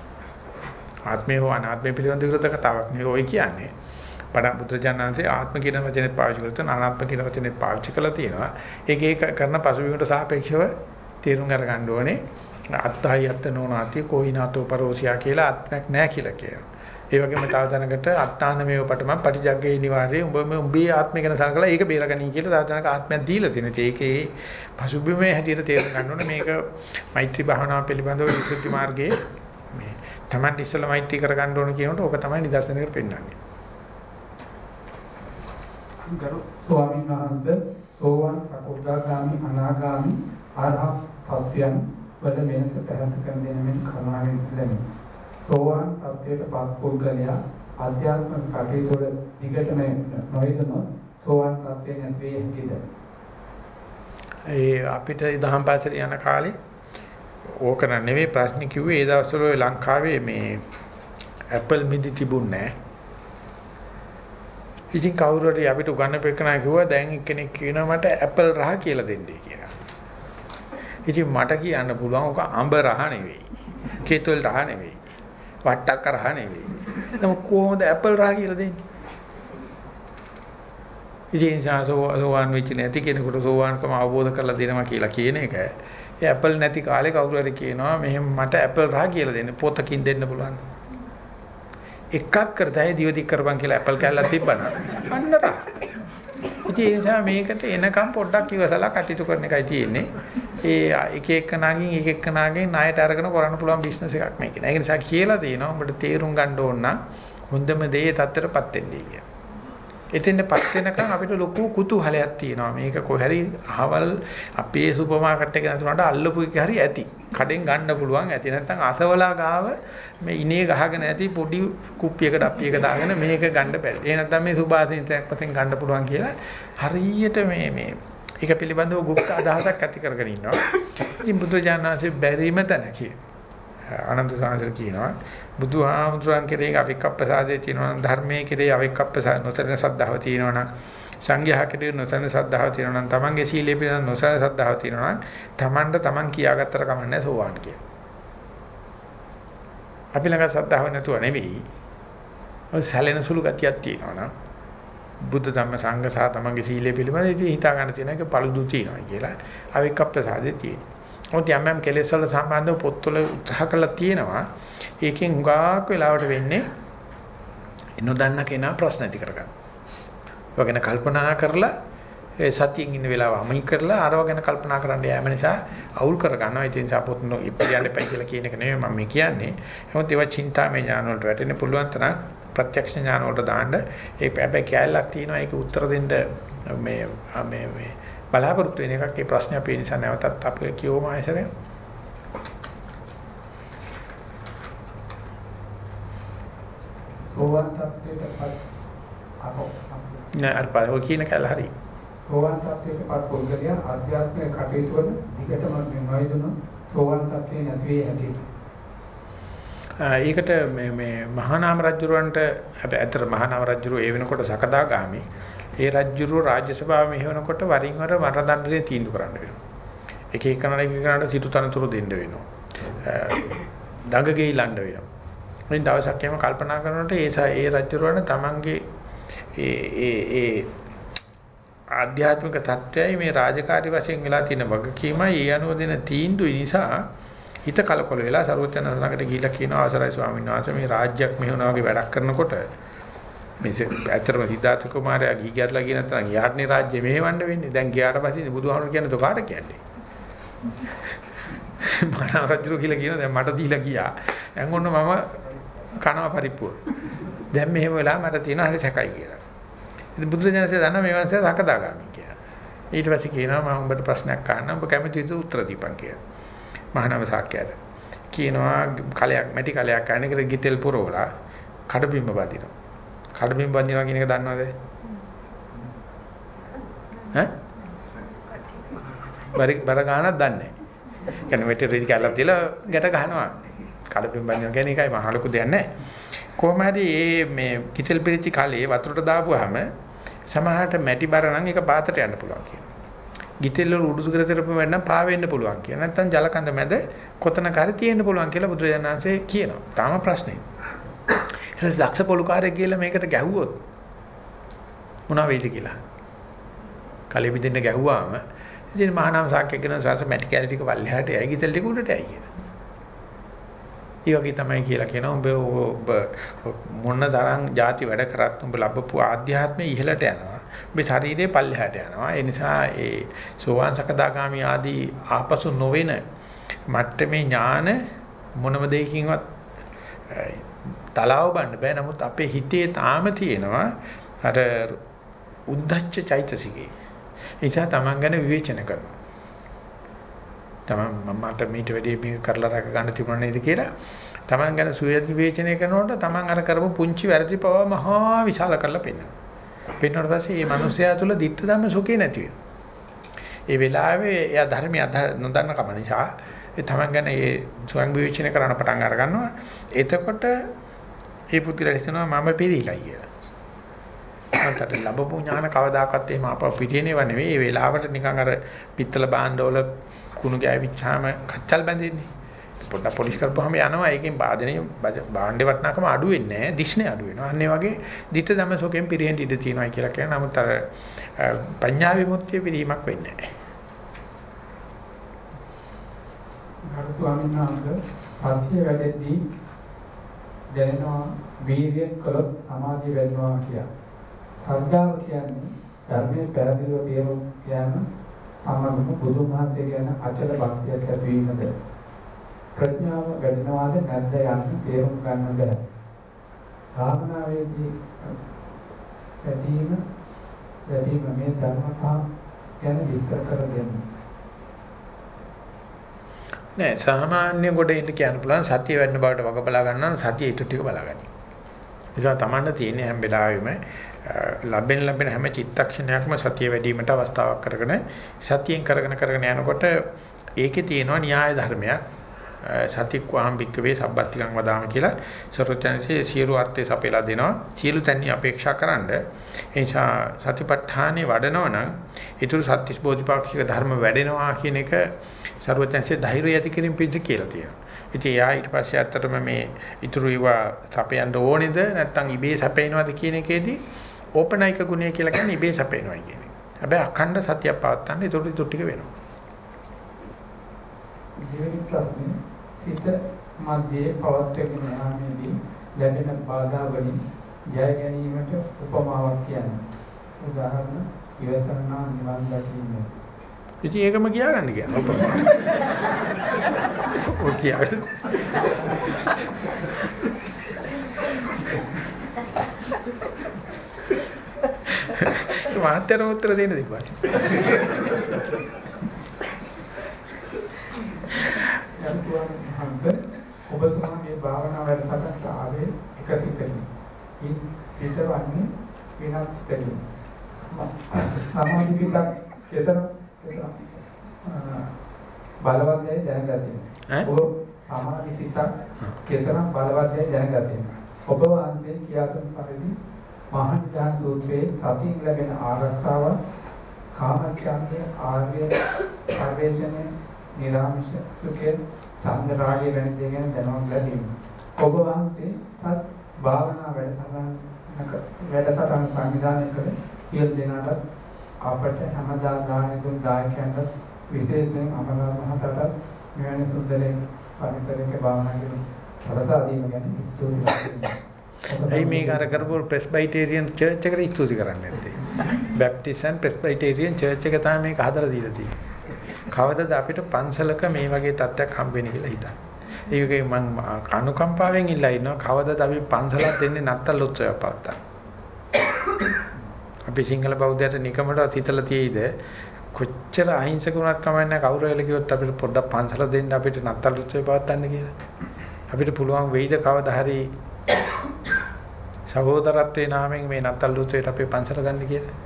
Speaker 1: ආත්මය හෝ අනාත්මය පිළිබඳ විරුද්ධ කතාවක් නෙවෙයි ඔය කියන්නේ. පඩ බුද්ධජනනාංශේ ආත්ම කියන වචනේ පාවිච්චි කරලා අනාත්ම කියන වචනේ පාවිච්චි කරලා තියෙනවා. ඒක ඒක කරන පසුබිමට සාපේක්ෂව තේරුම් අරගන්න ඕනේ. අත්තයි අත්ත නෝනාති කොයිනාතෝ පරෝසියා කියලා ආත්මයක් නැහැ කියලා කියනවා. ඒ වගේම තව තැනකට අත්තානමේව පටම පටිජග්ගේ නිවාරේ උඹ මේ උඹේ ආත්මය ගැන සලකලා ඒක බේරගනින් කියලා තව තැනක ආත්මයක් දීලා තියෙනවා. ඒකේ පසුබිමේ හැටියට තේරුම් ගන්න ඕනේ මේක මෛත්‍රී භාවනාව පිළිබඳව විසුද්ධි මාර්ගයේ මේ Taman ඉස්සලා මෛත්‍රී කරගන්න ඕන කියනකොට ඕක තමයි නිදර්ශනයකට පෙන්වන්නේ.
Speaker 2: ගරු ස්වාමීන් වහන්සේ සෝවන් සකෝදාගාමි අනාගාමි ආරහත් තත්ත්වයන් වල වෙනස පැහැදිලි කර දෙනමින් කරුණාවෙන් ඉල්ලමි. සෝවන් තත්ත්වයට පත් පුද්ගලයා ආධ්‍යාත්මික කටයුතු වල දිගටම නොයෙදුනොත් සෝවන් තත්ත්වයෙන් නැති වේ හැකිද?
Speaker 1: ඒ අපිට දහම් පාසල යන කාලේ ඕක නෙවෙයි ප්‍රශ්නේ කිව්වේ ඒ දවස්වල ලංකාවේ මේ Apple මිදි තිබුණේ නැහැ. ඉතින් කවුරු හරි අපිට උගන්වපෙන්නා කිව්වා දැන් එක්කෙනෙක් කියනවා මට ඇපල් රහ කියලා දෙන්නයි කියලා. ඉතින් මට කියන්න පුළුවන් ඔක අඹ රහ නෙවෙයි. කේතොල් රහ නෙවෙයි. වට්ටක්ක රහ නෙවෙයි. නමුත් කොහොමද ඇපල් රහ කියලා දෙන්නේ? ඉතින් සෝවාන් වෙච්ච නැති කෙනෙකුට සෝවාන්කම අවබෝධ කරලා දෙනවා කියලා කියන එක ඒ ඇපල් නැති කාලේ කවුරු හරි කියනවා මෙහෙම මට ඇපල් රහ කියලා දෙන්න පොතකින් දෙන්න පුළුවන්ද? එකක් කරතයි දිව දික් කරපන් කියලා ඇපල් කැල්ලක් තිබ්බනම් අන්නට. ඉතින් ඒ නිසා මේකට එනකම් පොඩ්ඩක් ඉවසලා කටයුතු කරන එකයි තියෙන්නේ. ඒ එක එක නාගින් එක එක නාගෙන් ණයට අරගෙන කරන්න පුළුවන් බිස්නස් එකක් මේක. ඒ නිසා කියලා තියෙනවා උඹට තේරුම් ගන්න ඕන නම් හොඳම දේ තත්ත්වයටපත් වෙන්නේ කියලා. එතෙන්ටපත් වෙනකන් අපිට ලොකු කුතුහලයක් තියෙනවා. මේක කොහරි අහවල් අපේ සුපර් මාකට් එකේ නැතුනට අල්ලපු එක හරි ඇති. කඩෙන් ගන්න පුළුවන් ඇති. නැත්නම් අසවලා ගාව මේ ඉනේ ගහගෙන ඇති පොඩි කුප්පියකට අපි එක දාගෙන මේක ගන්න බැරි. ඒ නැත්නම් මේ සුභාසින්තයක් වශයෙන් ගන්න පුළුවන් කියලා හරියට මේ මේ ඒක පිළිබඳව গুপ্ত අදහසක් ඇති කරගෙන ඉන්නවා. ඉතින් බුදුජානනාංශේ බැරිම තැන කිය. ආනන්ද සාංශර කියනවා බුදුහාමුදුරන් කෙරෙහි අවික්කප්පසාදේ තියෙනවා නම් ධර්මයේ කෙරෙහි අවික්කප්පසාද නොසලෙන සද්ධාව තියෙනවා නම් සංඝයා කෙරෙහි නොසලෙන සද්ධාව තියෙනවා නම් තමන්ගේ සීලයේ පිළිබඳ නොසලෙන සද්ධාව තියෙනවා නම් තමන්ට තමන් කියාගත්තට කමන්නේ සෝවාන් කියලා. අපි ළඟ සද්ධාව නැතුව නෙවෙයි. ඔය සැලෙන සුළු ගතියක් තියෙනවා නම් බුද්ධ ධම්ම සංඝ සහ තමන්ගේ සීලය පිළිබඳ ඉතින් හිතා ගන්න තියෙන එක පළුදු තියෙනවා කියලා අවික්කප්පසාදේ තියෙනවා. මොකද යම් යම් කෙලෙස් වල සම්බන්ධව පොත්වල උත්සාහ කළා තියෙනවා. ඒකෙන් හුඟක් වෙලාවට වෙන්නේ නොදන්න කෙනා ප්‍රශ්න ඇති කරගන්න. ඒක ගැන කල්පනා කරලා ඒ සතියෙන් ඉන්න වෙලාව අමයි කරලා අරව ගැන කල්පනා කරන්න යෑම නිසා අවුල් කරගන්නවා. ඒ නිසා පොත් ඉපියන්න එපයි කියලා කියන එක නෙමෙයි මම මේ කියන්නේ. නමුත් ඒවා චින්තාමය ඥාන වලට වැටෙන්න පුළුවන් තරම් ප්‍රත්‍යක්ෂ ඥාන වලට දාන්න ඒ හැබැයි කැලලක් තියෙනවා. ඒක උත්තර දෙන්න මේ මේ මේ බලාපොරොත්තු වෙන එකක්. ඒ ප්‍රශ්නේ අපි නිසා නැවතත් අපි කියවම ආයසරේ.
Speaker 2: සෝවන් තත්ත්වයටපත් අපෝ
Speaker 1: නෑ අර පහෝ කියන කැල හරි.
Speaker 2: සෝවන් තත්ත්වයටපත් පුද්ගලයා ආධ්‍යාත්මික කටයුතු වල දිගටම නොයදුණු සෝවන් තත්ත්වේ නැති වේ හැටි.
Speaker 1: ඒකට මේ මේ මහානාම රජුරවන්ට හැබැයි ඇත්තට මහානාම රජුර ඒ වෙනකොට සකදාගාමි. ඒ රජුර රාජ්‍ය සභාව මෙහෙවනකොට වරින් වර මරදණ්ඩේ තීන්දුව කරන්න වෙනවා. එක එකනට එක එකනට සිටු තනතුරු දෙන්න වෙනවා. දඟ ගෙයිලන්න වෙනවා. මේ දවසක් එහෙම කල්පනා කරනකොට ඒ ඒ රජුරවණ තමන්ගේ ඒ ඒ ඒ ආධ්‍යාත්මික தත්වයයි මේ රාජකාරී වශයෙන් වෙලා තියෙන වගකීමයි ඒ අනුව දෙන තීන්දුව නිසා හිත කලකොල වෙලා සරුවචන ළඟට ගිහිල්ලා කියනවා අවසරයි ස්වාමීන් වහන්සේ මේ රාජ්‍යයක් මෙහෙවනා වගේ වැඩක් කරනකොට මේ ඇත්තටම සිද්ධාර්ථ කුමාරයා ගිහි ගියත්ලා කියන තරම් යාත්නේ රාජ්‍ය මෙහෙවන්න වෙන්නේ. දැන් ගියාට පස්සේ බුදුහාමුදුරු කියන්නේ તો කාට කියන්නේ? මහා රජු කියලා කියනවා. දැන් මට දීලා ගියා. දැන් ඔන්න මම කනවා පරිප්පුව. දැන් මෙහෙම වෙලා මට තියෙන හරි සැකයි කියලා. ඉතින් බුදුරජාණන්සේ දන්නා මේ වංශය සකදාගාමි කියලා. ඊට පස්සේ කියනවා මම උඹට ප්‍රශ්නයක් අහන්න. උඹ කැමති විදිහට උත්තර දීපන් කියලා. මහානව සාක්‍යයට කියනවා කලයක් මැටි කලයක් අනේකට ගිතෙල් පුරවලා කඩබිම්බ බදිනවා. කඩබිම්බ බදිනවා කියන එක දන්නවද ඈ බර බර ගන්නක් දන්නේ නැහැ කියන්නේ මෙතේ රෙදි කැල්ලක් තියලා ගැට ගහනවා කඩබිම්බ බදිනවා කියන එකයි මහ ලොකු දෙයක් නැහැ කොහොම හරි මේ මේ කිතෙල් පිරිච්ච කලේ වතුරට දාපුවාම සමහරට මැටි බර නම් ඒක පාතට යන්න පුළුවන් කියනවා ගිතෙල් වල උඩුසු කර තිරපම වෙන්න පා වෙන්න පුළුවන් කියන. නැත්නම් ජල කඳ මැද කොතනක හරි තියෙන්න පුළුවන් කියලා බුදුරජාණන් වහන්සේ කියනවා. තාම ප්‍රශ්නේ. ඊට දක්ෂ පොලුකාරයෙක් කියලා මේකට ගැහුවොත් මොනවා වෙයිද කියලා. කලෙ බින්දෙන්න ගැහුවාම ඉතින් මහානාම සාක්‍ය කියන සාස මැටි කැලි ටික පල්ලෙහාට යයි ගිතෙල් ටික උඩට යයි කියලා. ඒ වගේ තමයි කියලා කියනවා ඔබ ඔබ මොන තරම් ಜಾති වැඩ කරත් ඔබ ලැබපු ආධ්‍යාත්මය ඉහළට යනවා. ඔබේ ශරීරයේ පල්ලෙහාට යනවා. ඒ නිසා ඒ සෝවාන් සකදාගාමි ආදී ආපසු නොවන මට්ටමේ ඥාන මොනම දෙයකින්වත් තලාව බන්න බෑ. නමුත් අපේ හිතේ තාම තියෙනවා අර උද්දච්ච චෛතසිකේ. ඒ නිසා Taman ගැන විවේචන කරනවා. Taman මමට මේට වැඩි මේක කරලා රැක ගන්න තිබුණා නේද කියලා Taman ගැන සුවය විවේචනය කරනකොට Taman අර කරපු පුංචි වැරදි පව මහා විශාල කරලා පෙන්නනවා. පෙන්වුවට පස්සේ මේ මිනිස්යා තුළ ධිට්ඨ ධම්ම සුඛේ නැති වෙනවා. ඒ වෙලාවේ එයා ධර්මය නොදන්න කම නිසා ඒ තමන් ගැන ඒ ස්වයං විවේචනය කරන්න පටන් අර ගන්නවා. එතකොට මේ පුදුරලා හිතනවා මම පිළිහිලා කියලා. අන්තට ලැබපු ඥාන කවදාකවත් එහෙම අපව පිටිනේව නෙවෙයි. ඒ වෙලාවට නිකන් අර පිත්තල භාණ්ඩවල කුණු ගෑවිච්චාම කච්චල් බැඳෙන්නේ. පොඩ්ඩක් පොලිෂ් කරපුවාම යනවා. ඒකෙන් වාදනයේ භාණ්ඩේ වටනකම අඩු වෙන්නේ නැහැ. දිෂ්ණේ අඩු වෙනවා. අන්න ඒ වගේ ditta dhammasokෙන් පිරෙහෙන් ඉඳ තියෙනවා කියලා කියන නමුත් අර පඤ්ඤා විමුක්තිය පිරීමක් වෙන්නේ නැහැ.
Speaker 2: ගරු ස්වාමීන් වහන්සේ සත්‍ය වැඩෙද්දී දැනෙනවා වීර්යය කළොත් සමාධිය වැඩිනවා කියලා. ශ්‍රද්ධාව කියන්නේ ධර්මයේ පැහැදිලිව තේරුම් ගන්න සම්බන්ධව බුදුන් වහන්සේ කියන අචල භක්තියක් ඇති වීමද ප්‍රඥාව වැඩිනවාද නැද්ද යන්න තේරුම් ගන්න බෑ. භාවනාවේදී වැඩිම වැඩිම මේ ධර්මතා ගැන විස්තර කර දෙන්න.
Speaker 1: නෑ සාමාන්‍ය කොට ඉන්න කියන්න පුළුවන් සතිය වැඩන බවට වග බලා ගන්න සතිය ඊට ටික බලාගන්න. නිසා තමන්න තියෙන හැම වෙලාවෙම ලැබෙන ලැබෙන හැම චිත්තක්ෂණයක්ම සතිය වැඩිවීමට අවස්ථාවක් කරගෙන සතියෙන් කරගෙන කරගෙන යනකොට ඒකේ තියෙනවා න්‍යාය ධර්මයක් සතික්වාම් භික්කවේ සබ්බත්තිකං වදාම කියලා සරුවචනසේ සියලු අර්ථය සපයලා දෙනවා සියලු තැන්හි අපේක්ෂා කරන්න ඒ නිසා සතිපට්ඨානේ වඩනවා නම් ඊටු සත්‍තිස් බෝධිපාක්ෂික ධර්ම වැඩෙනවා කියන එක සරුවචනසේ ධෛර්යය ඇති කිරීම පිණිස කියලා තියෙනවා ඉතින් එයා ඊට පස්සේ ඇත්තටම මේ ඊටු ඒවා සපයන්න ඕනේද නැත්නම් ඉබේ සපේනවද කියන එකේදී ඕපනයික ගුණය කියලා කියන්නේ ඉබේ සපේනවා කියන එක. හැබැයි අඛණ්ඩ සතියක් පවත්තන්න ඊටු ඊටු ටික වෙනවා.
Speaker 2: දෙවෙනි ප්‍රශ්නේ සිත මැදේ පවත්වගෙන යාමේදී ලැබෙන බාධා වලින් ජය ගැනීමට උපමාවක් කියන්නේ. උදාහරණ ඉවසන්නා නිවන් දකින්න.
Speaker 1: ඉතින් ඒකම කියාගන්න කියන්නේ උපමාව. ඔය කියාගන්න. සමාන්තර උත්තර දෙන්න දෙපා.
Speaker 2: යන්තුවන් හන්ද ඔබතුමාගේ භාවනා වැඩසටහනට ආවේ එක සිතකින්. ඉන් පිටවන්නේ වෙනත් සිතකින්. සමාධි පිටක් කෙතර බලවත්යයි දැනගතියි. ඔබ සමාධි සිතක් කෙතරම් බලවත්යයි දැනගතියි. ඔබ වහන්සේ කියා දුන් පරිදි මහා නිදාන සූත්‍රයේ සතියින් ලැබෙන ආරක්ෂාව කාමච්ඡන්දය ආර්ය පරිවේශනයේ නිරාමිෂ සුඛය ඡන්ද රාගය වැනි දේ ගැන දැනුම් ලැබීම. ඔබ වහන්සේත් භාවනා වැඩසටහන වැඩසටහන සංවිධානය කළ සියලු දෙනාට අපට හැමදා දාන දුන් දායකයන්ට විශේෂයෙන් අමරනාථ මහතාට මෙවැනි සුන්දරයෙන් පරිසරයක භාවනා කරන සලසා දීම ගැන ස්තුති කරනවා.
Speaker 1: ඇයි මේක අර කරපු ප්‍රෙස්බයිටේරියන් චර්ච් එකට ස්තුති කරන්නේ නැත්තේ? බැප්ටිස්ට් ප්‍රෙස්බයිටේරියන් චර්ච් එක තමයි මේක හදලා දීලා තියෙන්නේ. කවදද අපිට පන්සලක මේ වගේ තත්ත්වයක් හම්බ වෙන්නේ කියලා හිතන්න. ඒකේ මම අනුකම්පාවෙන් ඉල්ලා ඉන්නවා කවදද අපි පන්සලක් දෙන්නේ නැත්තල් උත්සවයක් පවත්තා. අපි සිංහල බෞද්ධයට නිකමටවත් හිතලා තියෙයිද කොච්චර අහිංසක වුණත් කමන්නේ කවුරු වෙල කිව්වොත් අපිට පොඩ්ඩක් පන්සල දෙන්න අපිට නැත්තල් උත්සවය පවත්වන්න කියලා. අපිට පුළුවන් වෙයිද කවදා හරි සහෝදරත්වයේ නාමයෙන් මේ නැත්තල් උත්සවයට අපේ පන්සල ගන්න කියලා.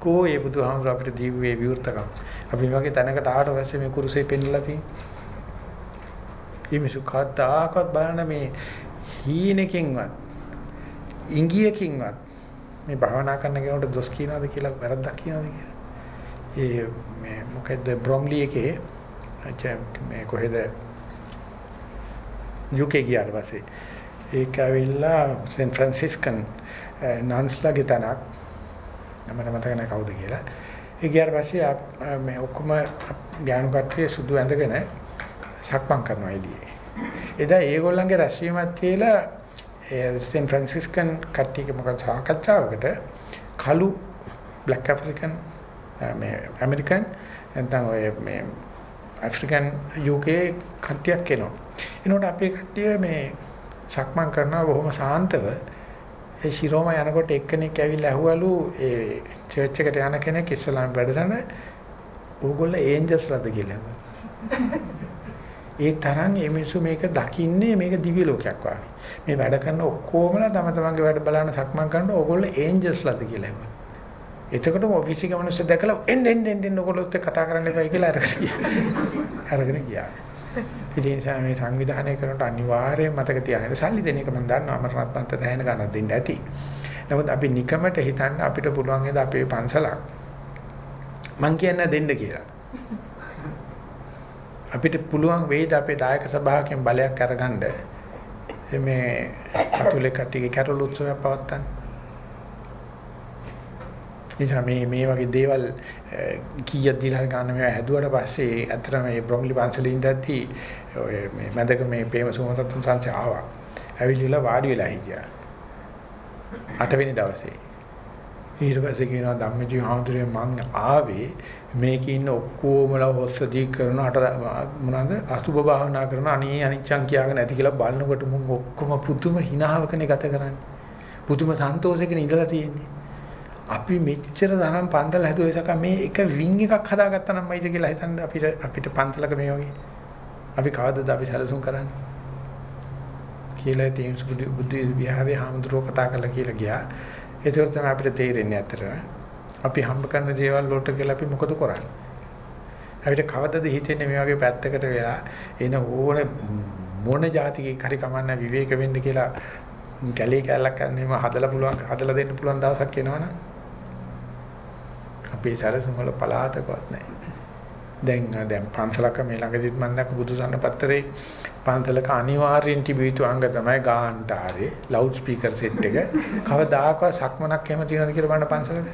Speaker 1: කෝ ඒ බුදුහාමුදුර අපිට දීුවේ විවෘතකම්. අපි මේ වගේ තැනකට ආවට පස්සේ මේ කුරුසේ පෙන්නලා තියෙන්නේ. ඊමිසු කතාකවත් බලන්න මේ හීනකින්වත් ඉංගියකින්වත් මේ භාවනා කරන කෙනෙකුට දොස් කියනවාද කියලා වැරද්දක් කියනවාද කියලා. ඒ මේ මොකද බ්‍රොම්ලි එකේ මේ කොහෙද UK ගියාට පස්සේ ඒක ඇවිල්ලා සෙන් ෆ්‍රැන්සිස්කන් නන්ස්ලාගේ තැනක් මම මතක නැහැ කවුද කියලා. ඒ ගියාට පස්සේ මේ ඔක්කොම ඥාන කට්ටිය සුදු ඇඳගෙන සක්මන් කරනවා එළියේ. එදා ඒගොල්ලන්ගේ රැස්වීමක් තියලා සෙන් ෆ්‍රැන්සිස්කන් කට්ටියක මොකද සාකච්ඡාවකට කළු බ්ලැක් ඇෆ්‍රිකන් මේ ඇමරිකන් නැත්නම් ඔය මේ ඇෆ්‍රිකන් UK කට්ටියක් එනවා. එනකොට අපේ කට්ටිය මේ සක්මන් කරනවා බොහොම සාන්තව ඒ ශිරෝම යනකොට එක්කෙනෙක් ඇවිල්ලා ඇහුවලු ඒ චර්ච් එකට යන කෙනෙක් ඉස්ලාම් වැඩසටහන ඕගොල්ලෝ ඒන්ජල්ස්ලාද කියලා. ඒ තරම් මේ මිනිස්සු මේක දකින්නේ මේක දිව්‍ය ලෝකයක් වගේ. මේ වැඩ කරන ඔක්කොමලා තම තමන්ගේ වැඩ බලන සක්මන් කරනකොට ඕගොල්ලෝ ඒන්ජල්ස්ලාද කියලා ඇහුවා. එතකොට ඔෆිස් එකේ මිනිස්සු දැකලා එන්න එන්න එන්න ඔයගොල්ලොත් කතා කරන්න එපා කියලා අරගෙන ගියා. අරගෙන ගියා. ඉතින් මේ සංවිධානය කරනට අනිවාර්යයෙන් මතක තියාගන්න සල්ලි දෙන එක මම දන්නවා අමරනාත් මන්ත දැයන ගන්නක් දෙන්න ඇති. නමුත් අපි නිකමට හිතන්න අපිට පුළුවන් නේද අපේ පන්සලක් මං කියන්නේ දෙන්න කියලා. අපිට පුළුවන් වෙයිද අපේ දායක සභාවකින් බලයක් අරගන්න මේ අතුලේ කට්ටියගේ කැරොල් උත්සවයක් පවත්වන්න. නිසා මේ මේ වගේ දේවල් කීයක් දීලා ගන්න මේවා හැදුවට පස්සේ අතර මේ බ්‍රොම්ලි පන්සලේ ඉඳද්දී ඔය මේ මැදක මේ ප්‍රේම සුමරත්න සංසය ආවා. ඇවිල්ලා වාඩි වෙලා හිටියා. අටවෙනි දවසේ. ඊට පස්සේ කියනවා ධම්මජී හාමුදුරුවෝ මං ආවේ මේකේ ඉන්න ඔක්කොමලා හොස්සදී කරන අට මොනවාද අසුබ භාවනා කරන අනේ අනිච්චං කියාගෙන ඇති කියලා බලනකොට මුන් ඔක්කොම පුදුම හිනාවකනේ ගත කරන්නේ. පුදුම සන්තෝෂයකින් ඉඳලා තියෙන්නේ. අපි මෙච්චර තරම් පන්තල හැදුවේසක මේ එක වින් එකක් හදාගත්තා නම් මයිද කියලා හිතන්න අපිට අපිට පන්තලක මේ වගේ. අපි කවදද අපි සැලසුම් කරන්නේ? කියලා තියෙන බුද්ධ විහාරයේ හාමුදුරුවෝ කතා කරලා කියලා ගියා. ඒක තමයි අපිට තේරෙන්නේ ඇත්තටම. අපි හම්බ කරන දේවල් වලට කියලා අපි මොකද කරන්නේ? අපිට කවදද හිතෙන්නේ මේ වගේ පැත්තකට වෙලා එන ඕන මොන જાතිකෙක් හරි කමන්න විවේක වෙන්න කියලා කැලේ කැලක් කරන්නේම හදලා පුළුවන් හදලා දෙන්න පුළුවන් දවසක් එනවනම් අපේ සැලසුම් වල පලාතකවත් නැහැ. දැන් දැන් පන්සලක මේ ළඟදිත් මම දැක්ක බුදුසන්න පත්තරේ පන්සලක අනිවාර්යෙන් තිබිය යුතු අංග තමයි ගාන්ටාරේ ලවුඩ් ස්පීකර් සෙට් එක. කවදාකවත් සක්මනක් එහෙම තියෙනවද කියලා බලන්න පන්සලක.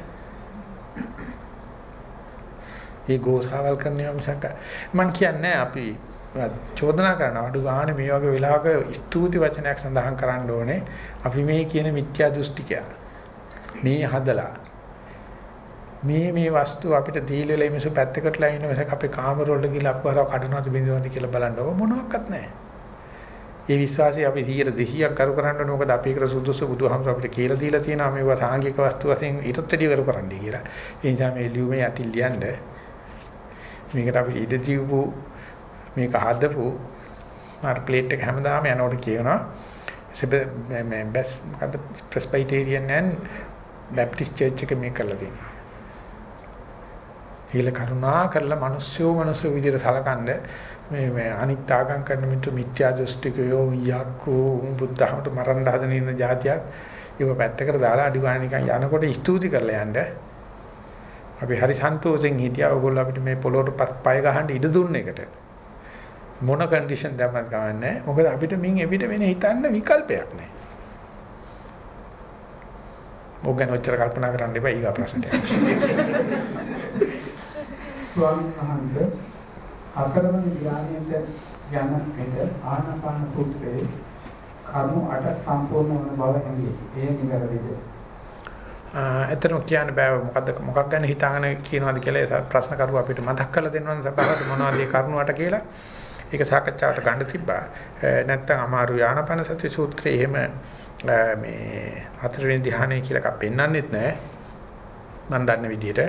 Speaker 1: ඒ ගෝසාවල් කරන මිසක් මම කියන්නේ අපි චෝදනා කරන අඩු ගන්න මේ වගේ වෙලාවක ස්තුති වචනයක් සඳහන් කරන්න ඕනේ. අපි මේ කියන මිත්‍යා දෘෂ්ටිකය. මේ හදලා මේ මේ වස්තු අපිට දීලා ඉමස පැත්තකටලා ඉන්න මිසක් අපේ කාමර වලට ගිහලා අපවරව කඩනවද බින්දනවද කියලා බලන්නකො මොනවත් නැහැ. ඒ විශ්වාසය අපි 100 200ක් කරු කරන්න ඕනේ මොකද අපි ඒකට සුදුසු බුදුහාමර අපිට කියලා දීලා තියෙනවා මේවා සාංගික වස්තු වශයෙන් ඊටත් වැඩි කරු කරන්නයි කියලා. ඒ නිසා මේ ලියුමේ යටින් ලියන්න මේකට අපි ඉඩ දීපු මේක හදපු මාර් ප්ලේට් එක හැමදාම යනකොට කියනවා සෙබ මේ බස් මොකද්ද ප්‍රෙස්බයිටේරියන් and බැප්ටිස්ට් චර්ච් එක මේක කරලා තියෙනවා. ඊළ කරුණා කරලා මිනිස්සු මිනිස්සු විදිහට සලකන්න මේ මේ අනිත් ආගම් කරන මිත්‍ර මිත්‍යා දෘෂ්ටිකයෝ යක්කෝ බුද්ධහමට මරන්න හදන ඉන්න જાතියක් ඒක පැත්තකට දාලා අඩි ගන්න නිකන් යනකොට ස්තුති කරලා යන්න. අපි හරි සන්තෝෂෙන් හිටියා. ඔයගොල්ලෝ අපිට මේ පොළොවට පය ගහන්න ඉඩ දුන්න එකට. මොන කන්ඩිෂන් දැම්මත් ගමන්නේ මොකද අපිට මින් එවිට වෙන හිතන්න විකල්පයක් නැහැ. මොකද ගැන ඔච්චර කල්පනා කරන්න එපා. ඊගා ප්‍රශ්නට
Speaker 2: ස්වාමීන් වහන්සේ හතරවන ධ්‍යානයට යන විට ආනාපාන සූත්‍රයේ කර්ම 8ක් සම්පූර්ණ වන බව හැඟේ. එය නිවැරදිද?
Speaker 1: ඇත්තටම කියන්න බෑ මොකද්ද මොකක් ගැන හිතාගෙන කියනවාද කියලා ප්‍රශ්න කරුව අපිට මතක් කරලා දෙනවනේ සභාවට මොනවද මේ කරුණාට කියලා. ඒක සාකච්ඡාවට ගන්න තිබ්බා. නැත්තම් අමාරු යානපන සති සූත්‍රයේ එහෙම මේ හතරවෙනි ධ්‍යානය කියලා එකක් පෙන්වන්නෙත් නෑ. මම දන්න විදිහට.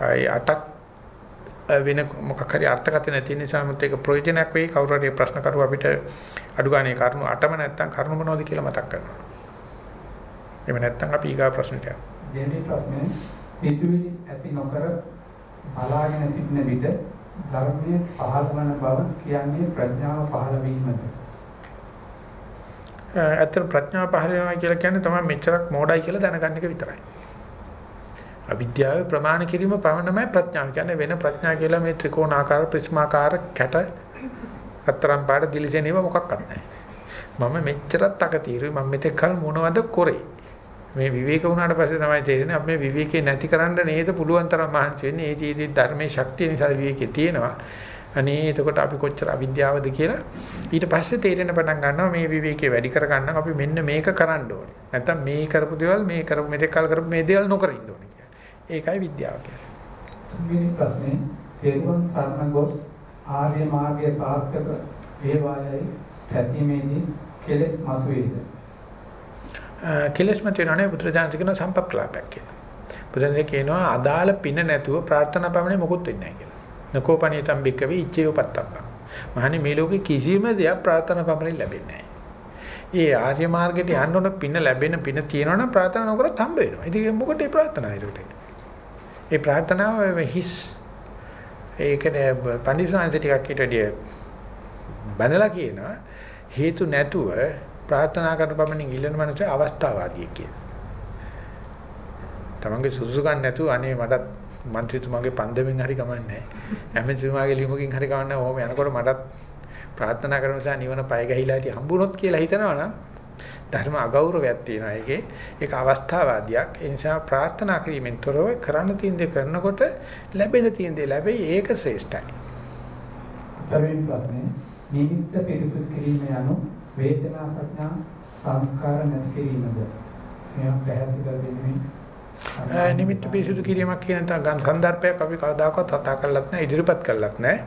Speaker 1: ඒ අටක් වෙන මොකක් හරි අර්ථකථනයක් තියෙන නිසා මුත් ඒක ප්‍රයෝජනයක් වෙයි කවුරු හරි ප්‍රශ්න කරුවා අපිට අඩු ගානේ කරුණු අටම නැත්තම් කරුණු මොනවද කියලා මතක් කරනවා. එහෙම නැත්තම් අපි ඊගා ප්‍රශ්නට යමු.
Speaker 2: දෙවෙනි ප්‍රශ්නේ සිතුවිලි ඇති නොකර බලාගෙන සිටින විට ධර්මයේ පහළ වන බව කියන්නේ ප්‍රඥාව පහළ වීමද?
Speaker 1: ඇත්තට ප්‍රඥාව පහළ වෙනවා කියලා කියන්නේ තමයි මෙච්චරක් මෝඩයි කියලා දැනගන්න එක විතරයි. අවිද්‍යාවේ ප්‍රමාණ කිරීම පමණමයි ප්‍රඥාව කියන්නේ වෙන ප්‍රඥා කියලා මේ ත්‍රිකෝණාකාර ප්‍රිස්මාකාර කැට අතරම් පාඩ දිලිසෙනේව මොකක්වත් නැහැ. මම මෙච්චරත් අකතිරුයි මම මෙතෙක් කල මොනවද කරේ? මේ විවේක වුණාට පස්සේ තමයි තේරෙන්නේ අපි මේ විවේකේ නැති කරන්න නේද පුළුවන් තරම් මහන්සි වෙන්නේ. ඒ තීදී ධර්මයේ ශක්තිය නිසා විවේකේ තියෙනවා. අනේ එතකොට අපි කොච්චර අවිද්‍යාවද කියලා ඊට පස්සේ තේරෙන පටන් ගන්නවා මේ විවේකේ වැඩි කර ගන්න අපි මෙන්න මේක කරන්න ඕනේ. නැත්තම් මේ කරපු දේවල් මේ කරපු මෙතෙක් කල කරපු මේ දේවල් නොකර ඉන්න ඕනේ. ඒකයි විද්‍යාව කියන්නේ.
Speaker 2: ප්‍රශ්නේ තේරුවන් සරණ ගොස් ආර්ය මාර්ගයේ සාර්ථක වේවායයි පැතීමේදී කෙලෙස් මතුවේද?
Speaker 1: කෙලෙස් මතුවන්නේ පුත්‍රජානක කියන සම්පක්ලාපයක් කියලා. පුත්‍රජානක කියනවා අදාළ පින නැතුව ප්‍රාර්ථනා පමණේ මොකුත් වෙන්නේ නැහැ කියලා. නකෝපණීතම් බික්කවේ ඉච්ඡේව පත්තම්බ. මහණනි මේ ලෝකේ කිසිම දෙයක් ප්‍රාර්ථනා පමණින් ලැබෙන්නේ නැහැ. ඒ ආර්ය මාර්ගයට යන්න ඕන පින ලැබෙන පින තියෙනවනම් ප්‍රාර්ථනා නොකරත් හම්බ වෙනවා. ඉතින් මොකටද ඒ ප්‍රාර්ථනා ඒකට? ඒ ප්‍රාර්ථනාව හිස් ඒකනේ පඬිසාංශ ටිකක් ඊට වැඩිය බඳලා කියනවා හේතු නැතුව ප්‍රාර්ථනා කරන පමණින් ඉල්ලන මනුස්සය අවස්ථාවාදී කියන. තමන්ගේ සුසුකම් නැතුව අනේ මටත් മന്ത്രിතුමාගේ පන්දමෙන් හරි කමන්නේ නැහැ. එම්එන්තුමාගේ ලියුමකින් හරි කමන්නේ නැහැ. ඔහොම යනකොට මටත් ප්‍රාර්ථනා කරන නිසා නිවන පය ගහිලා ඉති හම්බුනොත් කියලා හිතනවනම් ධර්ම අගෞරවයක් තියෙනවා ඒකේ. ඒක අවස්ථාවාදියක්. ඒ නිසා ප්‍රාර්ථනා කිරීමෙන් තොරව කරන්න තියෙන දේ කරනකොට ලැබෙන තියෙන දේ ලැබෙයි ඒක ශ්‍රේෂ්ඨයි.
Speaker 2: තවෙන් ප්‍රශ්නේ නිමිත්ත පිරිසුදු කිරීම යනු වේදනා ප්‍රඥා සංස්කාර නැති කිරීමද? මේවා පැහැදිලි කර දෙන්නේ
Speaker 1: නිමිත්ත පිරිසුදු කිරීමක් කියන තන සන්දර්භයක් අපි කවදාකවත් කතා කරලත් නැහැ ඉදිරිපත් කරලත් නැහැ.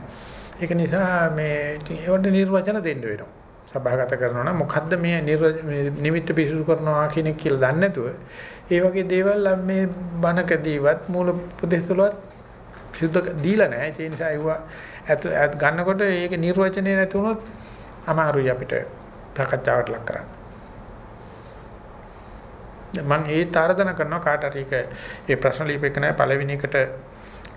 Speaker 1: ඒක නිසා මේ ඒවට නිර්වචන දෙන්න වෙනවා. සභාගත කරනවා නම් මොකද්ද මේ නිමිත්ත පිරිසුදු කරනවා කියන එක කියලා දන්නේ නැතුව ඒ වගේ දේවල් මේ බණකදීවත් මූල උපදේශවලවත් සිද්ධ දීලා නැහැ. ඒ නිසා ඒවා ගන්නකොට ඒක නිර්වචනය නැති වුණොත් අමාරුයි අපිට සාකච්ඡාවට ලක් කරන්න. මම ඒ තරදන කරනවා කාට හරි ඒක ඒ ප්‍රශ්න ලියපෙක නැහැ පළවෙනි එකට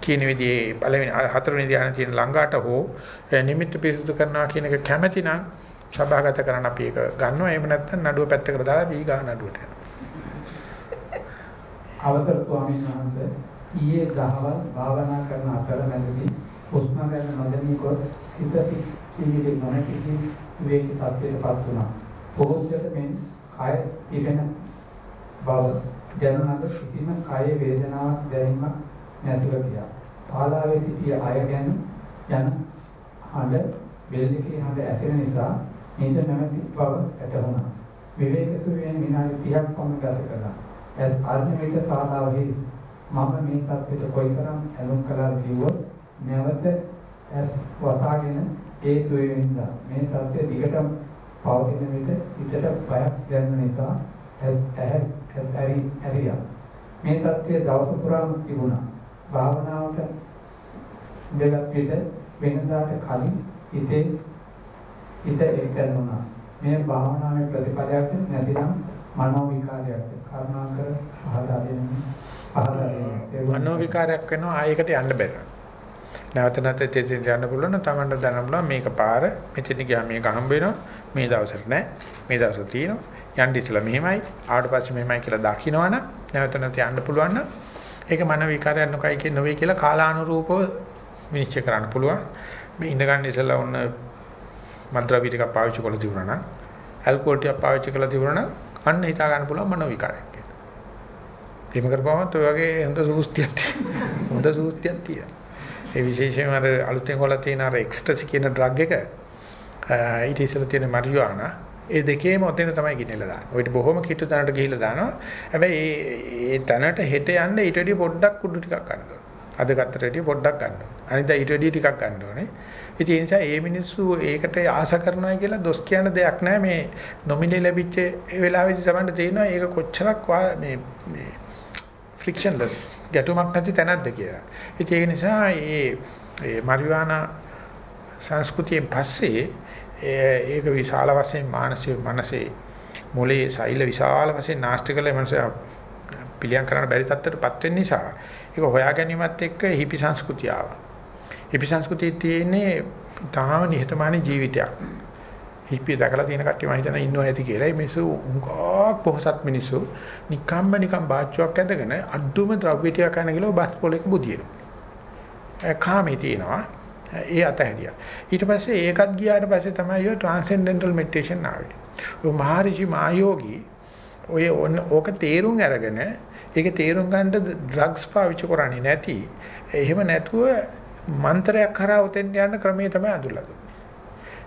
Speaker 1: කියන විදිහේ පළවෙනි හතරවෙනි ධ්‍යාන තියෙන ළඟාට හෝ නිමිත්ත පිරිසුදු කරනවා කියන එක කැමැති නම් සභාගත කරන්න අපි ඒක ගන්නවා එහෙම නැත්නම් නඩුව පැත්තකට දාලා වී ගන්න නඩුවට යනවා.
Speaker 2: අවසර ස්වාමීන් වහන්සේ ඊයේ දහවල් භාවනා කරන අතරමැදදී හුස්ම ගන්න නොදැනී ගොස් සිත සිටිවිලි නොනැති කිස් විවේක තත්ත්වයටපත් වුණා. බොහෝදට මෙන් කය තිබෙන බව දැනුණාද කිසිම කය වේදනාවක් දැනීමක් නැතිව ගියා. ශාලාවේ සිටිය අය ගැන යන හඬ බෙල්ලකේ හඬ ඇසෙන නිසා හිත නැමැති බව ඇතවුණා. විවේක සුවයෙන් විනාඩි 30ක් පමණ ගත කළා. ඇස් ආධ්‍යාත්මික ශාලාවෙහි මම මේ தත්ත්වයට කොයිතරම් ඇලුම් කළාද කිව්වොත් නැවත ඇස් වසාගෙන ඒ සුවයෙන්ද මේ தත්ත්වය දිගටම පවතින විට හිතට බයක් දැනෙන නිසා ඇස් ඇහැ ඇස් ඇරි ඇරියා. මේ தත්ත්වය දවස පුරාම තිබුණා. භාවනාවට ඉඳගත් විට වෙනදාට කලින් හිතේ හිත එක්තනුණා මේ භාවනාවේ ප්‍රතිඵලයක් නැතිනම් මනෝ විකාරයක්. කරුණාකර පහදා දෙන්න පහදා දෙන්න
Speaker 1: මනෝ විකාරයක් වෙනවා ආයකට යන්න බැහැ නැවත නැවත තෙතෙන් යන්න පුළුවන් නම් Tamanට දැනන්න පුළුවන් මේක පාර මෙතන ගියා මේක හම්බ වෙනවා. මේ දවසට නෑ. මේ දවසට තියෙනවා. යන්න ඉස්සලා මෙහෙමයි. ආවට පස්සේ මෙහෙමයි කියලා දකින්නවනම් නැවත නැවත යන්න පුළුවන් නම් ඒක මන විකාරයක් නොකයි කියන නොවේ කියලා කාලානුරූපව විනිශ්චය කරන්න පුළුවන්. මේ ඉඳ ගන්න ඉස්සලා ඔන්න මද්ද්‍රව්‍ය ටිකක් පාවිච්චි කරලා තිබුණා නම් ඇල්කොහොල් ටිකක් පාවිච්චි කරලා තිබුණා නම් අන්න හිතා ගන්න පුළුවන් මනෝ විකාරයක් කියලා. එහෙම කරපුවම ඔය වගේ හොඳ සූස්තියක් තියෙනවා. හොඳ සූස්තියක් තියෙනවා. ඒ විශේෂයෙන්ම අර අලුතෙන් හොලා තියෙන අර එක්ස්ට්‍රසි කියන ඩ්‍රග් එක ඊට ඉස්සෙල්ලා තියෙන මරිජුවානා ඒ දෙකේම ඔතන තමයි ගිනලා දාන්නේ. ඔයිට බොහොම කිට්ටු තැනට ගිහිල්ලා දානවා. හැබැයි ඒ තැනට හෙට යන්න ඊට වැඩිය පොඩ්ඩක් කුඩු ටිකක් ගන්න ඕනේ. අද ගත්තට වැඩිය පොඩ්ඩක් ගන්න ඕනේ. අනිදා ඊට වැඩිය ටිකක් ගන්න ඕනේ. ඉතින් ඒ නිසා මේ මිනිස්සු ඒකට ආස කරනවා කියලා දොස් කියන දෙයක් නැහැ. මේ නොමිනේ ලැබිච්ච වෙලාවෙදි තමයි තේරෙනවා ඒක කොච්චරක් මේ මේ ෆ්‍රික්ෂන්ලස් ගැටුමක් නැති තැනක්ද කියලා. ඉතින් ඒක නිසා මේ මේ මරිවානා සංස්කෘතියෙන් පස්සේ ඒක විශාල වශයෙන් මානසික මනසේ මොලේ සෛල විශාල වශයෙන් නාස්ති කළ මනස පිළියම් කරන්න බැරි තත්ත්වයටපත් වෙන නිසා ඒක හොයා ගැනීමත් එක්ක හිපි සංස්කෘතිය ආවා. හිපි සංස්කෘතියේ තියෙන්නේ තාම නිහතමානී ජීවිතයක්. හිප්පිය දැකලා තියෙන කට්ටිය මම හිතනවා ඉන්නවා ඇති කියලා. මේ මිනිස්සු උංගාක් පොහසත් මිනිස්සු නිකම්ම නිකම් බාච්චුවක් ඇඳගෙන අඩුම ද්‍රව්‍ය ටිකක් කන ගිලෝ බස් පොලේක බුදියනවා. කාමේ තියෙනවා. ඒ අතහැරියා. ඊට පස්සේ ඒකත් ගියාට පස්සේ තමයි ඔය ට්‍රාන්සෙන්ඩෙන්ටල් මෙඩිටේෂන් ආවේ. ඔය මහරිෂි මායෝගී ඔය ඕක තේරුම් අරගෙන ඒක තේරුම් ගන්නට ඩ්‍රග්ස් පාවිච්චි කරන්නේ නැති එහෙම නැතුව මන්ත්‍රයක් කරා උතෙන් යන ක්‍රමයේ තමයි අඳුල්ලා දුන්නේ.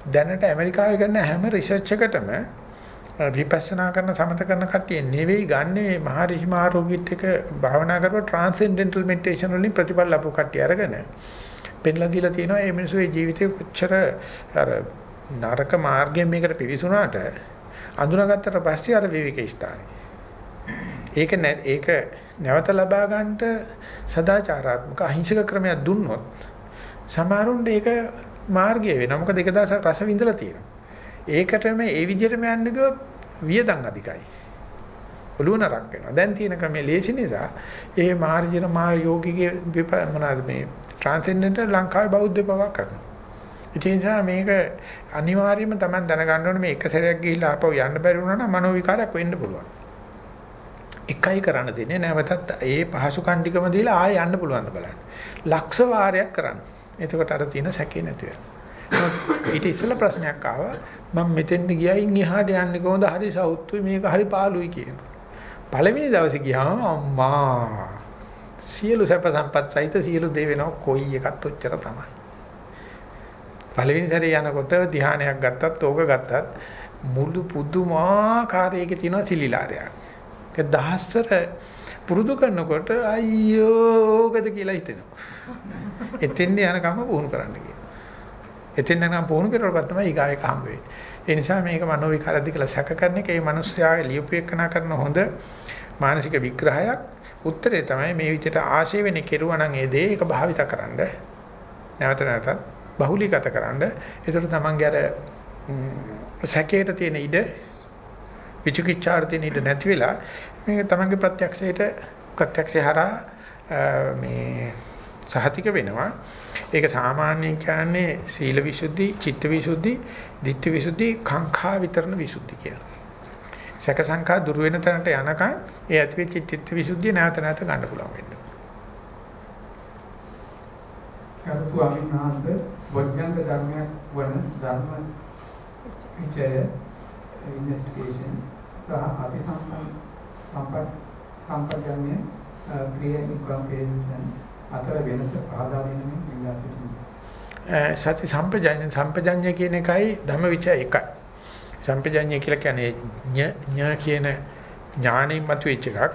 Speaker 1: දැනට ඇමරිකාවේ කරන හැම රිසර්ච් එකටම විපස්සනා කරන සමත කරන කට්ටිය නෙවෙයි ගන්න මේ මහරිෂි මහරෝගීත් එක භාවනා කරපුවා ට්‍රාන්සෙන්ඩෙන්ටල් මෙඩිටේෂන් වලින් ප්‍රතිඵල ලැබු කට්ටිය අරගෙන පෙන්ලා දීලා තියෙනවා මේ මිනිස්සුගේ ජීවිතේ කොච්චර අර නරක මාර්ගයෙන් මේකට පිවිසුණාට අඳුනාගත්තට පස්සේ අර විවේක ස්ථානේ ඒක ඒක නැවත ලබා ගන්නට සදාචාරාත්මක අහිංසක ක්‍රමයක් දුන්නොත් සමහරුන්ට ඒක මාර්ගය වෙනවා. මොකද එක දවසක් රස විඳලා තියෙනවා. ඒකටම ඒ විදිහටම යන්න ගියොත් වියදම් අධිකයි. ඔළුව නරක් වෙනවා. දැන් තියෙන ක්‍රමයේ ලේසි නිසා ඒ මාර්ජන මා යෝගිකේ මොනවාද මේ ට්‍රාන්සෙන්ඩෙන්ටල් ලංකාවේ බෞද්ධ බවක් කරනවා. ඒ නිසා මේක අනිවාර්යයෙන්ම Taman දැනගන්න ඕනේ මේ එක සැරයක් ගිහිල්ලා ආපහු යන්න බැරි වුණා නම් මනෝ විකාරයක් වෙන්න පුළුවන්. එකයි කරන්න දෙන්නේ නැවතත් ඒ පහසු කණ්ඩිකම දීලා ආයෙ යන්න පුළුවන් බලන්න. ලක්ෂ වාරයක් කරන්න. එතකොට අර තියෙන සැකේ නැති වෙනවා. ඊට ඉස්සෙල්ලා ප්‍රශ්නයක් ආවා මම මෙතෙන්ට ගියයින් එහාට යන්නේ කොහොමද හරි සවුත්තුයි මේක හරි පාළුයි කියනවා. පළවෙනි දවසේ ගියාම අම්මා සියලු සැප සම්පත් සහිත සියලු දේ වෙනවා කොයි එකත් ඔච්චර තමයි. පළවෙනි සැරේ යනකොට ධ්‍යානයක් ගත්තත් ඕක ගත්තත් මුළු පුදුමාකාරයක තියෙන සිලිලාරයක්. ඒක දහස්තර පුරුදු කරනකොට අයියෝ ඕකද කියලා හිතෙනවා. එතෙන්ද යනකම පුහුණු කරන්න කියනවා. එතෙන් නම් පුහුණු කරලා තමයි ඊගාව එක හම්බ වෙන්නේ. ඒ නිසා මේක මනෝ විකාරද්ද කියලා සැක කරන එක ඒ මිනිස්යාගේ ලියුපු එකනා කරන හොඳ මානසික විග්‍රහයක්. උත්තරේ තමයි මේ විදිහට ආශය වෙන්නේ කෙරුවා නම් ඒ දේ ඒක භාවිත කරන්න. නැවත නැවතත් බහුලීගත කරන්න. ඒතර තමන්ගේ අර සැකයට තියෙන ඉඩ විචිකිච්ඡාට තියෙන ඉඩ නැති වෙලා මේක තමන්ගේ ප්‍රත්‍යක්ෂයට ප්‍රත්‍යක්ෂය හරහා මේ සහතික වෙනවා. ඒක සාමාන්‍යයෙන් කියන්නේ සීල විසුද්ධි, චිත්ත විසුද්ධි, ditthi විසුද්ධි, කාංකා විතරණ විසුද්ධි කියලා. සැක සංකා දුර වෙන තැනට යනකම් ඒ ඇතිවෙච්ච චිත්ත විසුද්ධිය නැවත නැවත ගන්න පුළුවන් වෙනවා.
Speaker 2: ගරු ස්වාමීන් වහන්සේ වෛද්‍යංග ධර්මයක් වන ධර්ම විචය ඉන්වෙස්ටිගේෂන් සහ අතිසම්පන්න සම්පත් සම්පජන්‍ය ක්‍රියා ඉන්කම්පේෂන් අතර වෙනස පහදා දෙනමින් ඉල්ලා සිටිනවා.
Speaker 1: සති සම්පජඤ්ඤ සම්පජඤ්ඤ කියන එකයි ධම්මවිචය එකයි. සම්පජඤ්ඤ කියලා කියන්නේ ඥා කියන ඥාණයෙන් මතුවෙච්ච එකක්.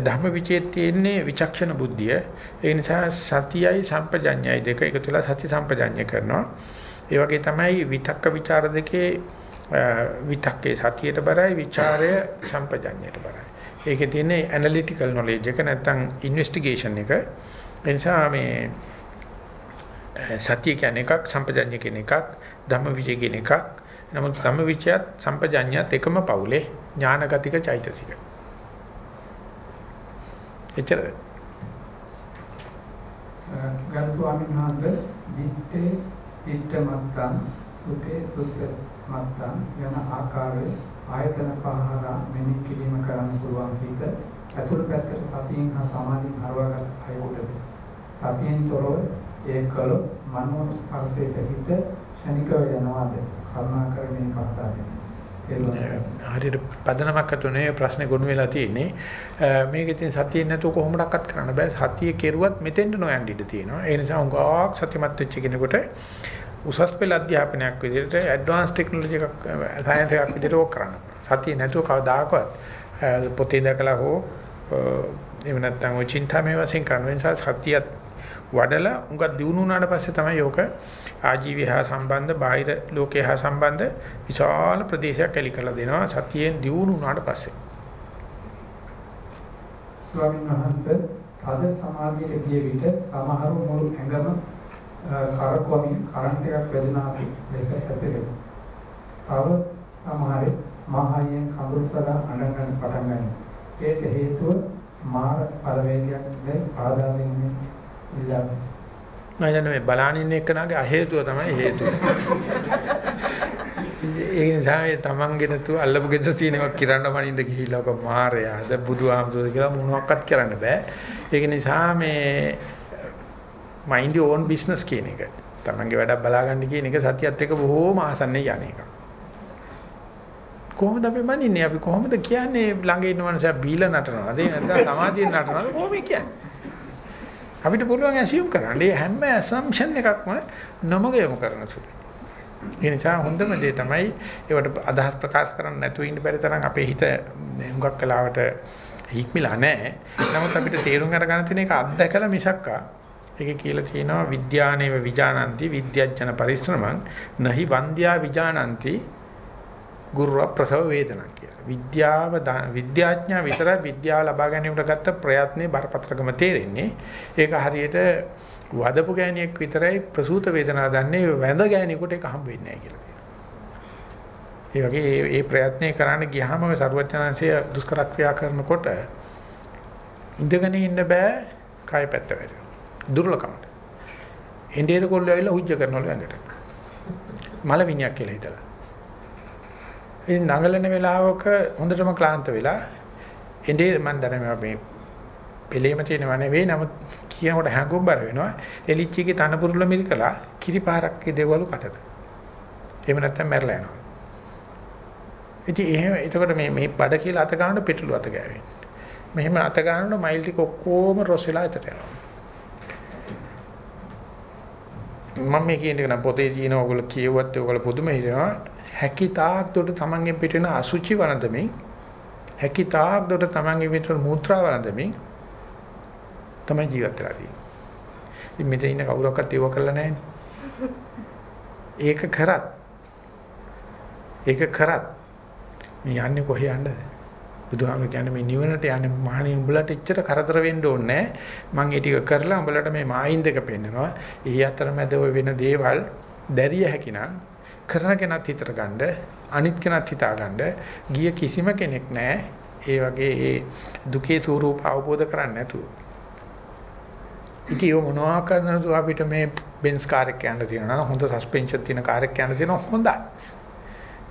Speaker 1: ධම්මවිචයේ තියෙන්නේ විචක්ෂණ බුද්ධිය. ඒ නිසා සතියයි සම්පජඤ්ඤයයි දෙක එකතු වෙලා සති සම්පජඤ්ඤ කරනවා. ඒ වගේ තමයි විතක්ක ਵਿਚාර දෙකේ විතක්කේ සතියට බරයි ਵਿਚාරය සම්පජඤ්ඤයට බරයි. ඒකේ තියෙන්නේ ඇනලිටිකල් නොලෙජ් එක නැත්නම් ඉන්වෙස්ටිගේෂන් එක. ඒ නිසා මේ සතිය කියන්නේ එකක් සම්පජඤ්ඤ කියන එකක් ධම්මවිචය කියන එකක්. නමුත් ධම්මවිචයත් සම්පජඤ්ඤයත් එකම පවුලේ ඥානගතික චෛතසික. එච්චරද?
Speaker 2: ගරු ස්වාමීන් වහන්සේ දිත්තේ දිත්ත මත්තං සුතේ සුත්ත මත්තං යන ආකාරයේ ආයතන පහහරා මෙනෙහි කිරීම කරන්න පුළුවන් හිත අතුල් පැත්තට සතියෙන් හා සමාධියෙන් හරවාගත් අයෙකුට සතියෙන් තොරව ඒ කළොත් මනෝ ස්පර්ශයට හිත ශනිකව යනවාද කරුණාකර මේ පහදා දෙන්න.
Speaker 1: හරියට පදනමක් අතුනේ ප්‍රශ්නේ ගොනු වෙලා තියෙන්නේ. මේක ඉතින් සතියෙන් නැතුව කොහොමඩක්වත් කරන්න බෑ. සතිය කෙරුවත් මෙතෙන්ට නොයන් ඉඩ තියෙනවා. ඒ නිසා උගාවක් සතිමත් වෙච්ච කෙනෙකුට උසස් පෙළ අධ්‍යාපනයක් විදිහට ඇඩ්වාන්ස් ටෙක්නොලොජි එකක් සයන්ස් එකක් විදිහට ඕක කරන්න. සතිය නැතුව කවදාකවත් පොතේ දැකලා හෝ එහෙම නැත්නම් ඔය චින්තාමය වශයෙන් කරන නිසා සතියත් වඩලා උඟක් දිනු වුණාට පස්සේ තමයි යෝක ආජීවය හා සම්බන්ධ බාහිර ලෝකය හා සම්බන්ධ විශාල ප්‍රදේශයක් එලි කරලා දෙනවා සතියෙන් දිනු වුණාට පස්සේ.
Speaker 2: ස්වාමීන් වහන්සේ තද සමාධියට ගිය විට සමහරු මුළු ඇඟම කරකවමින් කරන්ට් එකක් වැදුනා ලෙස හැසිරෙනවා. තව සමහරේ මහායෙන් කඳුළු සදා අඬන්න පටන් ගන්නවා. ඒට හේතුව මාර පරිවේගයක් දැන් ආදා දෙන්නේ ඉල්ලා
Speaker 1: මම දන්නේ මේ බලානින්න එක්කනාගේ අහේතුව තමයි හේතුව. ඒ නිසා මේ තමන්ගෙන තු අල්ලපු ගෙදර තියෙනවා කිරන්න මනින්න ගිහිල්ලා ඔක මාරයාද බුදුහාමුදුරුවෝ කියලා මොනවක්වත් කරන්න බෑ. ඒක නිසා මේ mind your own business කියන එක. තමන්ගේ වැඩක් බලාගන්න කියන එක සතියත් එක්ක බොහෝම ආසන්නේ යන්නේ එක. කොහොමද අපි මනින්නේ? අපි කොහොමද කියන්නේ ළඟ ඉන්න මනුස්සයා බීලා නටනවාද? නැත්නම් සමාධියෙන් නටනවාද? කොහොමද කියන්නේ? අපිට පුළුවන් ඇසියුම් කරන්න. මේ හැම ඇසම්ප්ෂන් එකක්ම නොමග යොමු කරන සුළුයි. ඒ නිසා හොඳම දේ තමයි ඒවට අදහස් ප්‍රකාශ කරන්න නැතුව ඉන්න බැරි තරම් අපේ හිත හුඟක් කලාවට හික්මිලා නැහැ. නමුත් අපිට තේරුම් අරගන්න තියෙන එක අත්දැකලා මිසක්කා ඒකේ කියලා තියෙනවා විද්‍යානේව විජානಂತಿ විද්‍යඥ පරිශ්‍රමං නහි වන්ද්‍යා විජානಂತಿ ගුරු ප්‍රසව වේදනා කියලා. විද්‍යාව විද්‍යාඥයා විතර විද්‍යාව ලබා ගැනීමට ගත්ත ප්‍රයත්නේ බරපතලකම තේරෙන්නේ. ඒක හරියට වදපු ගෑණියෙක් විතරයි ප්‍රසූත වේදනාව දන්නේ වැඳ ගෑණියෙකුට ඒක හම්බ වෙන්නේ නැහැ කියලා තියෙනවා. ඒ වගේ මේ ප්‍රයත්නේ කරන්න ගියාම ඔය සරුවචනංශය දුෂ්කර ක්‍රියා කරනකොට ඉඳගෙන ඉන්න බෑ කය පැත්ත වැටෙනවා. දුර්ලකමට. එඬේර කොල්ල ඇවිල්ලා හුජ්ජ කරනවලු ඇඟට. මල විනියක් කියලා හිතලා. ඉතින් නඟලන වෙලාවක හොඳටම ක්ලාන්ත වෙලා එඳේ මම දන්නේ මේ පෙළේම තියෙනව නෙවෙයි නමුත් කියනකොට හැඟුම්බර වෙනවා එලිච්චිගේ තනපුරුල මිරිකලා කිරිපාරක් දෙවලු කටට. එහෙම නැත්නම් මැරලා යනවා. ඉතින් එහෙම එතකොට මේ මේ බඩ කියලා අත ගන්නකොට පෙට්‍රල් අත ගෑවෙන්නේ. මෙහෙම අත ගන්නකොට මයිල් ටික ඔක්කොම රොස් වෙලා එතට යනවා. මම මේ කියන එක නම් පොතේ තියෙන ඕගොල්ලෝ කියුවත් ඕගොල්ලෝ පුදුම හිතනවා හැකි තාක් දුරට තමන්ගෙන් පිට වෙන අසුචි වළඳමින් හැකි තාක් දුරට තමන්ගෙන් පිට වෙන මූත්‍රා වළඳමින් තමයි ජීවත් වෙලා තියෙන්නේ. ඉතින් මෙතන ඉන්න කවුරක්වත් ඒව කරලා නැහැනේ. ඒක කරත් ඒක කරත් මේ යන්නේ කොහේ යන්නද? බුදුහාමර කියන්නේ මේ නිවනට යන්නේ මහණේ උඹලට එච්චර කරදර වෙන්න ඕනේ මම ඒ ටික කරලා උඹලට මේ මායින් දෙක පෙන්නනවා. ඊ අතරමැද ඔය වෙන දේවල් දැරිය හැකිනම් කරන කෙනත් හිතට ගන්න අනිත් කෙනත් හිතා ගන්න ගිය කිසිම කෙනෙක් නැහැ. ඒ වගේ ඒ දුකේ ස්වરૂප අවබෝධ කරන්නේ නැතුව. ඉතින් මොනවා කරනද අපිට මේ බෙන්ස් කාර් එක යන්න තියෙනවා හොඳ සස්පෙන්ෂන් තියෙන කාර් එක යන්න තියෙනවා හොඳයි.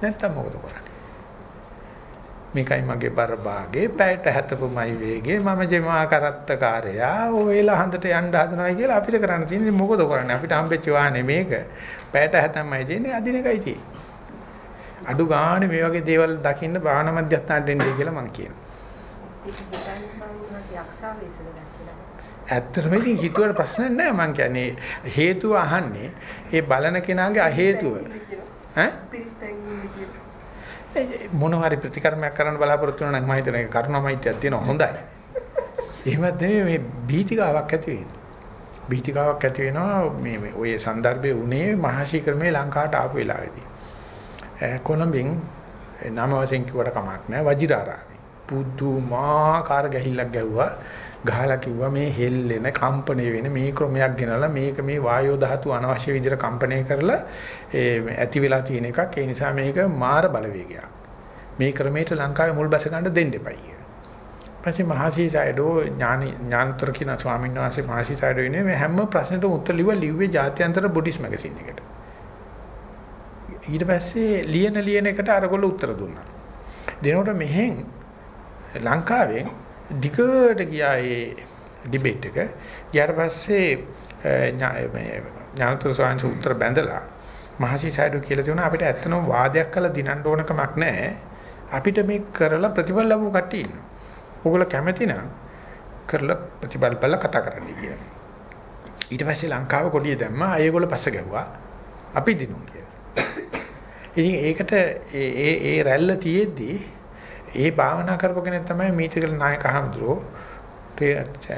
Speaker 1: නැත්තම් මොකද කරන්නේ? මේකයි මගේ බරභාගේ පැයට හැතපොමයි වේගේ මම ජෙමා කරත්තකාරයා ඔයලා හන්දට යන්න හදනවා කියලා අපිට කරන්න තියෙන්නේ මොකද කරන්නේ? අපිට හම්බෙච්ච වාහනේ මේක. පැයට හැතමයි තියෙන්නේ අදින එකයි තියෙන්නේ. අඩු ගානේ මේ වගේ දේවල් දකින්න භාවනා මධ්‍යස්ථානට එන්නයි කියලා මම කියනවා. ඇත්තටම ඉතින් හිතුවට ප්‍රශ්න නැහැ මම කියන්නේ. හේතුව අහන්නේ ඒ බලන කෙනාගේ අහේතුව ඈ මොන හරි ප්‍රතිකර්මයක් කරන්න බලාපොරොත්තු වෙනවා නම් මම හිතන එක කරුණාමයිත්‍යයක් තියෙනවා හොඳයි. එහෙමත් නෙමෙයි මේ බීතිකාවක් ඇති වෙන්නේ. බීතිකාවක් ඇති වෙනවා මේ ඔය સંદર્ભේ උනේ මහසි ක්‍රමේ ලංකාවට ආපු වෙලාවේදී. කොළඹින් නම වශයෙන් කිව්වට කමක් නැහැ වජිරාරාගේ. පුදුමාකාර ගැහිල්ලක් ගැහුවා. ගහලා කිව්වා මේ හෙල්ලෙන කම්පණය වෙන මේ ක්‍රමයක් ගෙනලා මේක මේ වායෝ ධාතු අනවශ්‍ය විදිහට කම්පණය කරලා ඇති වෙලා තියෙන එකක් ඒ නිසා මේක මාර බලවේගයක් මේ ක්‍රමයට ලංකාවේ මුල් බැස ගන්න දෙන්න එපයි කියලා. පස්සේ මහසී සයිඩෝ ඥානි ඥානතර කියන ස්වාමීන් වහන්සේ මහසී සයිඩෝ ඉන්නේ මේ හැම ප්‍රශ්නෙටම උත්තර ලිව්වා ලිව්වේ ජාත්‍යන්තර බුද්දිස් මැගසින් එකට. ඊට පස්සේ ලියන ලියන එකට අරගොල්ලෝ උත්තර දුන්නා. දෙනකොට මෙහෙන් ලංකාවෙන් දිගට ගියා ඒ ඩිබේට් එක. ඊට පස්සේ ඥානතර ස්වාමීන් උත්තර බැඳලා මහසි සයිඩෝ කියලා දෙනවා අපිට ඇත්තනම වාදයක් කළ දිනන්න ඕන කමක් නැහැ. අපිට මේ කරලා ප්‍රතිඵල ලැබුව කට්ටිය ඉන්නවා. ඕගොල්ලෝ කැමති නම් කරලා ප්‍රතිඵල බලලා කතා කරන්න කියලා. ඊට පස්සේ ලංකාව කොඩිය දැම්මා. ඒගොල්ලෝ පස්ස ගැහුවා. අපි දිනුම් කියලා. ඉතින් ඒකට ඒ ඒ රැල්ල තියෙද්දී ඒ භාවනා කරපු කෙනෙක් තමයි මීතිකල නායක හඳුරෝ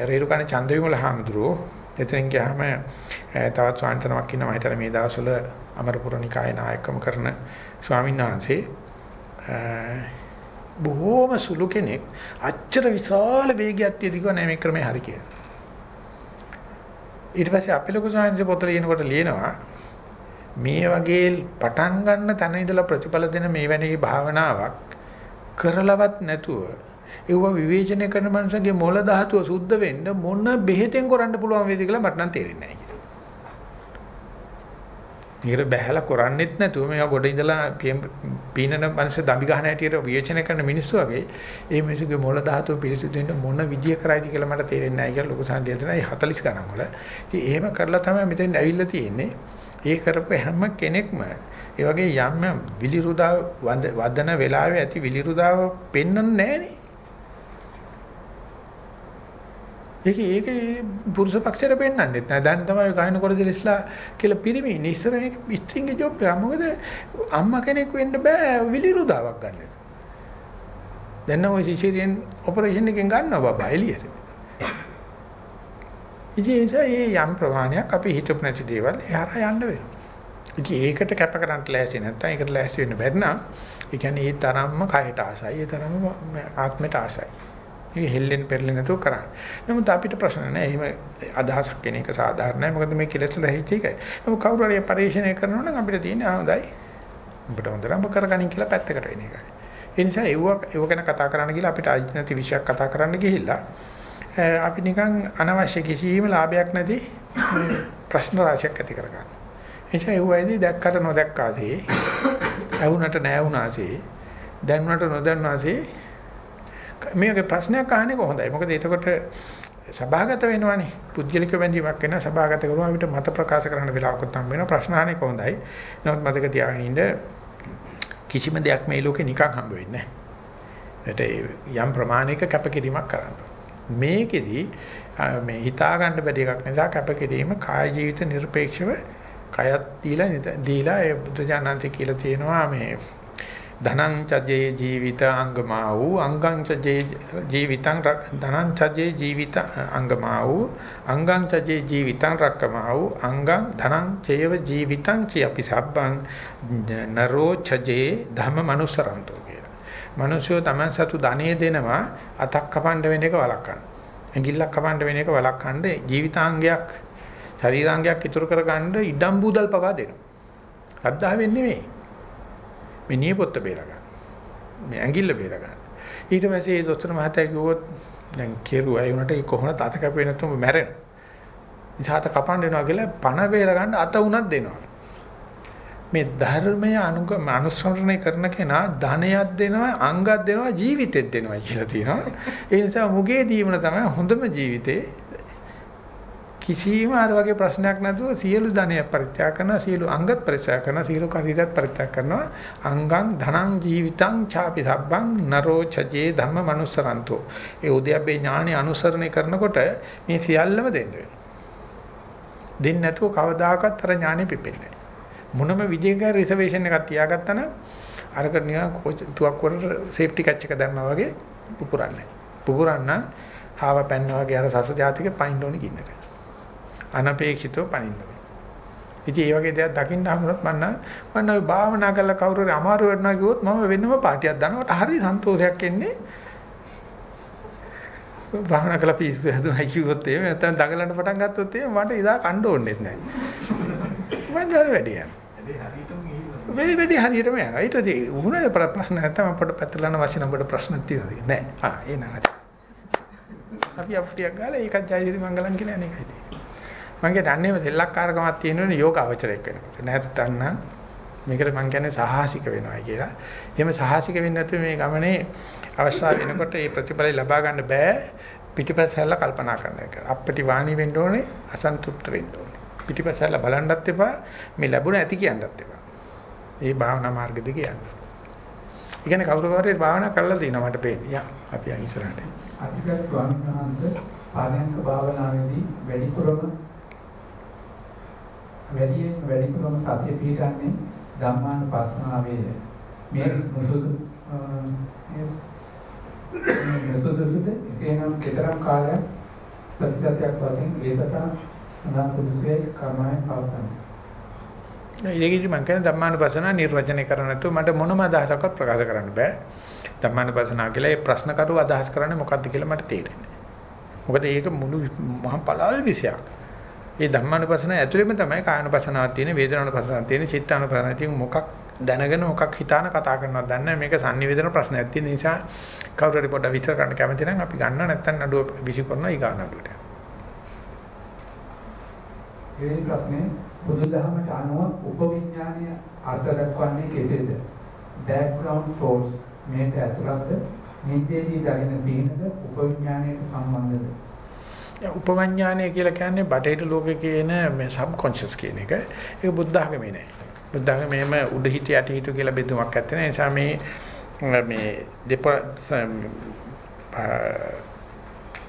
Speaker 1: රේරුකාණ චන්දවිමල හඳුරෝ එතෙන් ගියාම තවත් ස්වාමීන් ඉන්නවා හිතන මේ දවස්වල අමරපුර නිකායේ නායකකම කරන ස්වාමීන් වහන්සේ. බොහෝම සුළු කෙනෙක්. අච්චර විශාල වේගයක් තියදී කිව්වා නෑ මේ ක්‍රමේ හරි කියලා. ඊට පස්සේ අපේ ලොකු ස්වාමීන් පොත ලියනකොට ලියනවා මේ වගේ පටන් ගන්න තැන ඉඳලා ප්‍රතිඵල දෙන මේ වැනි භාවනාවක් කරලවත් නැතුව ඒව විවේචනය කරන මනුස්සගේ මොළ ධාතුව සුද්ධ වෙන්න මොන බෙහෙතෙන් කරන්න පුළුවන් වේද කියලා මට නම් තේරෙන්නේ නැහැ. ඊට බැහැලා කරන්නේත් නැතුව මේවා ගොඩ ඉඳලා පීනන මනුස්ස දම්බි ගහන හැටියට විවේචනය කරන මිනිස්සු වගේ ඒ මිනිස්සුගේ මොළ ධාතුව පිරිසිදු වෙන්න මොන විදිය කරයිද කියලා මට තේරෙන්නේ නැහැ කියලා ලොකු සංඩිය දෙනවා. ඒ 40 ගණන් වල. ඉතින් එහෙම කරලා තමයි මෙතෙන් ඇවිල්ලා තියෙන්නේ. ඒ කරපු හැම කෙනෙක්ම ඒ වගේ යම් විලිරුදාව වදන වෙලාවේ ඇති විලිරුදාව පෙන්වන්නේ නැහනේ. ඒක ඒක පුරුෂ පක්ෂයට පෙන්වන්නෙත් නෑ. දැන් තමයි ගායන කොරදෙලිස්ලා කියලා පිරිමි ඉන්නේ. ඉස්සර මේක ස්ත්‍රින්ගේ ජොබ් එක. මොකද අම්මා කෙනෙක් වෙන්න බෑ විලිරුදාවක් ගන්න. දැන් නම් ඔය සිසේරියන් ඔපරේෂන් එකෙන් ගන්නවා බබා එළියට. ඉතින් ඒ යම් ප්‍රමාණයක් අපි හිතපු නැති දේවල් එහාට යන්න වෙනවා. ඉතින් ඒකට කැප කරන්න ලෑස්ති නැත්නම් ඒකට ලෑස්ති වෙන්න බැරි නම් ඒ කියන්නේ ඒ තරම්ම කයට ආසයි ඒ තරම්ම ආත්මයට ආසයි. ඒක හෙල්ලෙන් පෙරලෙන් නැතුව කරන්නේ. නමුත් අපිට ප්‍රශ්න නැහැ. එහෙම අදහසක් කෙන එක සාධාරණයි. මොකද මේ කෙලෙස් වල හිච්ච එකයි. නමුත් කවුරු හරි පරිශීලනය කරනවා නම් අපිට තියෙන්නේ ආ හොඳයි. උඹට හොඳට ඔබ කරගනින් කියලා පැත්තකට වෙන එකයි. ඒ නිසා ඒව ඒව ගැන කතා කරන්න ගිහලා අපිට අයිති නැති විෂයක් කතා කරන්න ගිහිල්ලා අපි නිකන් අනවශ්‍ය කිසිම ලාභයක් නැති ප්‍රශ්න රාශියක් ඇති කරගන්නවා. එනිසා ඒවයිදී දැක්කට නොදැක්කාසේ ඇහුනට නැහැ දැන්වට නොදන්නාසේ මේක ප්‍රශ්නයක් අහන්නේ කොහොඳයි? මොකද එතකොට සභාගත වෙනවනේ. පුද්ගලික බැඳීමක් වෙනවා. සභාගත කරනවා අපිට මත ප්‍රකාශ කරන්න වෙලාවකුත් හම් වෙනවා. ප්‍රශ්න අහන්නේ කොහොඳයි? නමුත් මතක තියාගෙන ඉන්න කිසිම දෙයක් මේ ලෝකේ නිකන් හම්බ වෙන්නේ නැහැ. යම් ප්‍රමාණයක කැපකිරීමක් කරන්න. මේකෙදි මේ හිතා ගන්න බැරි එකක් නිසා කැපකිරීම කාය ජීවිත নিরপেক্ষව කයත් දීලා දීලා ඒ බුදුජානන්ති කියලා තියෙනවා මේ ධනං චජේ ජීවිත අංගමා වූ අංගං චජේ ජීවිතං ධනං චජේ ජීවිත අංගමා වූ අංගං චජේ ජීවිතං රක්කමා වූ අංගං ධනං චේව ජීවිතං චියපි සබ්බං නරෝ චජේ ධම්ම මනුසරන්තෝ කියලා. මිනිස්සු Taman සතු ධනෙ දෙනවා අතක් කපන්න වෙන එක වළක්වන්න. ඇඟිල්ලක් කපන්න වෙන එක වළක්වන්න ජීවිතාංගයක් ශරීරාංගයක් ඉතුරු කරගන්න ඉඩම් බූදල් පවා දෙනවා. අද්දාවෙන් නෙමෙයි. මේ නියපොත්ත බේර ගන්න. මේ ඇඟිල්ල බේර ගන්න. ඊට පස්සේ ඒ දොස්තර මහත්තයා කිව්වොත් දැන් කෙරුවා ඒ උනට කොහොමද අත කැපෙන්නේ නැත්නම් මැරෙනවා. ඉතින් අත කපන්න වෙනවා කියලා පණ බේර ගන්න අත උනක් දෙනවා. මේ ධර්මය අනුග අනුසරණය කරන කෙනා ධනයක් දෙනවා අංගයක් දෙනවා ජීවිතෙත් දෙනවා කියලා තියෙනවා. ඒ නිසා මුගේ දීවන තමයි හොඳම ජීවිතේ කිසිම අර වගේ ප්‍රශ්නයක් නැතුව සියලු ධනය පරිත්‍යාග කරනවා සියලු අංගත් පරිත්‍යාග කරනවා සියලු ශරීරත් පරිත්‍යාග කරනවා. අංගං ධනං ජීවිතං ചാපි සබ්බං නරෝ චජේ ධම්ම මනුස්සරන්තෝ. ඒ උද්‍යප්පේ ඥානෙ අනුසරණය කරනකොට මේ සියල්ලම දෙන්න වෙනවා. දෙන්නේ නැතුව කවදාකවත් අර ඥානෙ පිපෙන්නේ මොනම විදිහක රිසර්වේෂන් එකක් තියාගත්තා නම් අරක නිකන් තුවක් වල සේෆ්ටි කැච් එක දැම්මා වගේ පුපුරන්නේ. පුපුරන්න හාව පැන්නා වගේ අර සස જાතික පයින් ඕනේ කින්නට අනපේක්ෂිතව පණින්න ඉතින් ඒ වගේ දෙයක් දකින්න හමුනොත් මන්න මන්න ඔය භාවනා කරලා කවුරු හරි අමාරු වෙනවා කිව්වොත් මම වෙනම පාටියක් දානකොට හරි සන්තෝෂයක් එන්නේ. භාවනා කළා පිස්සු හැදුනා කිව්වොත් එහෙම නැත්නම් දඟලන්න පටන් ගත්තොත් එහෙම මට ඉදා කණ්ඩ ඕනෙත් නැහැ. මම දර වැඩි යනවා. වැඩි වැඩි හරියටම යනවා. ඊට පස්සේ උගුණ ප්‍රශ්න නැත්නම් අපිට පැත්තලන වශයෙන් අපිට ප්‍රශ්න තියෙනවා. නෑ. ආ ඒ නෑ. අපි අප්ටියක් ගාලා ඒකත් ජයසිරි මංගලම් කියලා අනේකයි තියෙන්නේ. මම කියන්නේ අන්නේම සෙල්ලක්කාරකමක් තියෙනවනේ යෝග අවචරයක් වෙනකොට. නැත්තම් මේකට මම කියන්නේ සාහසික වෙනවා කියලා. එහෙම සාහසික වෙන්නේ නැතුව මේ ගමනේ අවස්ථාව වෙනකොට මේ ප්‍රතිඵල ලබා ගන්න බෑ පිටිපස්සෙල්ල කල්පනා කරන එක. අපිට වාණි වෙන්න ඕනේ අසන්තුෂ්ත වෙන්න ඕනේ. පිටිපස්සෙල්ල බලන්නත් එපා මේ ලැබුණ ඇති කියන්නත් එපා. මේ භාවනා මාර්ගෙ දිගේ යන්න. ඒ කියන්නේ කවුරු කවුරු භාවනා කරලා දිනවා මට පේන්නේ. යා අපි යන් ඉස්සරහට.
Speaker 2: අධිකර ස්වාමීන් වහන්සේ පාරයන්ක භාවනාවේදී වැඩිපුරම වැඩියෙන් වැඩිපුරම සතිය පිටන්නේ ධම්මානුපස්සනාවේ මේ මුසුදු මුසුදුසුද එසේනම් කතරම් කාලයක් ප්‍රතිපත්තියක් වශයෙන් ඒසත අනා සුදුසේ කර්මයෙන් පවතන
Speaker 1: ඉලෙකිදි මම කියන ධම්මානුපස්සන නිර්වචනය කරන්න නැතුව මට මොනම අදහසක්වත් ප්‍රකාශ කරන්න බෑ. ධම්මානුපස්සන කියලා ඒ ප්‍රශ්න කරු අදහස් කරන්නේ මොකක්ද කියලා මට තේරෙන්නේ මොකද ඒක මුළු මහා පළල් විෂයක් මේ ධම්මානුපස්සන ඇතුළෙම තමයි කායනුපස්සනාවක් තියෙන, වේදනානුපස්සනාවක් තියෙන, චිත්තානුපස්සනාවක් තියෙන මොකක් දැනගෙන මොකක් හිතාන කතා කරනවද දන්නේ මේක sannivedana ප්‍රශ්නයක් තියෙන නිසා කවුරු හරි පොඩ්ඩක් විස්තර කරන්න කැමති නම් අපි ගන්නවා නැත්නම් නඩුව විසි කරනවා ඊගා නඩුවට.
Speaker 2: මේ ප්‍රශ්නේ බුදුදහමට අනුව උපවිඥානීය අර්ථ දක්වන්නේ කෙසේද? background thoughts මේක ඇතුළත්ද? නිද්දේදී දකින සීනද උපවිඥානයට සම්බන්ධද?
Speaker 1: උපමඥානය කියලා කියන්නේ බටහිර ලෝකේ කියන මේ සබ්කොන්ෂස් කියන එක. ඒක බුද්ධ ධර්මයේ නෑ. බුද්ධ ධර්මයේම උඩ හිත යට හිත කියලා බෙදුමක් නැත්තේ. ඒ නිසා මේ මේ දෙප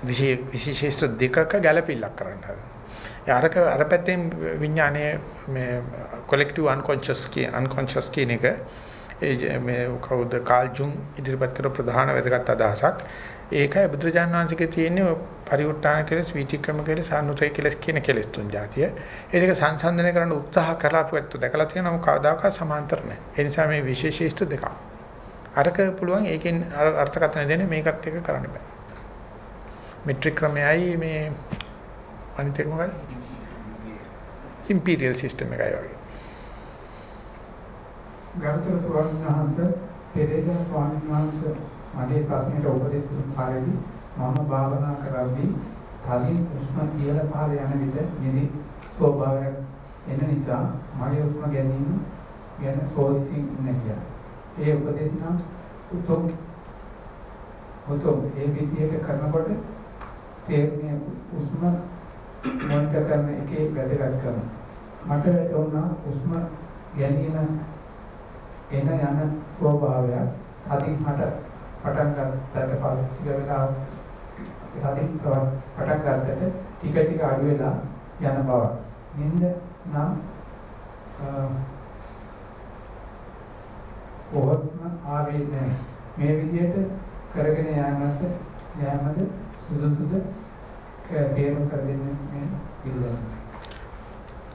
Speaker 1: විශේෂ දෙකක ගැළපිල්ලක් කරන්න හදනවා. අරක අර පැත්තෙන් විඥානයේ මේ කොලෙක්ටිව් අන්කොන්ෂස් කියන අන්කොන්ෂස් කියන එක මේ කවුද කාල් ජුන් ඉදිරිපත් කර ප්‍රධාන වැදගත් අදහසක්. ඒකයි බුදුරජාණන් වහන්සේගේ තියෙන්නේ පරිඋත් ทาน කෙලස්, වීතික්‍රම කෙලස්, සානුසය කෙලස් කියන කෙලස් තුන් જાතිය. ඒක සංසන්දනය කරන්න උත්සාහ කරලාපු ඇත්ත දැකලා තියෙනවා මොකක් කවදාකවත් සමාන්තර නැහැ. ඒ නිසා මේ විශේෂීෂ්ඨ දෙකක්. අරක පුළුවන් ඒකෙන් අර්ථකථන දෙන්නේ මේකත් එක කරන්න බෑ. මෙට්‍රික් ක්‍රමයයි මේ අනිත් එක මොකද? ඉම්පීරියල් සිස්ටම් එකයි වගේ.
Speaker 2: ගරුතර ස්වාමීන් වහන්සේ පෙරේදා ස්වාමීන් වහන්සේ මගේ ප්‍රශ්නෙට උපදෙස් දුන් කාලෙදී මම භාවනා කරද්දී තලින් උෂ්ම ඉහළ පහළ යන විට නිදි ස්වභාවයක් එන නිසා මගේ උෂ්ම ගැනීම ගැන සෝදිසින් නැහැ. ඒ උපදෙස් නම් උතුම් උතුම් ඒ විදියට කරනකොට තේරුනේ උෂ්ම මොනිටර් කරන එකේ වැදගත්කම. මට වැටුණා උෂ්ම ගැනීම එන යන ස්වභාවය අදින් හට පටන් ගන්නට පස්සේ ටික වෙලා සතින් පටන් ගන්නට ටික ටික අඩු වෙලා යන බව. නිින්ද නම් කොහොත්ම ආවේ නැහැ. මේ විදිහට කරගෙන යෑමට යෑමද සුදුසුද තේරුම් කර දෙන්නේ මේ පිළිගන්න.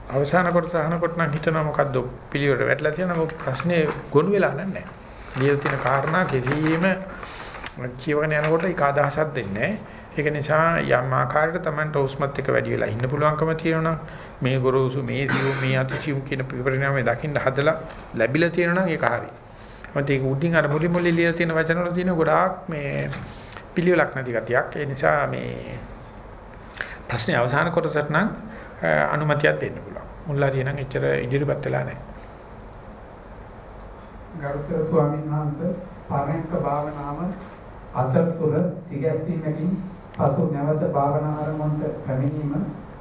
Speaker 1: අවසාන කොටස අහනකොට නම් හිතනවා මොකද්ද පිළිවෙලට වැටලා තියෙනවා මොකද ප්‍රශ්නේ ගොනු වෙලා නැහැ. ලියලා තියෙන කාරණා කිසියම් කියවගෙන යනකොට ඒක අදහසක් දෙන්නේ ඒක නිසා යම් ආකාරයකට Tamanට උස්මත් එක වැඩි වෙලා ඉන්න පුළුවන්කම තියෙනවා මේ ගොරෝසු මේ සිව් මේ අතිචිව් කියන පරිණාමය දකින්න හදලා ලැබිලා තියෙනවා නම් ඒක හරියි. මත ඒක උඩින් අර මුලි මුලි ලියලා තියෙන වචන වල තියෙන ගොඩාක් මේ පිළිවෙලක් නැති ගතියක්. ඒ නිසා මේ ප්‍රශ්නේ අවසාන කොටසට නම් අනුමැතියක් දෙන්න පුළුවන්. මුල්ලාරිය නම් එච්චර ඉදිරිපත් වෙලා නැහැ.
Speaker 2: ගරුතර ස්වාමීන් වහන්සේ පරණක භාවනාව අතරතුර තිගැස්සීමකින් පසු නැවත භාවනා ආරම්භන්ට පැමිණීම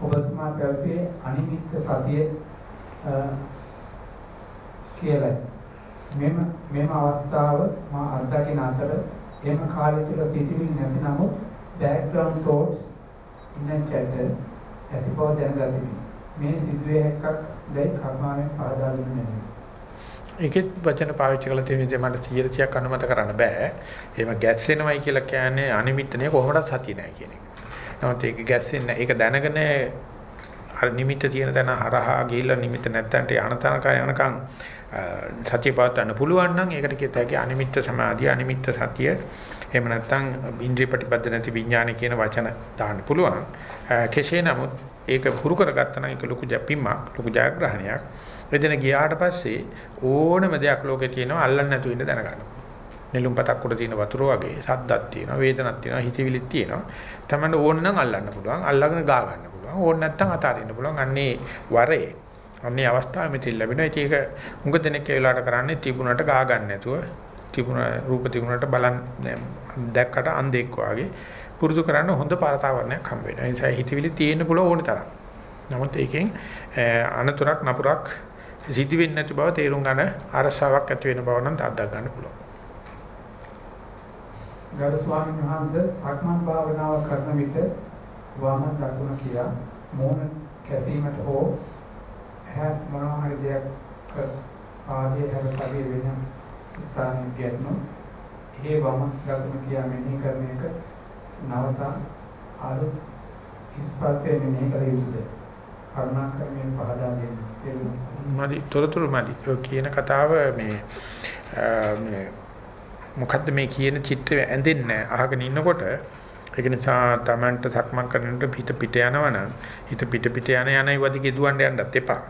Speaker 2: ඔබතුමා පැවසියේ අනිමිත්ත සතිය කියලා. මෙම මෙම අවස්ථාව මා අත්දකින අතර එම කාලය තුළ සිටිවිලි නැති නමුත් background thoughts in a chatter ඇති බව දැනගතිමි. මේ සිදුවේ එකක් දැයි කර්මාවෙන් පහදා දෙන්නේ නැහැ.
Speaker 1: ඒකෙත් වචන පාවිච්චි කළ තියෙන විදිහ මට 100ක් අනුමත කරන්න බෑ. එහෙම ගැස්සෙනවයි කියලා කියන්නේ අනිමිත්තනේ කොහොමද සතිය නැහැ කියන එක. නමුත් ඒක ගැස්සෙන්න ඒක දැනගෙන අර නිමිත්ත තියෙන තැන හරහා ගිහිල්ලා නිමිත්ත නැත්තන්ට යන තනක යනකම් සතිය පවත්වන්න පුළුවන් නම් ඒකට කියත හැකි අනිමිත්ත සමාධිය අනිමිත්ත සතිය එහෙම නැත්නම් ඉන්ද්‍රිය ප්‍රතිපද නැති විඥාන කියන වචන දාන්න පුළුවන් කෙසේ නමුත් ඒක පුරු කරගත්තා නම් ඒක ලොකු ජැපීමක් ලොකු ජයග්‍රහණයක් එදින ගියාට පස්සේ ඕනම දෙයක් ලෝකේ තියෙනවා අල්ලන්න නැතුව ඉන්න දැනගන්න. නෙළුම් පතක් උඩ තියෙන වතුර වගේ සද්දක් තියෙනවා වේදනක් තියෙනවා හිතවිලිත් තියෙනවා. තමන්න ඕන නම් අල්ලන්න පුළුවන් අල්ලගෙන ගා ගන්න පුළුවන්. ඕන නැත්නම් අතාරින්න පුළුවන්. අන්නේ වරේ අන්නේ අවස්ථාව මෙතන ලැබෙනවා. ඒක උඟ දෙනෙක් ඒ වෙලාවට කරන්නේ තිබුණට ගා ගන්න නැතුව තිබුණ රූප තිබුණට බලන් දැක්කට අන්ධෙක් වාගේ පුරුදු කරන්න හොඳ පාරතාවරණයක් හම්බ වෙනවා. ඒ නිසා හිතවිලි තියෙන්න පුළුවන් ඕන තරම්. නමුත් ඒකෙන් අනතුරක් නපුරක් සිද්ධ වෙන්නේ නැති බව තේරුම් ගන්න අරසාවක් ඇති වෙන බව නම් දාද්දා ගන්න පුළුවන්.
Speaker 2: ගරු ස්වාමීන් වහන්සේ සක්මන් භාවනාව කරන විට වම දකුණ කියා මෝන කැසීමට හෝ හැ මොනවා හරි දෙයක් පාදයේ හැර ශරීර වෙන ස්ථානයක් ගැටුණොත් ඒ වම දකුණ කියා මෙනෙහි කරන එක නවතා අලුත් ස්පර්ශය මෙනෙහි කළ යුතුද කරුණාකරමින් පහදා දෙන්න
Speaker 1: මදි තොරතුරු මදි කියන කතාව මේ මේ මොකද්ද මේ කියන චිත්‍රය ඇඳෙන්නේ අහගෙන ඉන්නකොට ඒක නිසා Tamanට සක්මන් කරනකොට පිට පිට යනවනම් හිත පිට පිට යන යන ඉවදිගේ දුවන්න යන්නත් එපා.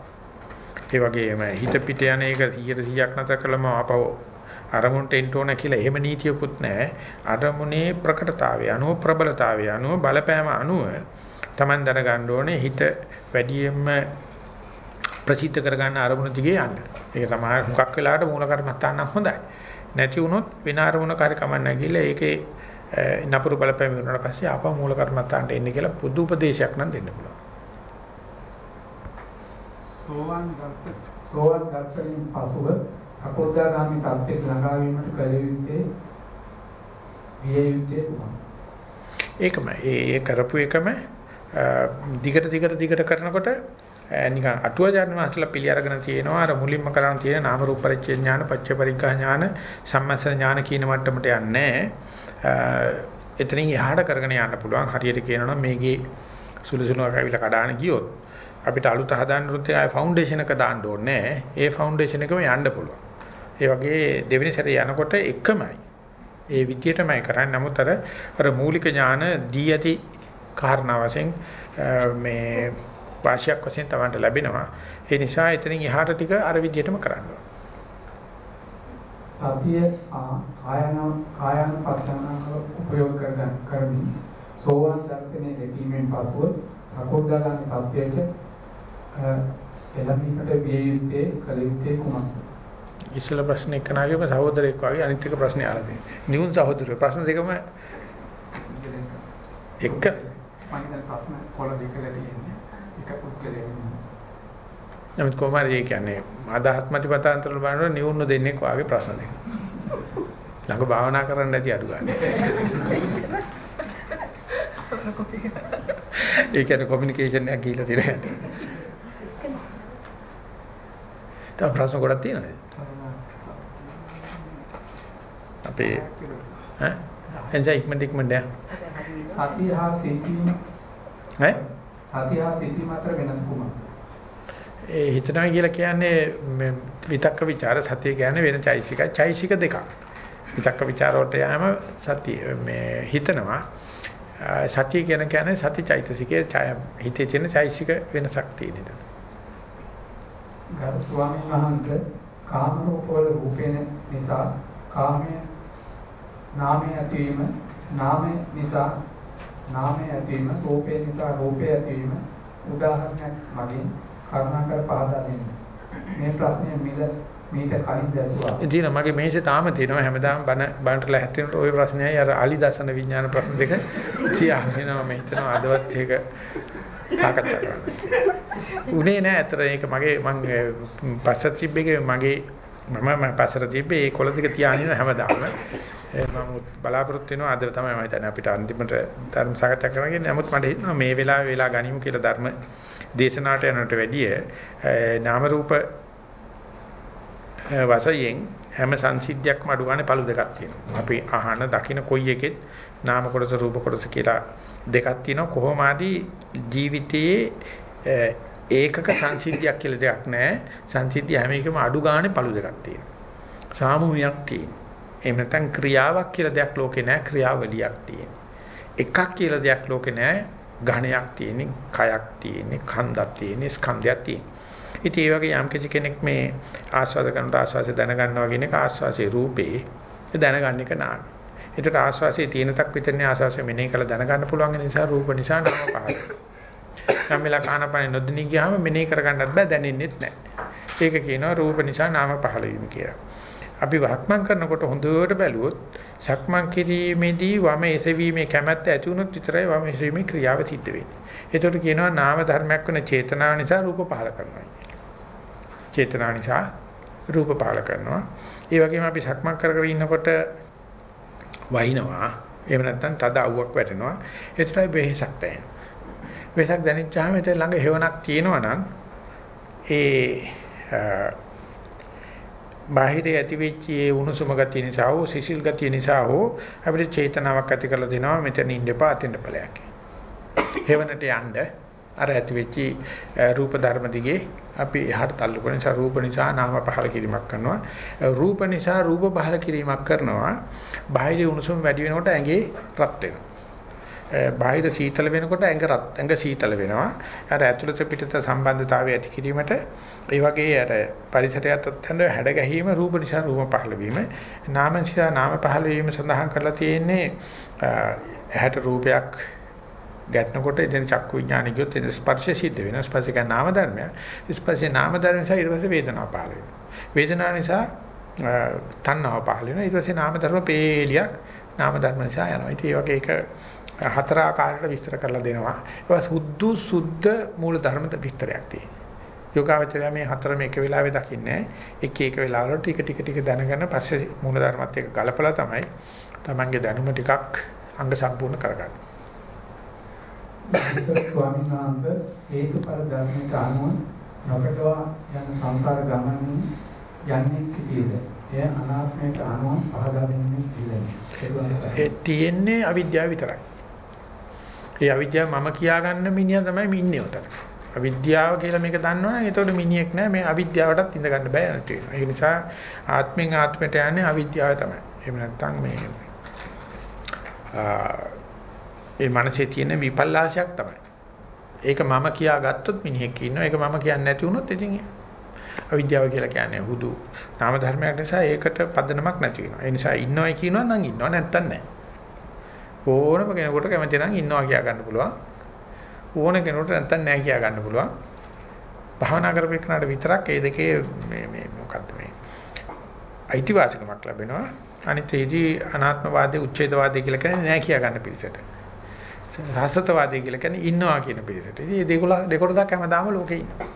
Speaker 1: ඒ වගේම හිත පිට යන එක 100%ක් නැතර කළම ආපහු අරමුණට එන්න ඕන කියලා එහෙම නීතියකුත් නැහැ. අරමුණේ ප්‍රකටතාවය අනුව ප්‍රබලතාවය අනුව බලපෑම අනුව Taman දැනගන්න ඕනේ හිත වැඩියෙන්ම ප්‍රසිද්ධ කරගන්න අරමුණ දිගේ යන්න. ඒක තමයි හුඟක් වෙලාවට මූල කර්මස්ථාන නම් හොඳයි. නැති වුණොත් වෙන අරමුණ කාර්ය කමන්න නැගිලා ඒකේ නපුරු බලපෑම වුණාට පස්සේ ආපහු මූල කර්මස්ථානට එන්න කියලා පොදු උපදේශයක් නම් දෙන්න පුළුවන්.
Speaker 2: සෝවාන් දර්ශ සෝවාන් දර්ශනයෙන් පසුව සකෝදාගාමි තත්ත්වයට ළඟා වීමට කල යුත්තේ විය යුත්තේ?
Speaker 1: ඒකම ඒ කරපු එකම දිගට දිගට දිගට කරනකොට නිකන් අටුවාචාර්ය මාස්ටර්ලා පිළි අරගෙන තියෙනවා අර මුලින්ම කරන් තියෙන නාම රූප පරිච්ඡේ ඥාන පච්ච පරිග්ගා ඥාන සම්මස්ස ඥාන කියන මට්ටමට යන්නේ එතනින් එහාට කරගෙන යන්න පුළුවන් හරියට කියනවනම් මේකේ සුළු සුළුවක් ඇවිල්ලා කඩාන ගියොත් අපිට අලුත හදාන්න උත් ආය ෆවුන්ඩේෂන් එක දාන්න ඕනේ ඒ ෆවුන්ඩේෂන් එකම යන්න පුළුවන්. ඒ වගේ දෙවෙනි සැරේ යනකොට එකමයි. ඒ විදියටමයි කරන්නේ. නමුත් අර අර මූලික ඥාන දී ඇති කාරණා වශයෙන් මේ වාසියක් වශයෙන් Tamanට ලැබෙනවා. ඒ නිසා එතනින් එහාට ටික අර විදියටම කරන්න
Speaker 2: සතිය කායන කායන පස්සනාව උපයෝග කරගන්න කරමින් සෝවාන් දර්ශනයේ දැකීමෙන් පසුව සකෝදාගාමී තත්ත්වයට එළඹීමට විය යුත්තේ කල යුත්තේ කුමක්ද?
Speaker 1: ඉස්සල ප්‍රශ්න එක්කනාගේම සහෝදරයෙක් වගේ අනිත් එක ප්‍රශ්නේ අහලා තියෙනවා. නියුන් සහෝදරයෝ ප්‍රශ්න දෙකම එක
Speaker 2: මම ප්‍රශ්න කොළ දෙකලා තියෙන්නේ. එක පුද්ගලයෙක්.
Speaker 1: නමුත් කොහොමද ඒ කියන්නේ අදහත් මතිපතාන්තර බලනකොට නියුන් දෙන්නෙක් වගේ ප්‍රශ්න දෙක. ළඟ භාවනා කරන්න නැති අඩු ගන්න. ඒ කියන්නේ කොමියුනිකේෂන් එකක් ගිහිල්ලා තියෙනවා. තව ප්‍රශ්න ගොඩක් තියෙනවද? අපේ ඈ එන්ජා ඉක්මනට ඉක්මනට.
Speaker 2: සතිය හා සිතීම
Speaker 1: ඈ
Speaker 2: සතිය හා සිතීම අතර වෙනස කුමක්ද?
Speaker 1: ඒ හිතනවා කියලා කියන්නේ විතක්ක ਵਿਚාර සතිය කියන්නේ වෙන චෛසික චෛසික දෙකක්. විතක්ක ਵਿਚාර වලට යෑම සතිය මේ හිතනවා. සතිය කියන කියන්නේ සති චෛතසිකයේ හිතේ තියෙන චෛසික වෙනසක් තියෙන එක.
Speaker 2: ගරු ස්වාමීන් වහන්සේ කාම රූපවල රූපේන නිසා කාමයේ නාමයේ ඇතිවීම නාමයේ නිසා නාමයේ ඇතිවීම රූපේ නිසා රූපේ ඇතිවීම උදාහරණයක් මගින් කරුණාකර පහදා දෙන්න. මේ ප්‍රශ්නේ මිල මීට කලින් දැසුවා.
Speaker 1: ඉතින් මගේ මේසේ තාම තියෙනවා හැමදාම බන බනට ලැහැත්තිනට ওই ප්‍රශ්නයයි අර අලි දසන විඥාන ප්‍රශ්න දෙක තියාගෙනවා මම හිතනවා අදවත් ඒක සාකච්ඡා කරන්න. උනේ නෑ අතර ඒක මගේ මම පස්සට තිබ්බේක මගේ මම මම පස්සට තිබ්බේ ඒ කොළ දෙක තියාගෙන හැමදාම මම බලාපොරොත්තු වෙනවා අද තමයි මම හිතන්නේ අපිට අන්තිමට ධර්ම සාකච්ඡා කරන්න නමුත් මට හිතෙනවා මේ වෙලාවේ වෙලා ගනිමු කියලා ධර්ම දේශනාවට යනට වැඩිය නාම රූප වශයෙන් හැම සංසිද්ධියක්ම අඩු ගන්න පළු දෙකක් තියෙනවා. අපි අහන දකින කොයි එකෙත් නාම කොටස රූප කොටස කියලා දෙකක් තියෙනවා. කොහොම හරි ජීවිතයේ ඒකක සංසිද්ධියක් කියලා දෙයක් නැහැ. සංසිද්ධිය හැම එකම අඩු ගන්න පළු දෙකක් තියෙනවා. සාමූහිකයක් තියෙනවා. එහෙම නැත්නම් ක්‍රියාවක් කියලා දෙයක් ලෝකේ නැහැ. ක්‍රියාවලියක් තියෙනවා. එකක් කියලා දෙයක් ලෝකේ නැහැ. ඝණයක් තියෙන්නේ, කයක් තියෙන්නේ, කන්දක් තියෙන්නේ, ස්කන්ධයක් තියෙන්නේ. ඉතින් ඒ වගේ යම් කිසි කෙනෙක් මේ ආස්වාද කරනට ආස්වාසය දැනගන්නවා කියන එක ආස්වාසේ රූපේ දැනගන්න එක නාමය. ඒකට ආස්වාසේ තියෙන තක් විතරනේ ආස්වාසය මෙනෙහි කරලා දැනගන්න පුළුවන් නිසා රූප නිසා නාම පහළ. සම්මෙලා කානපනේ නොදෙනී ගියාම මෙනෙහි කරගන්නත් බෑ දැනෙන්නෙත් නැහැ. ඒක කියනවා රූප නිසා නාම පහළ වීම කියලා. අපි වහක්මන් කරනකොට හොඳට බැලුවොත් සක්මන් කිරීමේදී වම එසවීමේ කැමැත්ත ඇති වුණොත් විතරයි වම එසවීමේ ක්‍රියාව සිද්ධ වෙන්නේ. ඒකට කියනවා නාම ධර්මයක් වෙන චේතනාව නිසා රූප පහළ කරනවා. චේතනා නිසා රූප පහල කරනවා. ඒ වගේම අපි සක්මන් කර කර ඉන්නකොට වහිනවා. එහෙම නැත්නම් තද අවුවක් වැටෙනවා. ඒතරයි වෙහසක් දැනෙනවා. වෙහසක් දැනෙච්චාම ඒතර ළඟ හේවණක් තියෙනවා නම් ඒ බාහිර ඇති වෙච්ච ඒ උණුසුම ගතිය නිසා හෝ සිසිල් ගතිය නිසා හෝ අපිට චේතනාවක් ඇති කරලා දෙනවා මෙතන ඉන්න එපා අතෙන්ට ඵලයක්. හේවණට යන්න අර ඇති වෙච්ච රූප ධර්ම දිගේ අපි එහාට තල්ලු කරන නිසා රූප නිසා නාම පහල කිරීමක් කරනවා. රූප නිසා රූප පහල කිරීමක් කරනවා. බාහිර උණුසුම වැඩි වෙනකොට ඇඟේ රත් වෙනවා. බාහිර සීතල වෙනකොට ඇඟ රත් ඇඟ සීතල වෙනවා අර ඇතුළත පිටත සම්බන්ධතාවය ඇති කිරීමට ඒ වගේ අර පරිසරයත් අතර හැඩ ගැහිම රූප නිසා රූප පහල වීම නාම නිසා නාම පහල වීම සඳහන් කරලා තියෙන්නේ ඇහැට රූපයක් ගැටෙනකොට එදින චක්කු විඥානෙ ගියොත් එදින ස්පර්ශය සිද්ධ වෙනවා. ස්පර්ශය කියන්නේ නාම ධර්මයක්. ස්පර්ශේ නාම ධර්ම නිසා ඊට පස්සේ වේදනාව පහළ වෙනවා. වේදනාව නිසා තණ්හාව පහළ වෙනවා. ඊට පස්සේ නාම ධර්ම පේලියක් නාම ධර්ම නිසා යනවා. ඉතින් ඒ වගේ එක හතර ආකාරයට විස්තර කරලා දෙනවා. ඒවා සුද්ධ සුද්ධ මූල ධර්ම විස්තරයක් තියෙනවා. යෝගාවචරය මේ හතරම එක වෙලාවෙ දකින්නේ එක එක වෙලාවල ටික ටික ටික දැනගෙන පස්සේ මූල ධර්මات එක්ක ගලපලා තමයි Tamange දැනුම ටිකක් අංග සම්පූර්ණ කරගන්නේ.
Speaker 2: ස්වාමීන් වහන්සේ හේතුඵල ධර්මයට අනුව නොකඩවා යන සංසාර ගමනින් යන්නේ සිටියද එය අනාත්මයට අනුව පහදා දෙන්නේ පිළිගන්නේ
Speaker 1: ඒ තියෙන්නේ අවිද්‍යාව විතරයි. ඒ අවිද්‍යාව මම කියාගන්න මිනිහා තමයි ඉන්නේ උතන. අවිද්‍යාව කියලා මේක දන්නවනම් එතකොට මිනිහෙක් නෑ මේ අවිද්‍යාවටත් ඉඳ ගන්න බෑ යන තියෙනවා. ඒ නිසා ආත්මෙන් ආත්මයට යන්නේ අවිද්‍යාව තමයි. එහෙම නැත්නම් මේ ඒ මනසේ තියෙන විපල්ලාශයක් තමයි. ඒක මම කියාගත්තොත් මිනිහෙක් ඉන්නවා. ඒක මම කියන්නේ නැති වුණොත් ඉතින් අවිද්‍යාව කියලා කියන්නේ හුදු නාම ධර්මයක් නිසා ඒකට පදනමක් නැති වෙනවා. ඒ නිසා ඉන්නවයි කියනවා නම් ඉන්නව නැත්තම් නැහැ. ඕනම කෙනෙකුට කැමති නම් ඉන්නවා කියා ගන්න පුළුවන්. ඕන කෙනෙකුට නැත්තම් නැහැ කියා ගන්න පුළුවන්. භාවනා කරපේකනට විතරක් මේ දෙකේ මේ මේ මොකද්ද මේ අයිතිවාසිකමක් ලැබෙනවා. අනිත් ඒදී අනාත්මවාදී උච්ඡේදවාදී කියලා කියන්නේ නැහැ කියා ගන්න පිළිසෙට. රසතවාදී කියලා කියන්නේ ඉන්නවා කියන පිළිසෙට. ඉතින් මේ දෙකොල දෙකොටක් හැමදාම ලෝකේ ඉන්නවා.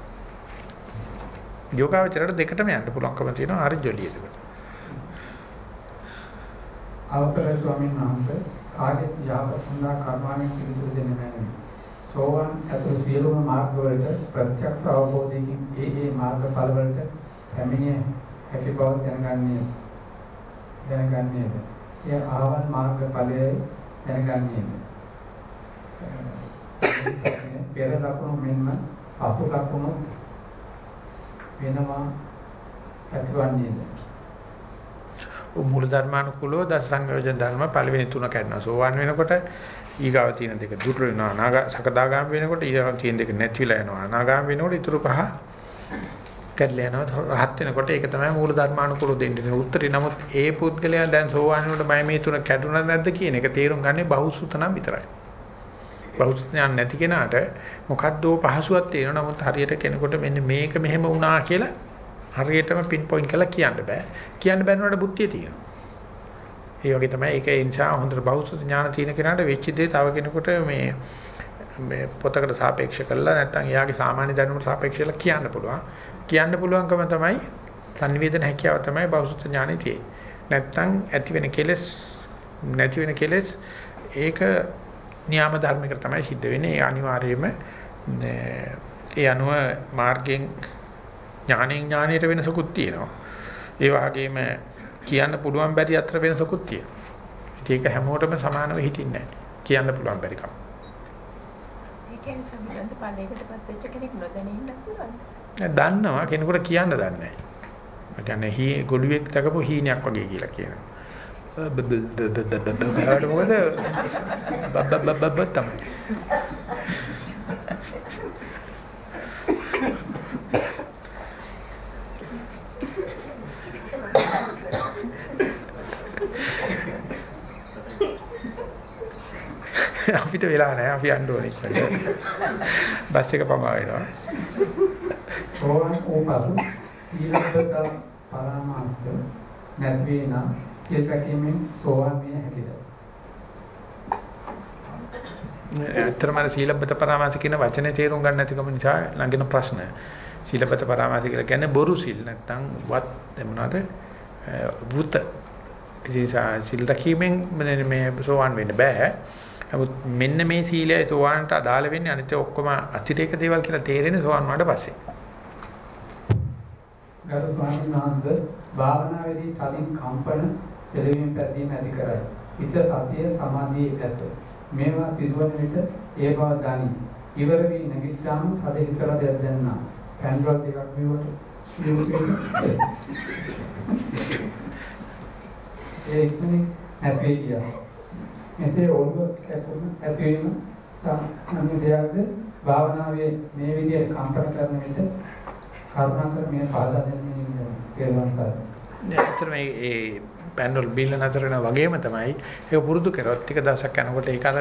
Speaker 1: යෝගාවචරයට දෙකටම යන්න පුළුවන්කම තියෙනවා හරි ජොලියද.
Speaker 2: අවසරයි ස්වාමීන් වහන්සේ කාගේ යාප සඳහා කර්මාවෙන් පිළිතුරු දෙන්න මැනවි. සෝවන් ඇතුළු සියලුම මාර්ගවලට ප්‍රත්‍යක්ෂ අවබෝධයකින් ඒ ඒ මාර්ගඵල වලට පැමිණිය හැකි බව දැනගන්නේ. දැනගන්නේද? එය ආවන් මාර්ගඵලයේ දැනගන්නේද? පෙර ලකුණු මෙන්ම පසු ලකුණු වෙනවා ඇතිවන්නේද?
Speaker 1: මූල ධර්මානුකූලව දස සංයෝජන ධර්ම පළවෙනි තුන කරනවා. සෝවන් වෙනකොට ඊගාව තියෙන දෙක දුර වෙනවා. අනාග සකදාගාම වෙනකොට ඊගාව තියෙන දෙක නැතිලා යනවා. අනාගාම වෙනකොට ඊටු පහ කැඩලා යනවා. රහත් වෙනකොට ඒක තමයි මූල ධර්මානුකූලව දෙන්නේ. උත්තරේ නමුත් ඒ පුද්ගලයා දැන් සෝවන් වෙනකොට මම මේ තුන කැඩුණා නැද්ද කියන එක තේරුම් ගන්නේ බහුසුත නම් විතරයි. බහුසුත ඥාන නැති කෙනාට මොකද්දෝ පහසුවක් තියෙනවා. නමුත් හරියට කෙනෙකුට මෙන්න මේක මෙහෙම වුණා කියලා හරියටම පින් පොයින්ට් කරලා කියන්න බෑ. කියන්න බැරිනකොට බුද්ධිය තියෙනවා. ඒ වගේ තමයි ඒක ඒ නිසා හොඳට බෞද්ධ ඥාන තියෙන කෙනාට වෙච්ච දේ තව කෙනෙකුට මේ මේ පොතකට සාපේක්ෂ කරලා නැත්නම් එයාගේ සාමාන්‍ය දැනුමට සාපේක්ෂ කරලා කියන්න පුළුවන්. කියන්න පුළුවන්කම තමයි සංනිවේදන හැකියාව තමයි බෞද්ධ ඥානෙ තියෙන්නේ. නැත්නම් ඇති වෙන කෙලෙස් නැති වෙන කෙලෙස් ඒක න්‍යාම ධර්මයකට තමයි සිද්ධ වෙන්නේ. ඒ අනිවාර්යයෙන්ම ඒ අනුව මාර්ගයෙන් ඥානෙන් ඥානයට වෙනසකුත් තියෙනවා. ඒ වගේම කියන්න පුළුවන් බැරි අතර වෙනසකුත් තියෙනවා. ඒක හැමෝටම සමානව හිටින්නේ නැහැ. කියන්න පුළුවන් බැරි කම.
Speaker 7: ඒ කියන්නේ සම්බන්ධ ඵලයකටපත් වෙච්ච කෙනෙක් නොදැනී ඉන්න පුළුවන්.
Speaker 1: දන්නවා කෙනෙකුට කියන්න දන්නේ නැහැ. ඒ කියන්නේ හී ගොළුෙක් දකපු හීනයක් වගේ කියලා කියනවා. බබ මොකද බබ බබ තමයි. අපිට වෙලා නැහැ අපි යන්න ඕනේ. බස් එක පමා වෙනවා.
Speaker 2: සෝවන් ඕපසු සීලබ්බත පරාමාස නැති වෙන සිල් රැකීමෙන් සෝවන් විය හැකිද?
Speaker 1: ඇත්තටම සීලබ්බත පරාමාස කියන වචනේ තේරුම් ගන්න නැතිකම නිසා ළඟින ප්‍රශ්න. සීලබ්බත පරාමාස කියලා කියන්නේ බොරු සිල් නැත්නම් වත් මොනවාද? වුත. ඉතින් සිල් රැකීමෙන් මේ සෝවන් වෙන්න බෑ. නමුත් මෙන්න මේ සීලය සෝවාන්ට අදාළ වෙන්නේ අනිත් ඔක්කොම අතිරේක දේවල් කියලා තේරෙන්නේ සෝවාන් වුණාට පස්සේ.
Speaker 2: ගරු ස්වාමීන් වහන්සේ භාවනාවේදී තදින් කම්පන සෙලවීම පැද්දීම ඇති කරයි. හිත සතිය සමාධියේ ඇත. මේවා සිදුවන විට ඒ බව දනි. ඉවර වී නැගිට්ටාම සද හිතලා දැන්නා. පැන්ඩ්‍රොයිඩ් එකක් විවට ඒ ඉක්මනින් නැති ගියා. මෙසේ ඔළුව කැපුම ඇතිවීම සම්මි දෙයක්ද භාවනාවේ මේ විදිහට කම්පන කරන විට කරුණාකර මේ පාදා දෙන්නේ තේරුම් ගන්න.
Speaker 1: ඇත්තටම මේ පැනල් බිල් නතර වෙනා වගේම තමයි ඒක පුරුදු කරොත් ටික දවසක් යනකොට ඒක අර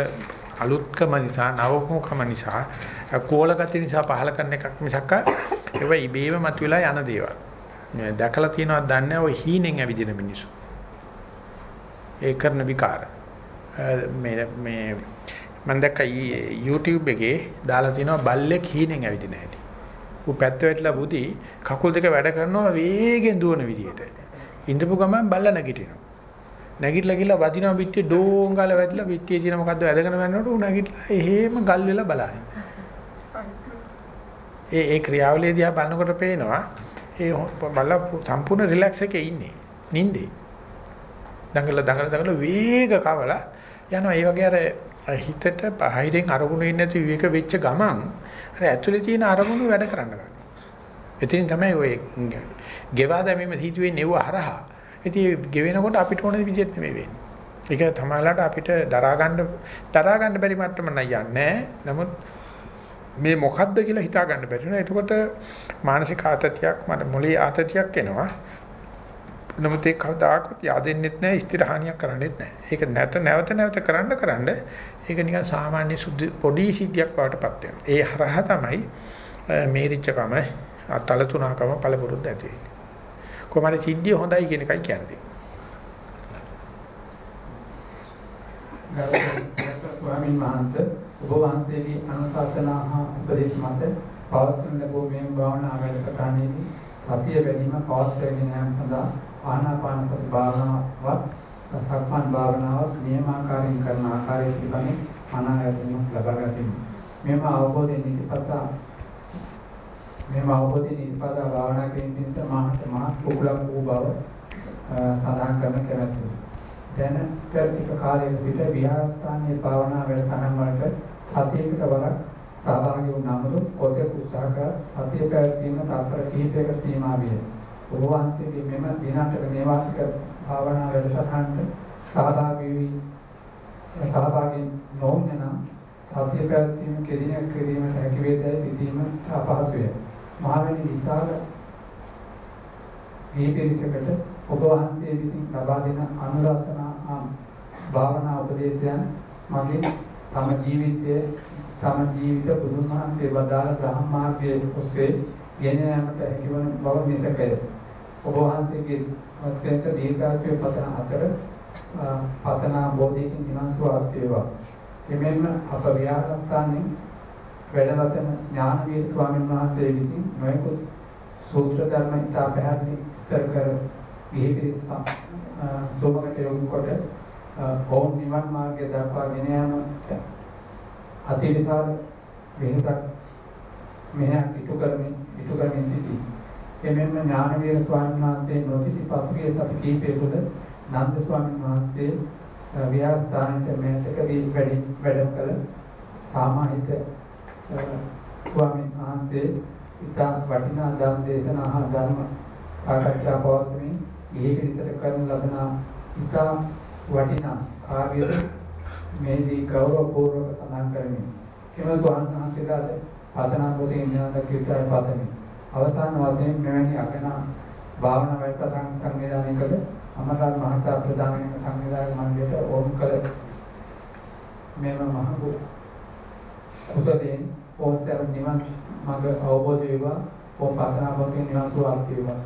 Speaker 1: අලුත්කම නිසා නවකම නිසා කෝල ගති නිසා පහල කරන එකක් මිසක් ඒව ඉබේම මතුවලා යන දේවල්. මේ දැකලා තියෙනවද දන්නේ ඔය හීනෙන් ඇවිදින මිනිස්සු. ඒ කරන විකාර. මේ මේ මම දැක්ක YouTube එකේ දාලා තිනවා බල්ලෙක් හීනෙන් ඇවිදින හැටි. ඌ පැත්ත වැටලා බුදි කකුල් දෙක වැඩ කරනවා වේගෙන් දුවන විදියට. ඉඳපු ගමන් බල්ල නැගිටිනවා. නැගිටලා ගිහලා වදිනවා පිටියේ ඩෝංගල වැටිලා පිටියේ තියෙන මොකද්ද වැදගෙන යනකොට ඌ නැගිටලා එහෙම ගල් වෙලා බලන්නේ. ඒ ඒ ක්‍රියාවලිය දිහා බලනකොට පේනවා ඒ බල්ල සම්පූර්ණ රිලැක්ස් එකේ ඉන්නේ. නිින්දේ. දඟල දඟල දඟල වේග කවලා යනවා. ඒ වගේ අර හිතට බාහිරින් අරමුණු ඉන්නේ නැති විවේක වෙච්ච ගමන් අර ඇතුලේ තියෙන අරමුණු වැඩ කරන්න ගන්නවා. එතින් තමයි ඔය ගෙවා දැමීම සිදු වෙන්නේ ඒව හරහා. ඉතින් ගෙවෙනකොට අපිට ඕන විදිහට නෙමෙයි වෙන්නේ. ඒක තමයිලාට අපිට දරා ගන්න දරා ගන්න බැරි මට්ටම නෑ. නමුත් මේ මොකද්ද කියලා හිතා ගන්න බැරි වෙනවා. එතකොට මානසික ආතතියක් මට මොළේ ආතතියක් එනවා. නමුත් ඒක කවදාකවත් yaadෙන්නෙත් නැහැ ස්ථිරහානියක් කරන්නෙත් නැහැ. ඒක නැත නැවත නැවත කරන්න කරන්න ඒක නිකන් සාමාන්‍ය සුද්ධ පොඩි සිද්ධියක් වඩටපත් වෙනවා. ඒ හරහා තමයි මේරිච්චකම අතලතුණකම පළපුරුද්ද ඇති වෙන්නේ. කොහොමද සිද්ධිය හොඳයි කියන එකයි කියන්නේ.
Speaker 2: ස්වාමීන් වහන්සේ ඔබ වහන්සේගේ අනුශාසනා හා උපදේශ මත පවත්වන ලැබූ මේ භාවනා වැඩසටහනේදී සතිය වැඩිම පවත්වාගෙන යාම සඳහා ආනාපාන සති භාවනාවත් සක්මන් භාවනාවත් නියමාකාරයෙන් කරන ආකාරය පිළිබඳ අනාගතයක් ලබා ගතිමු. මෙම අවබෝධයෙන් නිතිපතා මෙම අවබෝධයෙන් නිතිපතා භාවනා කිරීමෙන් මාහත මහ කුකුලක් වූ බව සඳහන් කරන කැමැත්තයි. දැනට ටික කාලයක සිට විහාරස්ථානයේ භාවනා වැඩසටහන් වලට සතියකට වරක් සහභාගී වුණාමලු කොතෙක් උත්සාහ කර සතිය පැවැත්වීම තත්පර කිහිපයකට සීමා විය. ඔබ වහන්සේගේ මෙම දිනකට මේවාසික භාවනා වැඩසටහනට සහභාගී වී සහභාගී නොවුන නම් සතිය පැවැත්වීම කෙදිනක් කිරීමට හැකි වේදයි සිතීම අපහසුය. මහවැනි විශාල මේ පිරිසකට ඔබ වහන්සේ විසින් ලබා දෙන අනුශාසනා භාවනා උපදේශයන් මගින් තම ජීවිතයේ තම ජීවිත බුදුන් වහන්සේ වදාළ ධම්ම මාර්ගයේ ඔස්සේ ගෙන යාමට හැකිවන බව නිසකය. ඔබ වහන්සේගේ අත්‍යන්ත දීර්ඝාසය පතන අතර පතනා බෝධියකින් නිවන් සුව ආර්ථේවා. එමෙන්න අප විහාරස්ථානයේ වැඩවසන ඥානවීර ස්වාමීන් වහන්සේ විසින් නොයෙකුත් සූත්‍ර ධර්ම ඉතා පැහැදිලි කර කර ගිහි පිරිස සෝමකට යොමු කොට ඔවුන් නිවන් මාර්ගය දක්වා ගෙන යාමට අතිවිශාල වෙනසක් මෙහා ඉටු කරමින් ඉටු කරමින් සිටී. එමෙන්න ඥානවීර ස්වාමීන් වහන්සේ නොසිටි පසුගිය සති කිහිපය තුළ නන්ද ස්වාමීන් වහන්සේ විහාරස්ථානයේ මෙතකදී වැඩි වැඩ කළ සාමාහිත ස්වාමීන් වහන්සේ ඉතා වටිනා ධර්ම දේශනා හා ධර්ම සාකච්ඡා පවත්වමින් ගිහි පිරිසට කරන ලබන ඉතා වටිනා කාර්යද මේදී ගෞරවපූර්වක සඳහන් කරමි. එම ස්වාමීන් වහන්සේලාද පතනා පොතේ ඉන්නාද කිව්තාය පතමි. අවසාන වශයෙන් මෙවැනි අගනා භාවනා වැඩසටහන් සංවිධානය කළ අමරනාත් මහතා ප්‍රධාන වෙන සංවිධායක මණ්ඩලයට ඕම් කළ මෙම මහ කුසලයෙන් ඕම් සර් නිවන් මඟ අවබෝධ වේවා. ඕම් පතනා පොතේ නිවන් සුව වේවා.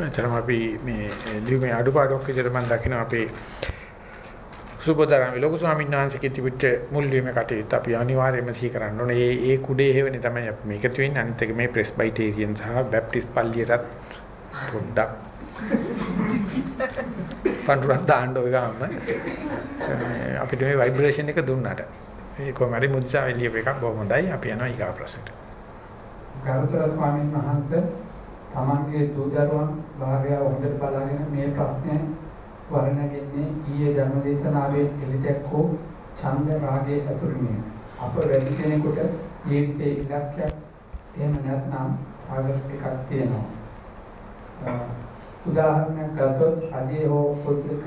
Speaker 1: එතරම් අපි මේ ලියුමේ අඩුපාඩුවක් විදිහට මම දකිනවා. අපේ සුබෝධරාමි ලොකු ස්වාමීන් වහන්සේගේ තිබිච්ච මුල් ලියුමේ කටයුත්ත අපි අනිවාර්යයෙන්ම සිහි කරන්න ඕනේ. ඒ ඒ කුඩේ හේවනේ තමයි අපි මේක තියෙන්නේ. අනිත් එක මේ ප්‍රෙස්බයිටේරියන් සහ බැප්ටිස්ට් පල්ලියටත් පොඩ්ඩක් පඳුරක් දාන්න ඔය ගාම අපිට මේ ভাইබ්‍රේෂන් එක දුන්නාට ඒ කොහොම හරි මුදිසා එළිය එකක් බොහොම හොඳයි. අපි යනවා ඊගා ප්‍රශ්නට.
Speaker 2: ගරුතර ස්වාමීන් වහන්සේ තමන්ගේ දූ දරුවන් භාර්යාව හොඳට බලාගෙන මේ ප්‍රශ්නේ වර්ණගෙන්නේ ඊයේ ධර්මදේශනාවේ එළිදැක්කෝ ඡන්ද රාගයේ අසුරුමිය. අප වැඩි කෙනෙකුට ජීවිතයේ ඉලක්කයක් එහෙම නැත්නම් ආගස් එකක් තියෙනවා. උදාහරණයක් ගත්තොත් අදී හෝ පුද්ගලික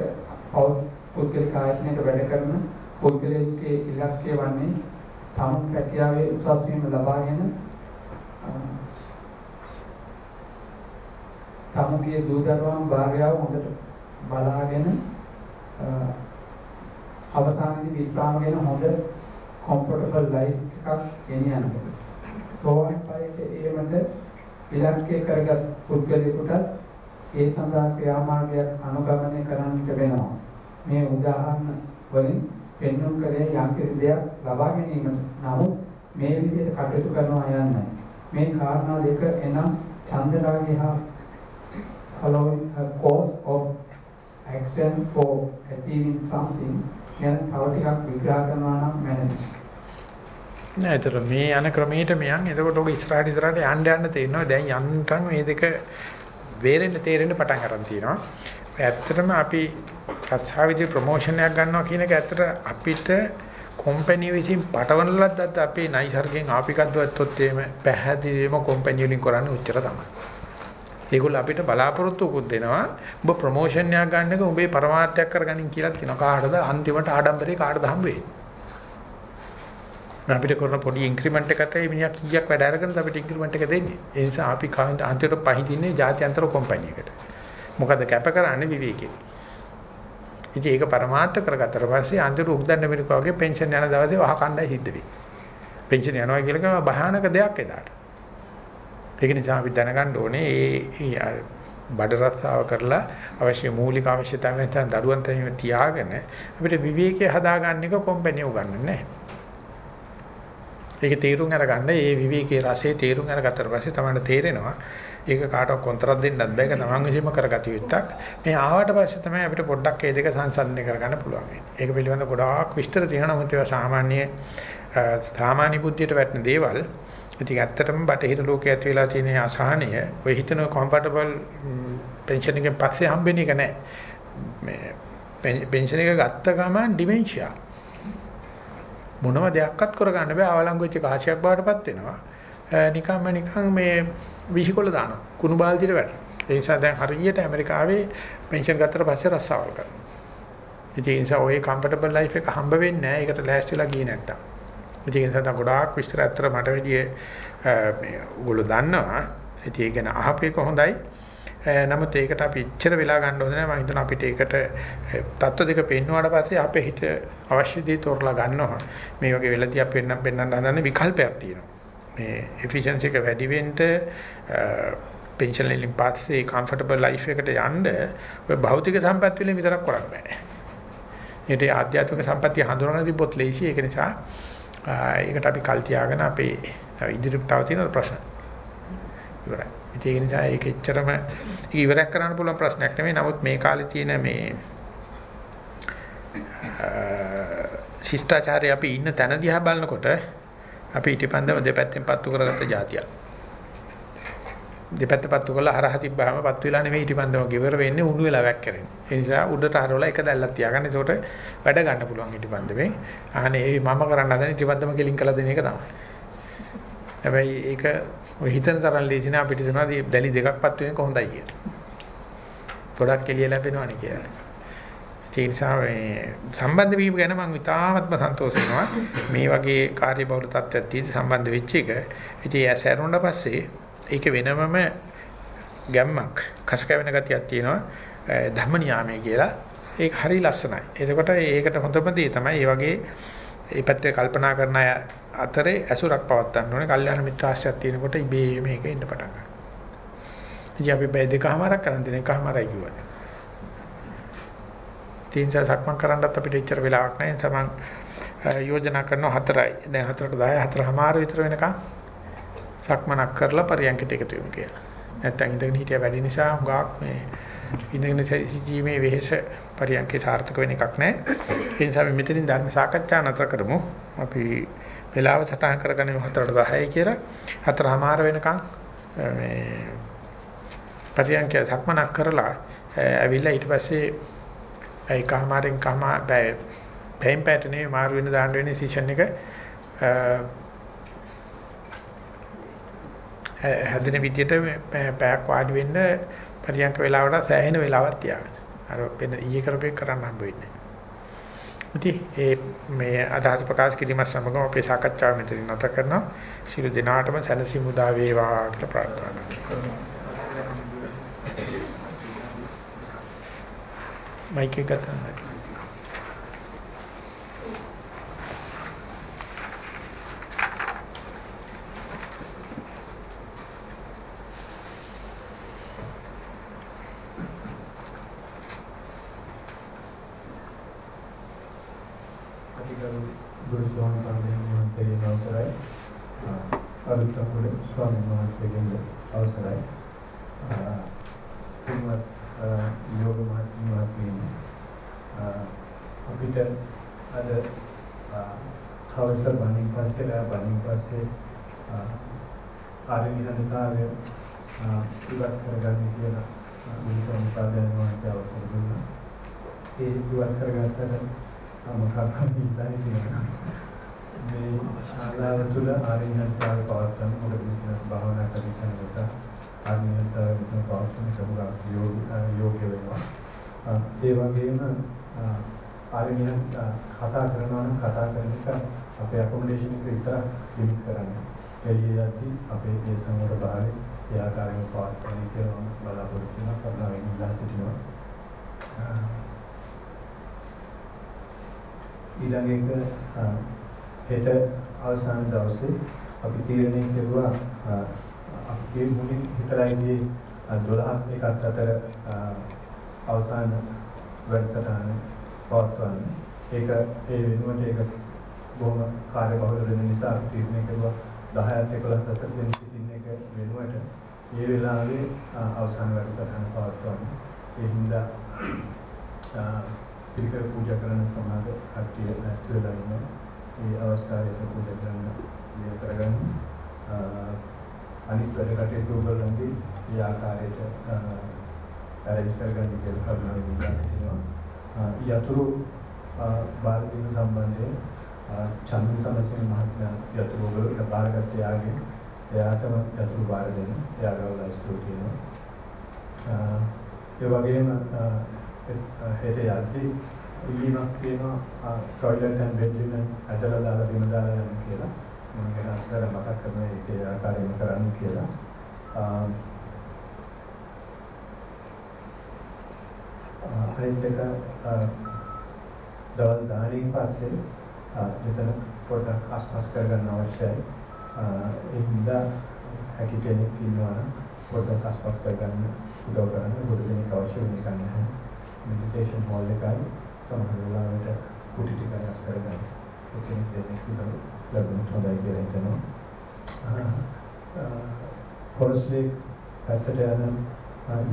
Speaker 2: පුද්ගලික ආයතනයක වැඩ කරන පුද්ගලයෙකුගේ ඉලක්කය වන්නේ තම පැකියාවේ උසස් වීම ලබාගෙන තමුගේ දූ දරුවන් භාර්යාව හොඳට බලාගෙන අවසානයේදී විශ්‍රාමගෙන හොඳ කම්ෆර්ටබල් ලයිෆ් එකක් ගෙනියන්න. සෝවන් ඵලයට ඒමට ඉලක්කය කරගත් පුද්ගලයෙකුට ඒ සඳහා ක්‍රියාමාර්ගයක් අනුගමනය කරන්නට වෙනවා. මේ උදාහරණ වලින් පෙන්වුම් කරේ යම් දෙයක් ලබා ගැනීම නමුත් මේ විදිහට කටයුතු කරනවා යන්නයි. මේ කාරණා දෙක එනම් චන්දරාගය හා following a course of action for achieving something ගැන තව ටිකක් විග්‍රහ කරනවා නම් මැනවි.
Speaker 1: නෑ ඒතර මේ යන ක්‍රමයට මෙයන් එතකොට ඔක ඉස්සරහට ඉස්සරහට යන්න යන්න තේරෙනවා දැන් යන්තම් මේ දෙක වේරෙන්න තේරෙන්න පටන් ගන්න තියෙනවා. ඇත්තටම අපි රස්සාවිදී ප්‍රොමෝෂන් එකක් ගන්නවා කියන එක ඇත්තට අපිට කම්පැනි විසින් පටවන ලද්දත් අපේ නයිසර්ගෙන් ආපිකද්දවත්තොත් එහෙම පැහැදිලිවම කම්පැනි වලින් කරන්නේ උච්චර තමයි. ඒගොල්ලෝ අපිට බලාපොරොත්තුකුත් දෙනවා. ඔබ ප්‍රොමෝෂන් එකක් ගන්න එක ඔබේ પરමාර්ථයක් කරගනින් කියලා කියනවා. කාටද අන්තිමට ආඩම්බරේ කාටද හම්බ වෙන්නේ? අපිට කරන පොඩි ඉන්ක්‍රිමන්ට් එකට මේ මිනිහා කීයක් වැඩ අරගෙනද අපිට ඉන්ක්‍රිමන්ට් එක දෙන්නේ. ඒ නිසා අපි අන්තිමට පහදින්නේ ජාත්‍යන්තර කම්පැනි එකට. මොකද කැප කරන්නේ විවේකයෙන්. ඉතින් ඒක પરමාර්ථ කරගත්තට පස්සේ අන්තිමට උක්දන්න මිනිකා වගේ පෙන්ෂන් යන දවසේ වහකණ්ඩායි සිද්ධ වෙයි. පෙන්ෂන් යනවා කියලා කියන භයානක දෙයක් එදාට. ඒක නිසා අපි දැනගන්න ඕනේ ඒ බඩ රස්සාව කරලා අවශ්‍ය මූලික අවශ්‍යතාවයන් නැත්නම් දරුවන් තනියම තියාගෙන අපිට විවේකයේ හදාගන්න එක කම්පැනි උගන්වන්නේ නැහැ. ඒක තීරුම් අරගන්න ඒ විවේකයේ රසයේ තීරුම් අරගත්තට පස්සේ තමයි තේරෙනවා ඒක කාටවත් කොන්ත්‍රාත් දෙන්නත් බෑ ඒක තමන් විසින්ම කරගatiya යුත්තක්. මේ ආවට පස්සේ තමයි අපිට පොඩ්ඩක් මේ දෙක සංසන්දනය කරගන්න පුළුවන් වෙන්නේ. ඒක පිළිබඳව ගොඩාක් විස්තර තියෙනවා මොකද ඒවා සාමාන්‍ය සාමාන්‍ය බුද්ධියට වැටෙන දේවල් ඉතින් ඇත්තටම බටහිර ලෝකයේ ඇති වෙලා තියෙන අසහනය ඔය හිතන කම්ෆර්ටබල් පෙන්ෂන් එකෙන් පස්සේ හම්බෙන එක නෑ. මේ පෙන්ෂන් එක ගත්ත ගමන් ඩිමෙන්ෂියා. මොනම දෙයක්වත් කරගන්න බෑ අවලංගු වෙච්ච කාසියක් බවටපත් වෙනවා. නිකම්ම නිකන් මේ විසිකොල දානවා. කුණු බාල්දියට වැටෙනවා. ඒ නිසා දැන් හරියට ඇමරිකාවේ පෙන්ෂන් ගත්තට පස්සේ රස්සාවල් කරනවා. ඉතින් ඒ නිසා ওই කම්ෆර්ටබල් ලයිෆ් එක හම්බ වෙන්නේ නැහැ. ඒකට ලෑස්තිලා ගියේ නැත්තම්. ඉතින් ඒ නිසා ගොඩාක් විස්තර අතර මට විදිය මේ ඔයගොල්ලෝ දන්නවා. ඉතින් ඒක ගැන අහපේක හොඳයි. නමුත් ඒකට අපි ඉච්චර වෙලා ගන්න හොඳ නැහැ. මම හිතනවා අපිට ඒකට தত্ত্ব දෙක පෙන්වුවාට පස්සේ අපේ හිත අවශ්‍ය දේ තෝරලා ගන්නවා. මේ වගේ වෙලදී අපි වෙනම් පෙන්වන්න හදන විකල්පයක් තියෙනවා. මේ efficiency එක වැඩි වෙන්න pension වලින් පස්සේ comfortable life එකට යන්න ඔය භෞතික සම්පත් වලින් විතරක් කරක් බෑ. ඒකට ආධ්‍යාත්මික සම්පත්තිය හඳුනන තිබොත් ලේසි. ඒක නිසා ඒකට අපි කල් තියාගෙන අපේ ඉදිරියට තව තියෙන ප්‍රශ්න ඉවරයි. ඒ නිසා ඒක එච්චරම ඉවරයක් කරන්න පුළුවන් ප්‍රශ්නයක් නෙමෙයි. නමුත් මේ කාලේ තියෙන මේ ශිෂ්ටාචාරය අපි ඉන්න තැන දිහා බලනකොට අපි ඊටපන්දම දෙපැත්තෙන් පත්තු කරගත්ත જાතියක්. දෙපැත්ත පත්තු කරලා හරහ තිබ්බාම පත්තු වෙලා නෙමෙයි ඊටපන්දම ගෙවර වෙන්නේ උණු වෙලා වැක් කරන්නේ. ඒ නිසා උඩට හරවලා එක දැල්ලක් තියාගන්න. ඒකට වැඩ ගන්න පුළුවන් ඊටපන්දමේ. අහනේ ඒ මම කරන්න හදන ඊටපන්දම කෙලින් කළ දෙන එක තමයි. හැබැයි ඒක ඔය හිතන තරම් ලේසි නෑ අපිට දෙනවා දැලි දෙකක් පත්තු වෙනක හොඳයි කියලා. ගොඩක් එළිය ලැබෙනවනේ කියලා. ඒ නිසා මේ සම්බන්ධ වීම ගැන මම ඉතාමත්ම සන්තෝෂ වෙනවා. මේ වගේ කාර්යබහුල තත්ත්වයක් තියෙදි සම්බන්ධ වෙච්ච එක. ඉතින් ඒ ඇසැරුණා පස්සේ ඒක වෙනමම ගැම්මක් කස කැවෙන ගතියක් තියෙනවා. ධම්ම නියාමයේ කියලා. ඒක හරි ලස්සනයි. එතකොට ඒකට හොඳම දේ තමයි මේ වගේ මේ පැත්තේ කල්පනා කරන අය අතරේ ඇසුරක් පවත්වන්න ඕනේ. කල්යාණ මිත්‍ර ආශ්‍රයයක් තියෙනකොට ඉබේ මේක එන්න පටන් ගන්නවා. ඉතින් අපි බය දෙකමාරක් කරන් දෙන එකමාරයි කිව්වා. තීන්සා සක්මන් කරන්නත් අපිට එච්චර වෙලාවක් නැහැ. තමන් යෝජනා කරනවා හතරයි. දැන් හතරට 10 හතරමාර විතර වෙනකන් සක්මනක් කරලා පරියන්කට එකතු වෙමු කියලා. නැත්තම් ඉඳගෙන හිටියා වැඩි නිසා හුඟක් මේ ඉඳගෙන සිටීමේ වෙහෙස පරියන්කේ සාර්ථක වෙන එකක් නැහැ. ඒ නිසා අපි මෙතනින් ධර්ම සාකච්ඡා නතර කරමු. අපි වෙලාව සටහන් කරගනිමු 4ට 10යි කියලා. හතරමාර වෙනකන් මේ පරියන්කේ සක්මනක් කරලා ඇවිල්ලා ඊට පස්සේ ඒකමාරෙන් කම බෑ පැයින් පැටනේ මාරු වෙන දාන්න වෙන සීසන් එක හැදෙන විදියට පැයක් වාඩි වෙන්න පරියන්ක වෙලාවට සෑහෙන වෙලාවක් තියාගන්න. අර වෙන ඊයේ කරපේ කරන්න හම්බ වෙන්නේ. ඉතින් ඒ මේ අදහස් ප්‍රකාශ කිරීම සමගම අපේ සාකච්ඡාව මෙතන නැත කරනවා. සියලු දෙනාටම සැනසීම උදා වේවා කියලා ප්‍රාර්ථනා කරනවා. මයික් එක ගන්න.
Speaker 8: ස්වාමීන් වහන්සේගෙන් අවසරයි. පින්වත් යෝග මහත්මයාගෙන් අපිට අද හවස බණින් පස්සේ ලා බණින් පස්සේ ආරිනිහනතාවය ඉවත් කරගන්න කියලා විශ්වවිද්‍යාලය වහන්සේ අවසර දුන්නා. ඒ ඉවත් කරගත්තට මම කර්මී ඉඳලා මේ ශාලාව තුළ ආරියන්තාව පවත්වන මොකද මෙතන භාවනා කරන නිසා ආරියන්තාව මෙතන පවත්වන සමුගා යෝග යෝග වෙනවා. ඒ වගේම ආරියන් කතා කරනවා නම් කතා කරන එක අපේ ඇකොමඩේෂන් එක විතරක් ලිමිට් කරන්න. එළිය යද්දී අපේ ඒ සමග භාවය ඒ ආකාරයෙන් පවත්වන කියලා බලාපොරොත්තු වෙනවා කරුණාවෙන් ඉල්ලා සිටිනවා. ඊළඟ එක හෙට අවසාන දවසේ අපි තීරණය කරුවා අපි මුලින් හිතලා ඉන්නේ 12ක් එකක් අතර අවසාන වැඩසටහන පවත්වන්න. ඒක ඒ වෙනුවට ඒක බොහොම කාර්යබහුල වෙන නිසා අපි තීරණය කරුවා 10ත් 11ත් අතර දෙන්න සිටින එක වෙනුවට ඒ වෙලාවේ අවසාන වැඩසටහන පවත්වන්න. ඒ හින්දා පිළිකර පූජා කරන සමාජ කට්ටිය ඇස්ත වෙලා ඉන්නවා. මේ අවස්ථාවේ පූජා කරන්න මේ කරගන්න වැඩ කටයුතු වලදී ඒ ආකාරයට arrange කරගන්න කියලා කරුණාවෙන් ඉල්ලා සිටිනවා. යතුරු බාර දීම සම්බන්ධයෙන් චන්ද්‍ර සමසිංහ මහත්මයා යතුරු වල බාරගත් යාගේ එයාටම යතුරු බාර දෙන්න එයාගව ලයිස්තු තියෙනවා. ඒ වගේම හෙට යද්දී ඉල්ලීමක් තියෙනවා ටොයිලට් ඇන්ඩ් බෙඩ්රූම් ඇදලා දාලා බිම දාලා යන්න කියලා. මම ගැන අස්සර මතක් කරනවා ඒකේ ආකාරයෙන් කරන්න කියලා. අනිත් එක දවල් දාණයෙන් පස්සේ මෙතන පොඩ්ඩක් අස්පස් කරගන්න අවශ්‍යයි. ඒ හින්දා හැකි කෙනෙක් ඉන්නවා නම් පොඩ්ඩක් අස්පස් කරගන්න උදව් කරන්න පොඩි දෙනෙක් අවශ්‍ය වෙන්නේ නැහැ. මෙඩිටේෂන් හෝල් එකයි සමහර වෙලාවට කුටි ටික අස් කරගන්න. කෙනෙක් දෙනෙක් උදව් ලැබුණොත් හොඳයි කියලා හිතනවා. ෆොරස්ට් ලේක් පැත්තට යන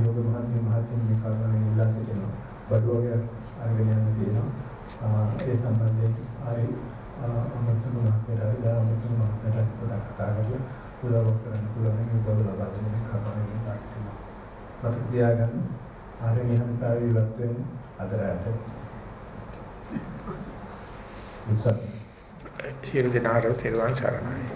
Speaker 8: යෝග මහත්මිය මහත්මිය කරුණාවෙන් ඉල්ලා සිටිනවා. බඩුවගේ අරගෙන යන්න තියෙනවා. ඒ සම්බන්ධයෙන් ආයි අමතක මහත්මයට හරි දා අමතක මහත්මයට පොඩ්ඩක් කතා කරලා උදව් කරන්න පුළුවන් නම් උදව් ලබා දෙන්න කරුණාවෙන් ඉල්ලා සිටිනවා. මතක තියාගන්න ආරේ නිහඬතාවය ඉවත් වෙන්නේ අද රාත්‍රියේ.
Speaker 1: සියලු දෙනාට තෙරුවන් සරණයි.